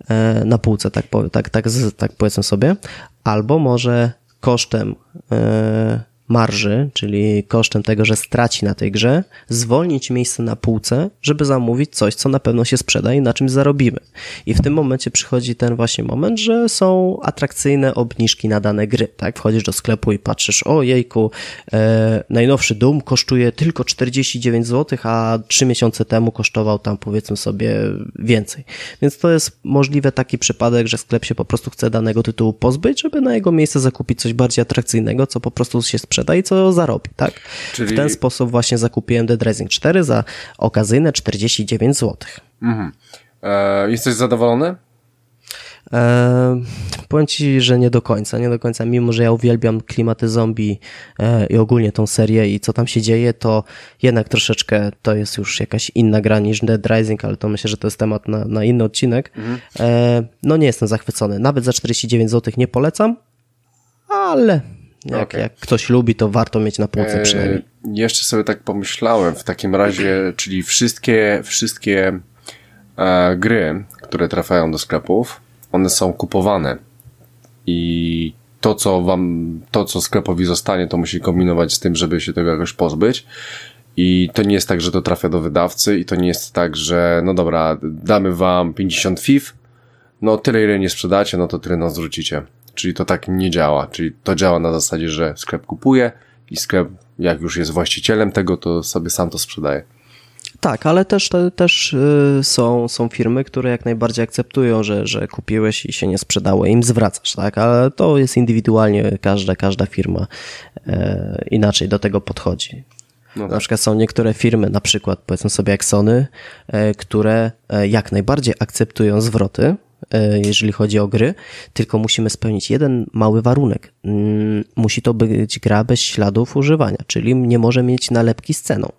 e, na półce, tak, tak, tak, tak powiedzmy sobie, albo może kosztem e, marży, czyli kosztem tego, że straci na tej grze, zwolnić miejsce na półce, żeby zamówić coś, co na pewno się sprzeda i na czymś zarobimy. I w tym momencie przychodzi ten właśnie moment, że są atrakcyjne obniżki na dane gry, tak? Wchodzisz do sklepu i patrzysz, o jejku, e, najnowszy Doom kosztuje tylko 49 zł, a 3 miesiące temu kosztował tam powiedzmy sobie więcej. Więc to jest możliwe taki przypadek, że sklep się po prostu chce danego tytułu pozbyć, żeby na jego miejsce zakupić coś bardziej atrakcyjnego, co po prostu się sprzeda sprzeda i co zarobi, tak? Czyli... W ten sposób właśnie zakupiłem Dead Rising 4 za okazyjne 49 zł. Mhm. E, jesteś zadowolony? E, powiem Ci, że nie do końca, nie do końca, mimo że ja uwielbiam klimaty zombie e, i ogólnie tą serię i co tam się dzieje, to jednak troszeczkę to jest już jakaś inna gra niż Dead Rising, ale to myślę, że to jest temat na, na inny odcinek. Mhm. E, no nie jestem zachwycony, nawet za 49 zł nie polecam, ale jak, okay. jak ktoś lubi, to warto mieć na półce przynajmniej. E, jeszcze sobie tak pomyślałem w takim razie, czyli wszystkie, wszystkie e, gry, które trafiają do sklepów, one są kupowane i to, co wam, to, co sklepowi zostanie, to musi kombinować z tym, żeby się tego jakoś pozbyć. I to nie jest tak, że to trafia do wydawcy i to nie jest tak, że no dobra, damy wam 50 FIF, no tyle ile nie sprzedacie, no to tyle nas zwrócicie. Czyli to tak nie działa. Czyli to działa na zasadzie, że sklep kupuje i sklep, jak już jest właścicielem tego, to sobie sam to sprzedaje. Tak, ale też, te, też y, są, są firmy, które jak najbardziej akceptują, że, że kupiłeś i się nie sprzedało, im zwracasz, tak? Ale to jest indywidualnie, każda, każda firma e, inaczej do tego podchodzi. No tak. Na przykład są niektóre firmy, na przykład powiedzmy sobie jak Sony, e, które e, jak najbardziej akceptują zwroty, jeżeli chodzi o gry, tylko musimy spełnić jeden mały warunek. Mm, musi to być gra bez śladów używania, czyli nie może mieć nalepki z ceną.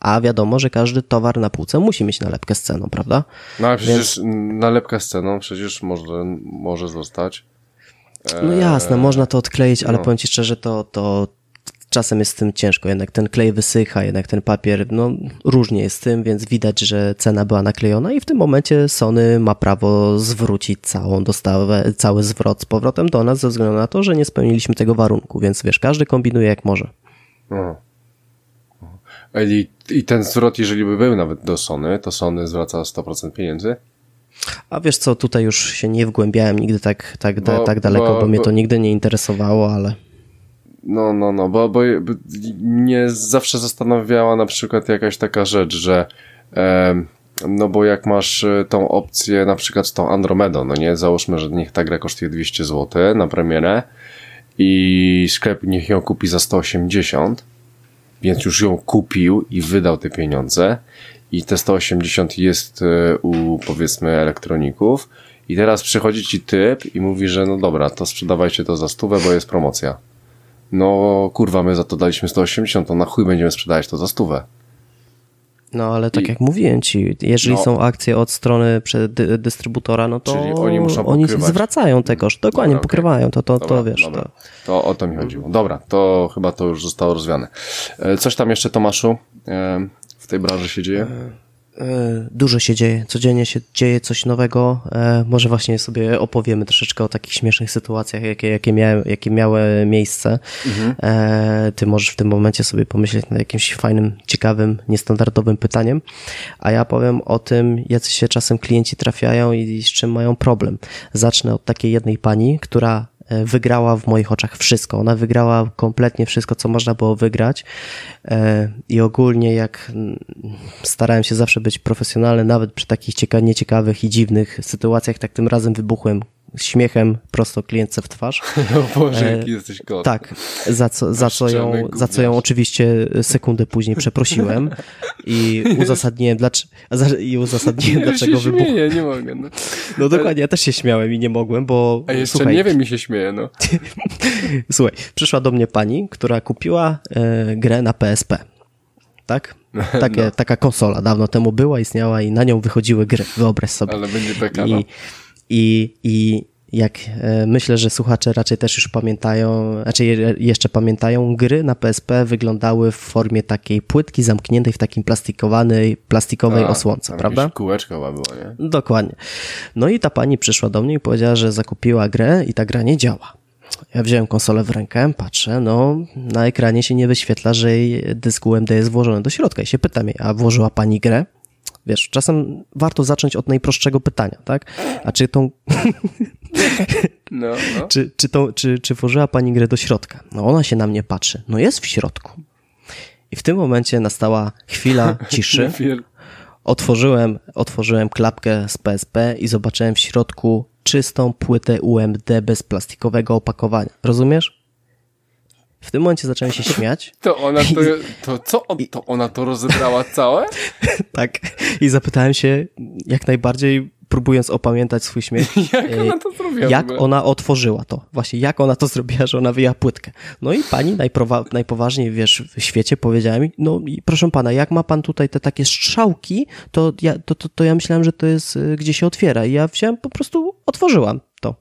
A wiadomo, że każdy towar na półce musi mieć nalepkę z ceną, prawda? No ale przecież Więc... nalepka z ceną przecież może, może zostać. No jasne, można to odkleić, ale no. powiem Ci szczerze, to, to czasem jest z tym ciężko, jednak ten klej wysycha, jednak ten papier, no różnie jest z tym, więc widać, że cena była naklejona i w tym momencie Sony ma prawo zwrócić całą dostawę, cały zwrot z powrotem do nas ze względu na to, że nie spełniliśmy tego warunku, więc wiesz, każdy kombinuje jak może. I, I ten zwrot, jeżeli by był nawet do Sony, to Sony zwraca 100% pieniędzy? A wiesz co, tutaj już się nie wgłębiałem nigdy tak, tak, bo, tak daleko, bo, bo mnie to nigdy nie interesowało, ale... No, no, no, bo, bo mnie zawsze zastanawiała na przykład jakaś taka rzecz, że e, no bo jak masz e, tą opcję na przykład z tą Andromedą, no nie, załóżmy, że niech ta gra kosztuje 200 zł na premierę i sklep niech ją kupi za 180, więc już ją kupił i wydał te pieniądze i te 180 jest e, u powiedzmy elektroników i teraz przychodzi ci typ i mówi, że no dobra, to sprzedawajcie to za stówę, bo jest promocja no kurwa, my za to daliśmy 180, to na chuj będziemy sprzedawać to za stówę. No ale tak I... jak mówiłem ci, jeżeli no. są akcje od strony dy dystrybutora, no to Czyli oni, muszą oni zwracają te koszty, dokładnie dobra, pokrywają okay. to, to, dobra, to wiesz. Dobra. To... to o to mi chodziło. Dobra, to chyba to już zostało rozwiane. E, coś tam jeszcze Tomaszu e, w tej branży się dzieje? E, dużo się dzieje, codziennie się dzieje coś nowego. E, może właśnie sobie opowiemy troszeczkę o takich śmiesznych sytuacjach, jakie, jakie, miały, jakie miały miejsce. Mhm. E, ty możesz w tym momencie sobie pomyśleć nad jakimś fajnym, ciekawym, niestandardowym pytaniem, a ja powiem o tym, jacy się czasem klienci trafiają i z czym mają problem. Zacznę od takiej jednej pani, która wygrała w moich oczach wszystko. Ona wygrała kompletnie wszystko, co można było wygrać. E, I ogólnie, jak mm, starałem się zawsze być profesjonalny, nawet przy takich cieka- nieciekawych i dziwnych sytuacjach, tak tym razem wybuchłem śmiechem prosto klientce w twarz. No Boże, jaki jesteś kot. Tak, za co, za, co ją, za co ją oczywiście sekundę później przeprosiłem i uzasadniłem, dlaczego, i uzasadniłem dlaczego się wybuchł. śmieję, nie mogę. No. No dokładnie, ja też się śmiałem i nie mogłem, bo A jeszcze słuchaj, nie wiem, mi się śmieje, no. słuchaj, przyszła do mnie pani, która kupiła e, grę na PSP. Tak? Takie, No. Taka konsola dawno temu była, istniała i na nią wychodziły gry, wyobraź sobie. Ale będzie taka, no. I, i, jak e, myślę, że słuchacze raczej też już pamiętają, znaczy je- jeszcze pamiętają, gry na PSP wyglądały w formie takiej płytki zamkniętej w takim plastikowanej, plastikowej A, osłonce, tam prawda? chyba było, nie? Dokładnie. No i ta pani przyszła do mnie i powiedziała, że zakupiła grę i ta gra nie działa. Ja wziąłem konsolę w rękę, patrzę, no na ekranie się nie wyświetla, że jej dysk UMD jest włożony do środka i się pytam jej, a włożyła pani grę? Wiesz, czasem warto zacząć od najprostszego pytania, tak? A czy tą, No, no. czy, czy, tą, czy, czy włożyła pani grę do środka? No ona się na mnie patrzy, no jest w środku. I w tym momencie nastała chwila ciszy. Otworzyłem, otworzyłem klapkę z PSP i zobaczyłem w środku czystą płytę UMD bez plastikowego opakowania. Rozumiesz? W tym momencie zacząłem się śmiać. To ona to, to co, on, to ona to rozebrała całe? Tak. I zapytałem się, jak najbardziej próbując opamiętać swój śmiech, Jak ona to zrobiła jak ona otworzyła to. Właśnie, jak ona to zrobiła, że ona wyjęła płytkę. No i pani najpoważniej, wiesz, w świecie powiedziała mi, no i proszę pana, jak ma pan tutaj te takie strzałki, to ja, to, to, to ja myślałem, że to jest, y, gdzie się otwiera. I ja wziąłem, po prostu otworzyłam to.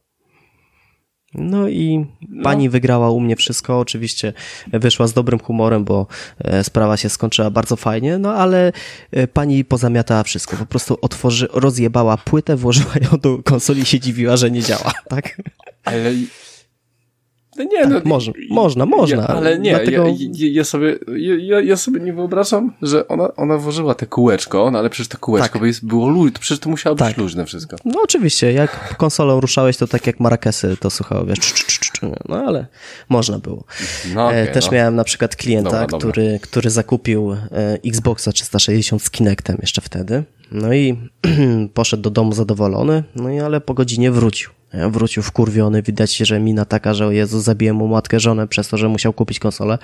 No i pani wygrała u mnie wszystko. Oczywiście wyszła z dobrym humorem, bo e, sprawa się skończyła bardzo fajnie, no ale e, pani pozamiatała wszystko. Po prostu otworzy, rozjebała płytę, włożyła ją do konsoli i się dziwiła, że nie działa, tak? Ale... No nie, no, można, można, można. Ja, ale nie, Dlatego- ja, ja, ja, sobie, ja, ja sobie nie wyobrażam, że ona, ona włożyła te kółeczko, no ale przecież to kółeczko Tak. by jest, było luźne, przecież to musiało być Tak. luźne wszystko. No oczywiście, jak konsolą ruszałeś, to tak jak marakesy to słuchało, wiesz, cz, cz, cz, no ale można było. No e, też no. miałem na przykład klienta, Dobra, dobra. Który, który zakupił e, Xboxa 360 z Kinectem jeszcze wtedy, no i poszedł do domu zadowolony, no i ale po godzinie wrócił. Wrócił wkurwiony, widać, że mina taka, że o Jezu, zabiłem mu matkę, żonę przez to, że musiał kupić konsolę.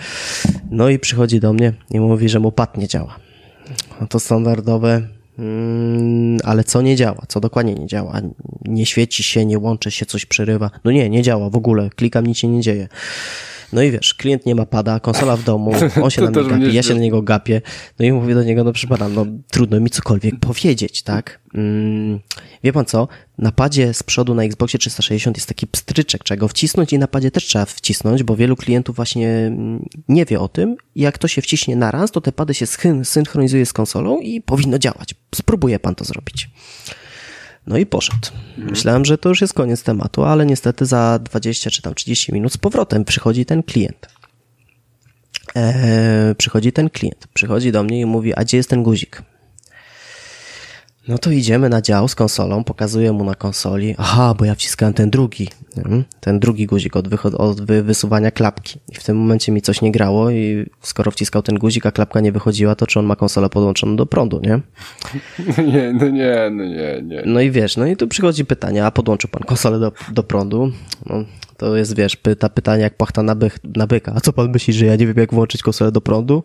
No i przychodzi do mnie i mówi, że mu pad nie działa. No to standardowe, mm, ale co nie działa? Co dokładnie nie działa? Nie świeci się, nie łączy się, coś przerywa. No nie, nie działa w ogóle. Klikam, nic się nie dzieje. No i wiesz, klient nie ma pada, konsola w domu, on się na mnie gapi, ja się na niego gapię. No i mówię do niego, no przepraszam, no trudno mi cokolwiek powiedzieć, tak? Mm, wie pan co? Na padzie z przodu na Xboxie 360 jest taki pstryczek, trzeba go wcisnąć i na padzie też trzeba wcisnąć, bo wielu klientów właśnie mm, nie wie o tym. Jak to się wciśnie na raz, to te pady się synchronizuje z konsolą i powinno działać. Spróbuje pan to zrobić. No i poszedł. Myślałem, że to już jest koniec tematu, ale niestety za 20 czy tam 30 minut z powrotem przychodzi ten klient. Eee, przychodzi ten klient, przychodzi do mnie i mówi, a gdzie jest ten guzik? No to idziemy na dział z konsolą, pokazuję mu na konsoli. Aha, bo ja wciskałem ten drugi, mm, ten drugi guzik od, wychod- od wy- wysuwania klapki. I w tym momencie mi coś nie grało i skoro wciskał ten guzik, a klapka nie wychodziła, to czy on ma konsolę podłączoną do prądu, nie? No nie, no nie, no nie, nie. No i wiesz, no i tu przychodzi pytanie, a podłączył pan konsolę do, do prądu? No, to jest, wiesz, pyta pytanie jak płachta na, bych, na byka. A co pan myśli, że ja nie wiem jak włączyć konsolę do prądu?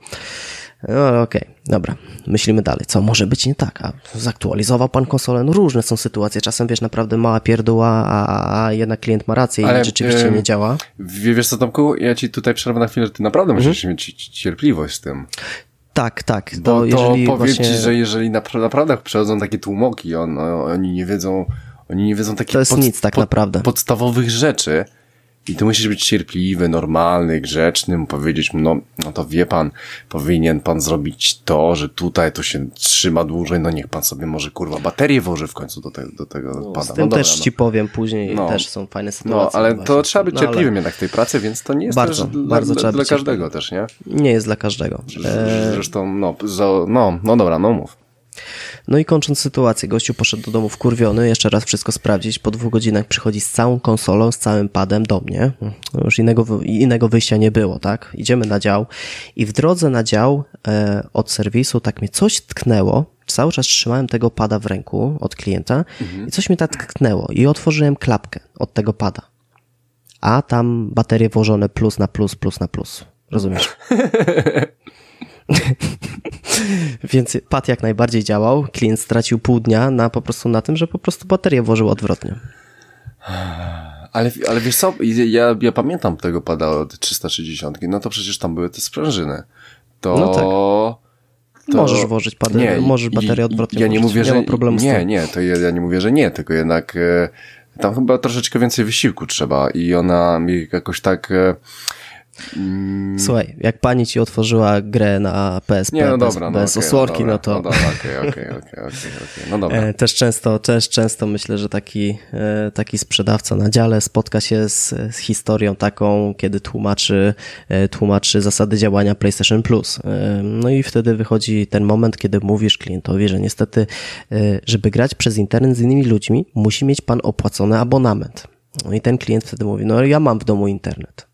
No okej, dobra, myślimy dalej. Co może być nie tak? A zaktualizował pan konsolę? No różne są sytuacje. Czasem, wiesz, naprawdę mała pierdoła, a, a jednak klient ma rację Ale, i rzeczywiście em, nie działa. Wiesz co, Tomku, ja ci tutaj przerwę na chwilę, że ty naprawdę Mhm. musisz mieć ci- cierpliwość z tym. Tak, tak. Bo To to, jeżeli powiem właśnie... ci, że jeżeli napra- naprawdę przechodzą takie tłumoki, on, oni nie wiedzą, oni nie wiedzą takich To jest nic tak naprawdę. podstawowych rzeczy. I ty musisz być cierpliwy, normalny, grzeczny, mu powiedzieć no, no to wie pan, powinien pan zrobić to, że tutaj to się trzyma dłużej, no niech pan sobie może kurwa baterię włoży w końcu do, te, do tego pada. Z no tym dobra, też no. ci powiem później, No. też są fajne sytuacje. No, ale to trzeba być No, cierpliwym jednak w tej pracy, więc to nie jest Bardzo, też bardzo dla, dla każdego też, nie? Nie jest dla każdego. E, Zresztą, no, no, no dobra, no mów. No i kończąc sytuację, gościu poszedł do domu wkurwiony, jeszcze raz wszystko sprawdzić. Po dwóch godzinach przychodzi z całą konsolą, z całym padem do mnie. No już innego, innego wyjścia nie było, tak? Idziemy na dział i w drodze na dział e, od serwisu tak mnie coś tknęło. Cały czas trzymałem tego pada w ręku od klienta mhm. i coś mnie tak tknęło i otworzyłem klapkę od tego pada. A tam baterie włożone plus na plus, plus na plus. Rozumiesz? Więc pad jak najbardziej działał. Klient stracił pół dnia na po prostu na tym, że po prostu baterię włożył odwrotnie. Ale, ale wiesz co, ja, ja pamiętam tego pada od 360, no to przecież tam były te sprężyny. To... No tak. To... Możesz włożyć padę, nie, możesz baterię odwrotnie ja nie włożyć. mówię, że nie, problemu nie, nie, to ja, ja nie mówię, że nie, tylko jednak e, tam chyba troszeczkę więcej wysiłku trzeba i ona mi jakoś tak e. Słuchaj, jak pani ci otworzyła grę na PSP nie, no bez, dobra, no bez okay, osłonki, no, to... No dobra, okej, okej, okej, no dobra. E, też często, też często myślę, że taki, e, taki sprzedawca na dziale spotka się z, z historią taką, kiedy tłumaczy, e, tłumaczy zasady działania PlayStation Plus. No i wtedy wychodzi ten moment, kiedy mówisz klientowi, że niestety, żeby grać przez internet z innymi ludźmi, musi mieć pan opłacony abonament. No i ten klient wtedy mówi, no ja mam w domu internet.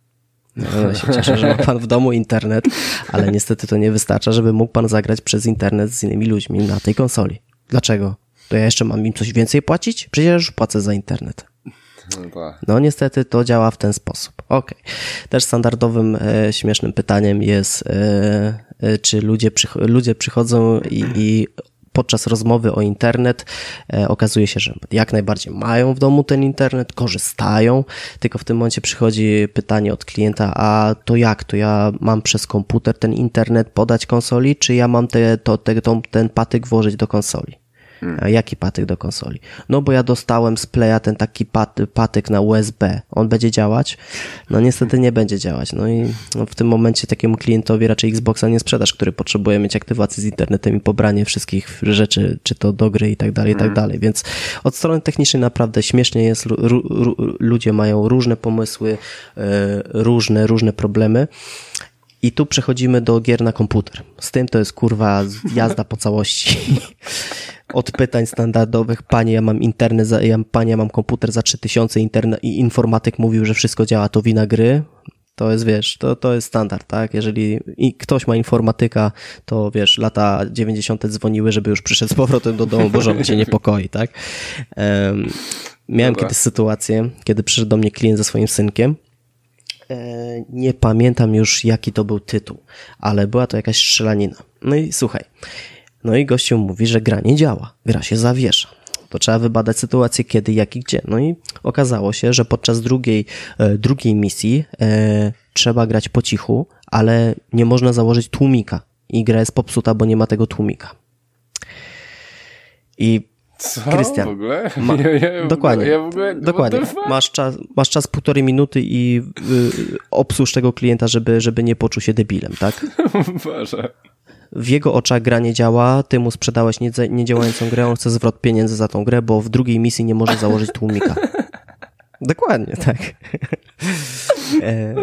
No, ja się cieszę, że ma pan w domu internet, ale niestety to nie wystarcza, żeby mógł pan zagrać przez internet z innymi ludźmi na tej konsoli. Dlaczego? To ja jeszcze mam im coś więcej płacić? Przecież już płacę za internet. No niestety to działa w ten sposób. Ok. Też standardowym e, śmiesznym pytaniem jest, e, e, czy ludzie, ludzie przychodzą i, i podczas rozmowy o internet e, okazuje się, że jak najbardziej mają w domu ten internet, korzystają, tylko w tym momencie przychodzi pytanie od klienta, a to jak, to ja mam przez komputer ten internet podać konsoli, czy ja mam te, to, te, to, ten patyk włożyć do konsoli? Hmm. Jaki patyk do konsoli? No bo ja dostałem z Playa ten taki pat, patyk na USB. On będzie działać? No niestety nie będzie działać. No i no, w tym momencie takiemu klientowi raczej Xboxa nie sprzedasz, który potrzebuje mieć aktywację z internetem i pobranie wszystkich rzeczy, czy to do gry i tak dalej, i tak hmm. dalej. Więc od strony technicznej naprawdę śmiesznie jest. ludzie mają różne pomysły, yy, różne, różne problemy. I tu przechodzimy do gier na komputer. Z tym to jest kurwa jazda po całości. Od pytań standardowych, panie, ja mam internet, za, ja, panie, ja mam komputer za 3000 internet, i informatyk mówił, że wszystko działa, to wina gry. To jest, wiesz, to, to jest standard, tak? Jeżeli ktoś ma informatyka, to wiesz, lata 90. dzwoniły, żeby już przyszedł z powrotem do domu, bo żona się niepokoi, tak? Um, miałem Dobra. kiedyś sytuację, kiedy przyszedł do mnie klient ze swoim synkiem nie pamiętam już jaki to był tytuł, ale była to jakaś strzelanina. No i słuchaj, no i gościu mówi, że gra nie działa, gra się zawiesza. To trzeba wybadać sytuację kiedy, jak i gdzie. No i okazało się, że podczas drugiej, e, drugiej misji e, trzeba grać po cichu, ale nie można założyć tłumika i gra jest popsuta, bo nie ma tego tłumika. I co? Krystian. W ogóle? Ma, ja, ja, dokładnie. Ja w ogóle, dokładnie. Masz czas, masz czas półtorej minuty i y, obsłuż tego klienta, żeby, żeby nie poczuł się debilem, tak? Boże. W jego oczach gra nie działa, ty mu sprzedałeś niedziałającą grę, on chce zwrot pieniędzy za tą grę, bo w drugiej misji nie może założyć tłumika. Dokładnie, tak. e... E,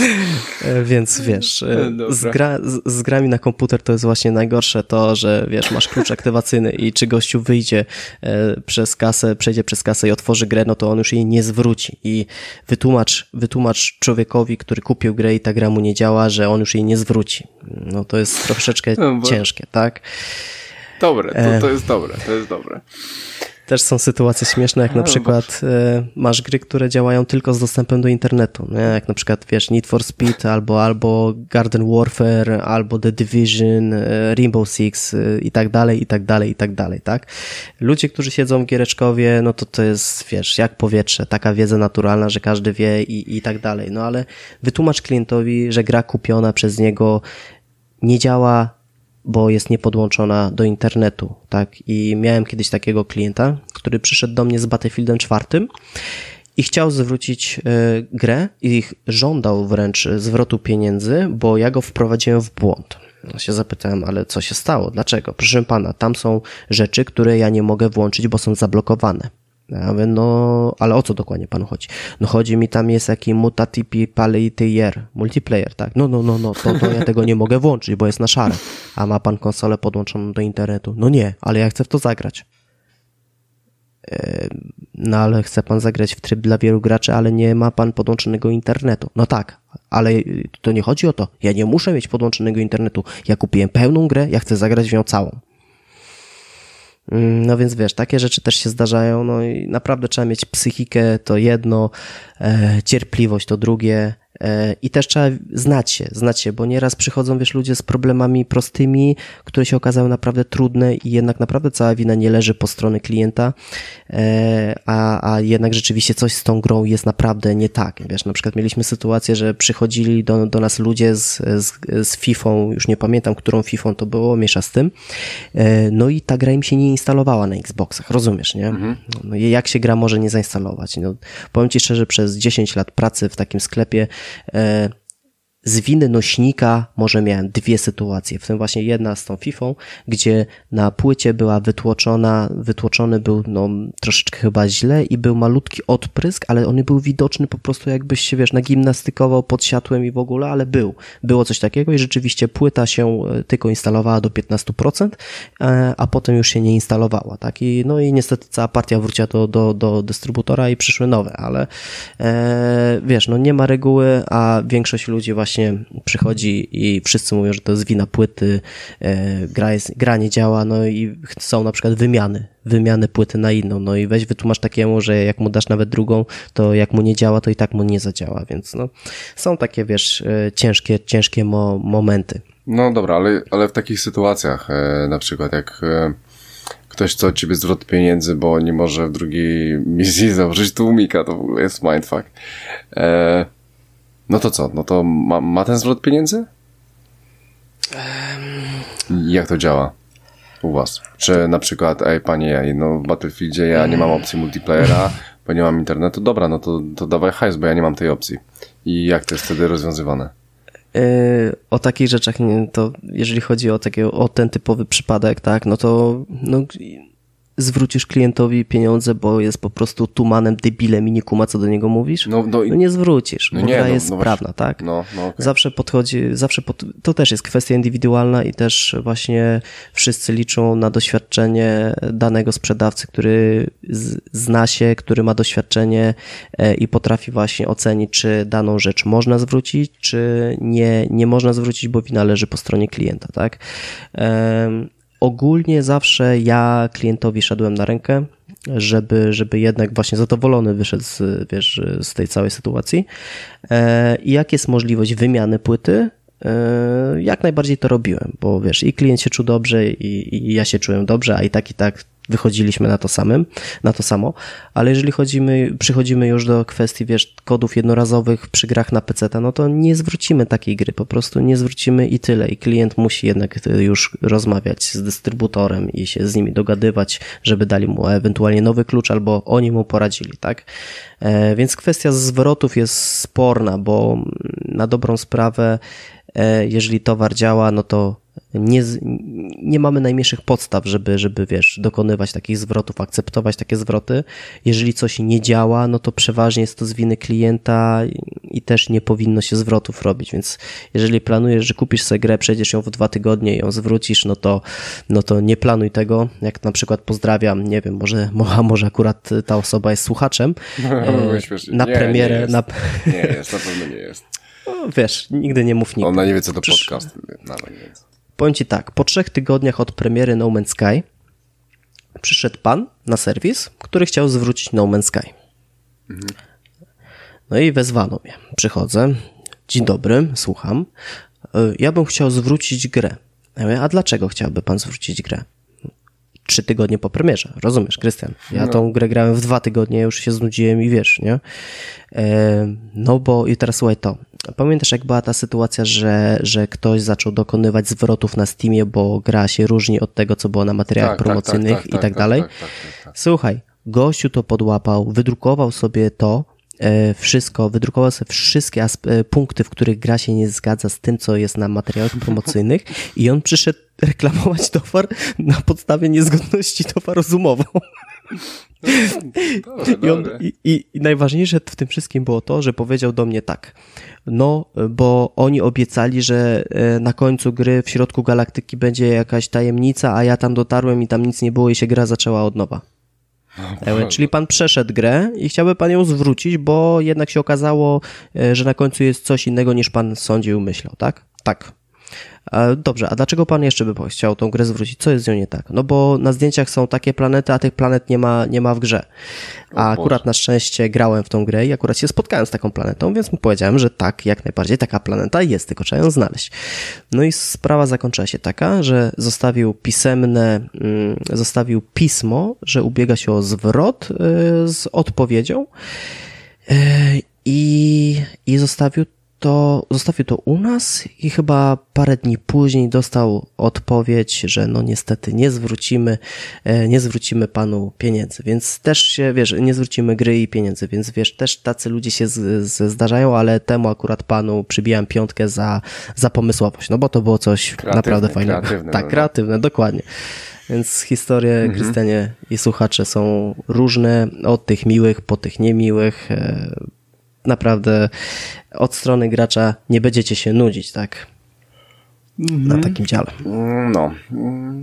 więc wiesz, e, z, gra, z, z, grami na komputer to jest właśnie najgorsze to, że wiesz, masz klucz aktywacyjny i czy gościu wyjdzie e, przez kasę, przejdzie przez kasę i otworzy grę, no to on już jej nie zwróci. I wytłumacz, wytłumacz człowiekowi, który kupił grę i ta gra mu nie działa, że on już jej nie zwróci. No to jest troszeczkę no, bo... ciężkie, tak? Dobre, to, to jest dobre, to jest dobre. Też są sytuacje śmieszne, jak na przykład e, masz gry, które działają tylko z dostępem do internetu, nie? jak na przykład, wiesz, Need for Speed, albo, albo Garden Warfare, albo The Division, e, Rainbow Six e, i tak dalej, i tak dalej, i tak dalej, tak? Ludzie, którzy siedzą w giereczkowie, no to to jest, wiesz, jak powietrze, taka wiedza naturalna, że każdy wie i, i tak dalej, no ale wytłumacz klientowi, że gra kupiona przez niego nie działa bo jest niepodłączona do internetu, tak? I miałem kiedyś takiego klienta, który przyszedł do mnie z Battlefieldem czwartym i chciał zwrócić y, grę i żądał wręcz zwrotu pieniędzy, bo ja go wprowadziłem w błąd. Ja się zapytałem, ale co się stało? Dlaczego? Proszę pana, tam są rzeczy, które ja nie mogę włączyć, bo są zablokowane. Ja mówię, no, ale o co dokładnie panu chodzi? No chodzi mi tam jest jakiś mutatipi player, multiplayer, tak? No, no, no, no, to, to ja tego nie mogę włączyć, bo jest na szare. A ma pan konsolę podłączoną do internetu? No nie, ale ja chcę w to zagrać. No ale chce pan zagrać w tryb dla wielu graczy, ale nie ma pan podłączonego internetu. No tak, ale to nie chodzi o to. Ja nie muszę mieć podłączonego internetu. Ja kupiłem pełną grę, ja chcę zagrać w nią całą. Mm, no więc wiesz, takie rzeczy też się zdarzają, no i naprawdę trzeba mieć psychikę, to jedno, e, cierpliwość to drugie, I też trzeba znać się, znać się, bo nieraz przychodzą, wiesz, ludzie z problemami prostymi, które się okazały naprawdę trudne i jednak naprawdę cała wina nie leży po stronie klienta, e, a, a jednak rzeczywiście coś z tą grą jest naprawdę nie tak. Wiesz, na przykład mieliśmy sytuację, że przychodzili do, do nas ludzie z, z, z FIFA, już nie pamiętam, którą FIFA to było, miesza z tym, e, no i ta gra im się nie instalowała na Xboxach, rozumiesz, nie? Mhm. No, jak się gra może nie zainstalować? No, powiem Ci szczerze, przez 10 lat pracy w takim sklepie E, z winy nośnika może miałem dwie sytuacje, w tym właśnie jedna z tą FIFA, gdzie na płycie była wytłoczona, wytłoczony był no, troszeczkę chyba źle i był malutki odprysk, ale on był widoczny po prostu jakbyś się, wiesz, nagimnastykował pod światłem i w ogóle, ale był. Było coś takiego i rzeczywiście płyta się e, tylko instalowała do 15%, e, a potem już się nie instalowała, tak? I, no i niestety cała partia wróciła do, do, do dystrybutora i przyszły nowe, ale e, wiesz, no nie ma reguły, a większość ludzi właśnie właśnie przychodzi i wszyscy mówią, że to jest wina płyty, e, gra, jest, gra nie działa, no i są na przykład wymiany, wymiany płyty na inną, no i weź wytłumacz takiemu, że jak mu dasz nawet drugą, to jak mu nie działa, to i tak mu nie zadziała, więc no, są takie, wiesz, e, ciężkie, ciężkie mo momenty. No dobra, ale, ale w takich sytuacjach, e, na przykład jak ktoś chce od ciebie zwrot pieniędzy, bo nie może w drugiej misji założyć tłumika, to w ogóle jest mindfuck. No to co? No to ma, ma ten zwrot pieniędzy? Um... Jak to działa u was? Czy na przykład, ej panie, no w Battlefieldzie ja nie mam opcji multiplayera, bo nie mam internetu, dobra, no to, to dawaj hajs, bo ja nie mam tej opcji. I jak to jest wtedy rozwiązywane? Yy, o takich rzeczach, to jeżeli chodzi o, takiego, o ten typowy przypadek, tak, no to no, zwrócisz klientowi pieniądze, bo jest po prostu tumanem, debilem i nie kuma, co do niego mówisz? No, no, no nie zwrócisz, no bo nie, gra no, jest no prawna, tak? No, no okay. Zawsze podchodzi, zawsze pod, to też jest kwestia indywidualna i też właśnie wszyscy liczą na doświadczenie danego sprzedawcy, który zna się, który ma doświadczenie e, i potrafi właśnie ocenić, czy daną rzecz można zwrócić, czy nie, nie można zwrócić, bo wina leży po stronie klienta, tak? Ogólnie zawsze ja klientowi szedłem na rękę, żeby, żeby jednak właśnie zadowolony wyszedł z, wiesz, z tej całej sytuacji. E, I jak jest możliwość wymiany płyty, e, jak najbardziej to robiłem, bo wiesz, i klient się czuł dobrze, i, i ja się czułem dobrze, a i tak i tak wychodziliśmy na to samym, na to samo, ale jeżeli chodzimy, przychodzimy już do kwestii, wiesz, kodów jednorazowych przy grach na PC, no to nie zwrócimy takiej gry, po prostu nie zwrócimy i tyle. I klient musi jednak już rozmawiać z dystrybutorem i się z nimi dogadywać, żeby dali mu ewentualnie nowy klucz albo oni mu poradzili, tak? E, więc kwestia zwrotów jest sporna, bo na dobrą sprawę, e, jeżeli towar działa, no to nie, nie mamy najmniejszych podstaw, żeby, żeby, wiesz, dokonywać takich zwrotów, akceptować takie zwroty. Jeżeli coś nie działa, no to przeważnie jest to z winy klienta i też nie powinno się zwrotów robić, więc jeżeli planujesz, że kupisz sobie grę, przejdziesz ją w dwa tygodnie i ją zwrócisz, no to, no to nie planuj tego. Jak na przykład pozdrawiam, nie wiem, może, może akurat ta osoba jest słuchaczem, no, na nie, premierę. Nie jest. Na... nie jest, na pewno nie jest. No, wiesz, nigdy nie mów nigdy. Ona nie wie, co to podcast. Nawet nie. Powiem Ci tak, po trzech tygodniach od premiery No Man's Sky przyszedł pan na serwis, który chciał zwrócić No Man's Sky. Mhm. No i wezwano mnie. Przychodzę. Dzień dobry, słucham. E, ja bym chciał zwrócić grę. Ja mówię, a dlaczego chciałby pan zwrócić grę? Trzy tygodnie po premierze, rozumiesz, Krystian? Ja no. tą grę grałem w dwa tygodnie, już się znudziłem i wiesz, nie? E, no bo i teraz słuchaj to. Pamiętasz, jak była ta sytuacja, że, że ktoś zaczął dokonywać zwrotów na Steamie, bo gra się różni od tego, co było na materiałach tak, tak promocyjnych tak, tak, i tak dalej? Słuchaj, gościu to podłapał, wydrukował sobie to, e, wszystko, wydrukował sobie wszystkie e, punkty, w których gra się nie zgadza z tym, co jest na materiałach promocyjnych i on przyszedł reklamować towar na podstawie niezgodności towaru z umową. I, on, i, i, najważniejsze w tym wszystkim było to, że powiedział do mnie tak. No, bo oni obiecali, że e, na końcu gry w środku galaktyki będzie jakaś tajemnica, a ja tam dotarłem i tam nic nie było i się gra zaczęła od nowa. No, Czyli pan przeszedł grę i chciałby pan ją zwrócić, bo jednak się okazało, e, że na końcu jest coś innego niż pan sądził, myślał, tak? Tak. Dobrze, a dlaczego pan jeszcze by chciał tą grę zwrócić? Co jest z nią nie tak? No bo na zdjęciach są takie planety, a tych planet nie ma, nie ma w grze. A akurat na szczęście grałem w tą grę i akurat się spotkałem z taką planetą, więc mu powiedziałem, że tak, jak najbardziej taka planeta jest, tylko trzeba ją znaleźć. No i sprawa zakończyła się taka, że zostawił pisemne, mm, zostawił pismo, że ubiega się o zwrot y, z odpowiedzią y, i, i zostawił to zostawił to u nas i chyba parę dni później dostał odpowiedź, że no niestety nie zwrócimy, e, nie zwrócimy panu pieniędzy, więc też się, wiesz, nie zwrócimy gry i pieniędzy, więc wiesz, też tacy ludzie się z, z zdarzają, ale temu akurat panu przybijam piątkę za, za pomysłowość, no bo to było coś kreatywne, naprawdę fajnego. Kreatywne, tak, no. kreatywne, dokładnie. Więc historie mhm. Krystianie i słuchacze są różne, od tych miłych po tych niemiłych. Naprawdę od strony gracza nie będziecie się nudzić, tak? Mhm. Na takim dziale. No,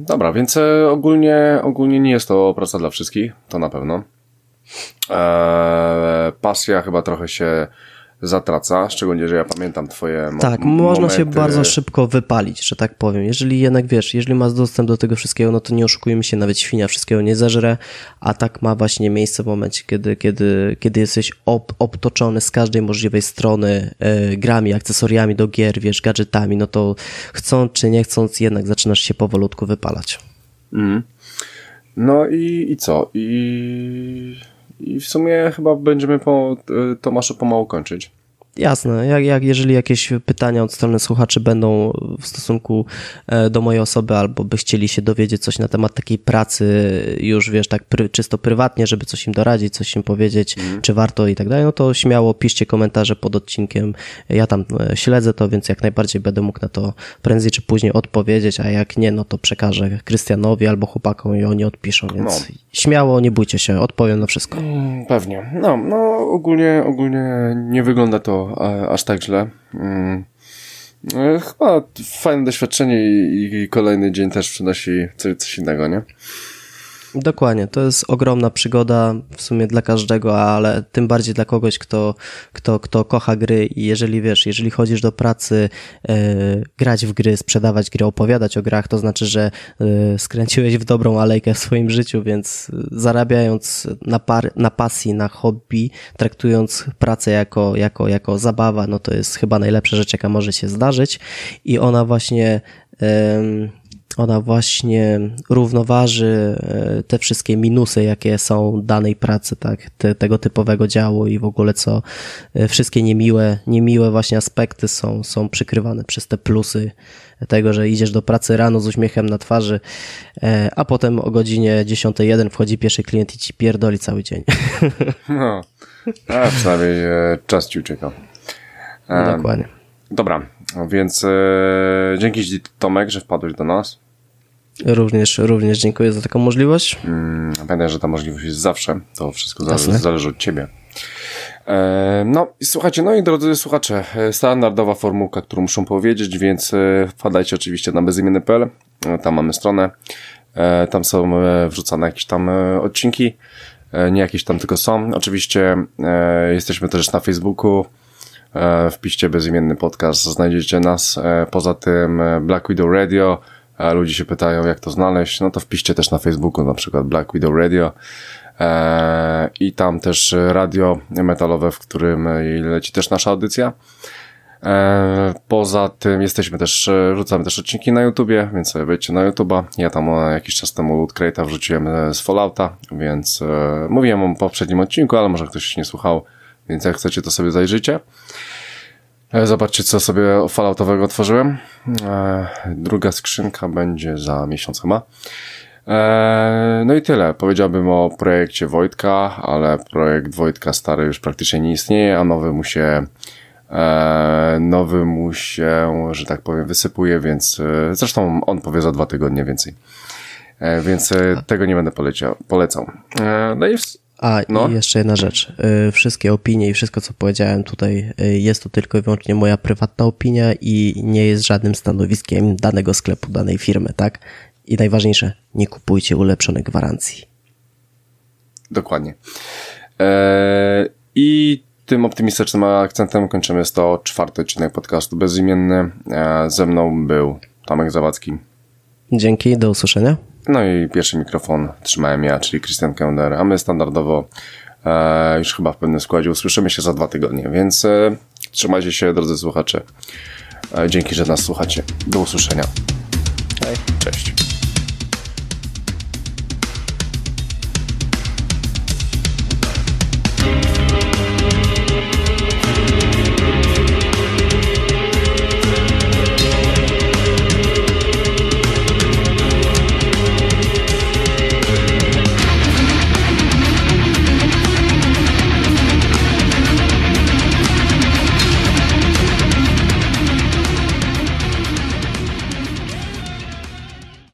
dobra, więc e, ogólnie, ogólnie nie jest to praca dla wszystkich, to na pewno. Eee, pasja chyba trochę się zatraca, szczególnie, że ja pamiętam twoje Tak, można się bardzo szybko wypalić, że tak powiem. Jeżeli jednak, wiesz, jeżeli masz dostęp do tego wszystkiego, no to nie oszukujmy się, nawet świnia wszystkiego nie zażre, a tak ma właśnie miejsce w momencie, kiedy, kiedy, kiedy jesteś ob, obtoczony z każdej możliwej strony e, grami, akcesoriami do gier, wiesz, gadżetami, no to chcąc czy nie chcąc, jednak zaczynasz się powolutku wypalać. Mm. No i, i co? I i w sumie chyba będziemy po e, Tomaszu pomału kończyć. Jasne, jak, jak jeżeli jakieś pytania od strony słuchaczy będą w stosunku e, do mojej osoby, albo by chcieli się dowiedzieć coś na temat takiej pracy, już wiesz, tak pry, czysto prywatnie, żeby coś im doradzić, coś im powiedzieć, mm. czy warto i tak dalej, no to śmiało piszcie komentarze pod odcinkiem. Ja tam e, śledzę to, więc jak najbardziej będę mógł na to prędzej czy później odpowiedzieć, a jak nie, no to przekażę Krystianowi albo chłopakom i oni odpiszą, więc no. śmiało, nie bójcie się, odpowiem na wszystko. Mm, pewnie. No, no ogólnie, ogólnie nie wygląda to aż tak źle. Mm. E, chyba fajne doświadczenie i, kolejny dzień też przynosi coś innego, nie? Dokładnie, to jest ogromna przygoda w sumie dla każdego, ale tym bardziej dla kogoś, kto, kto, kto kocha gry i jeżeli wiesz, jeżeli chodzisz do pracy, yy, grać w gry, sprzedawać gry, opowiadać o grach, to znaczy, że yy, skręciłeś w dobrą alejkę w swoim życiu, więc zarabiając na, par, na pasji, na hobby, traktując pracę jako, jako, jako zabawa, no to jest chyba najlepsza rzecz, jaka może się zdarzyć i ona właśnie ona właśnie równoważy e, te wszystkie minusy, jakie są danej pracy, tak, te, tego typowego działu i w ogóle co e, wszystkie niemiłe, niemiłe właśnie aspekty są, są przykrywane przez te plusy tego, że idziesz do pracy rano z uśmiechem na twarzy, e, a potem o godzinie 10.01 wchodzi pierwszy klient i ci pierdoli cały dzień. No, a przynajmniej czas ci ucieka. Dokładnie. Dobra, więc e, dzięki Ci Tomek, że wpadłeś do nas. Również, również dziękuję za taką możliwość. Mm, pamiętaj, że ta możliwość jest zawsze. To wszystko zależy, zależy od Ciebie. E, no i słuchajcie, no i drodzy słuchacze, e, standardowa formułka, którą muszą powiedzieć, więc e, wpadajcie oczywiście na bezimienny.pl, tam mamy stronę, tam są wrzucane jakieś tam odcinki, nie jakieś tam tylko są. Oczywiście jesteśmy też na Facebooku, wpiszcie bezimienny podcast, znajdziecie nas. E, poza tym e, Black Widow Radio. Ludzie się pytają, jak to znaleźć. No to wpiszcie też na Facebooku, na przykład Black Widow Radio. I tam też radio metalowe, w którym leci też nasza audycja. Poza tym jesteśmy też, rzucamy też odcinki na YouTubie, więc sobie wejdźcie na YouTuba. Ja tam jakiś czas temu Loot Crate'a wrzuciłem z Fallouta, więc mówiłem o poprzednim odcinku, ale może ktoś nie słuchał, więc jak chcecie, to sobie zajrzyjcie. E, zobaczcie, co sobie falloutowego otworzyłem. E, druga skrzynka będzie za miesiąc chyba. E, no i tyle. Powiedziałbym o projekcie Wojtka, ale projekt Wojtka stary już praktycznie nie istnieje, a nowy mu się nowy mu się, że tak powiem, wysypuje, więc zresztą on powie za dwa tygodnie więcej. E, więc e, tego nie będę poleciał, polecał. E, no i. A no. i jeszcze jedna rzecz. E, wszystkie opinie i wszystko, co powiedziałem tutaj, e, jest to tylko i wyłącznie moja prywatna opinia i nie jest żadnym stanowiskiem danego sklepu, danej firmy, tak? I najważniejsze, nie kupujcie ulepszonej gwarancji. Dokładnie. Eee, I tym optymistycznym akcentem kończymy 104 odcinek podcastu Bezimienny. Eee, ze mną był Tomek Zawadzki. Dzięki, do usłyszenia. No i pierwszy mikrofon trzymałem ja, czyli Christian Kender, a my standardowo e, już chyba w pewnym składzie usłyszymy się za dwa tygodnie, więc e, trzymajcie się, drodzy słuchacze. E, dzięki, że nas słuchacie. Do usłyszenia. Cześć.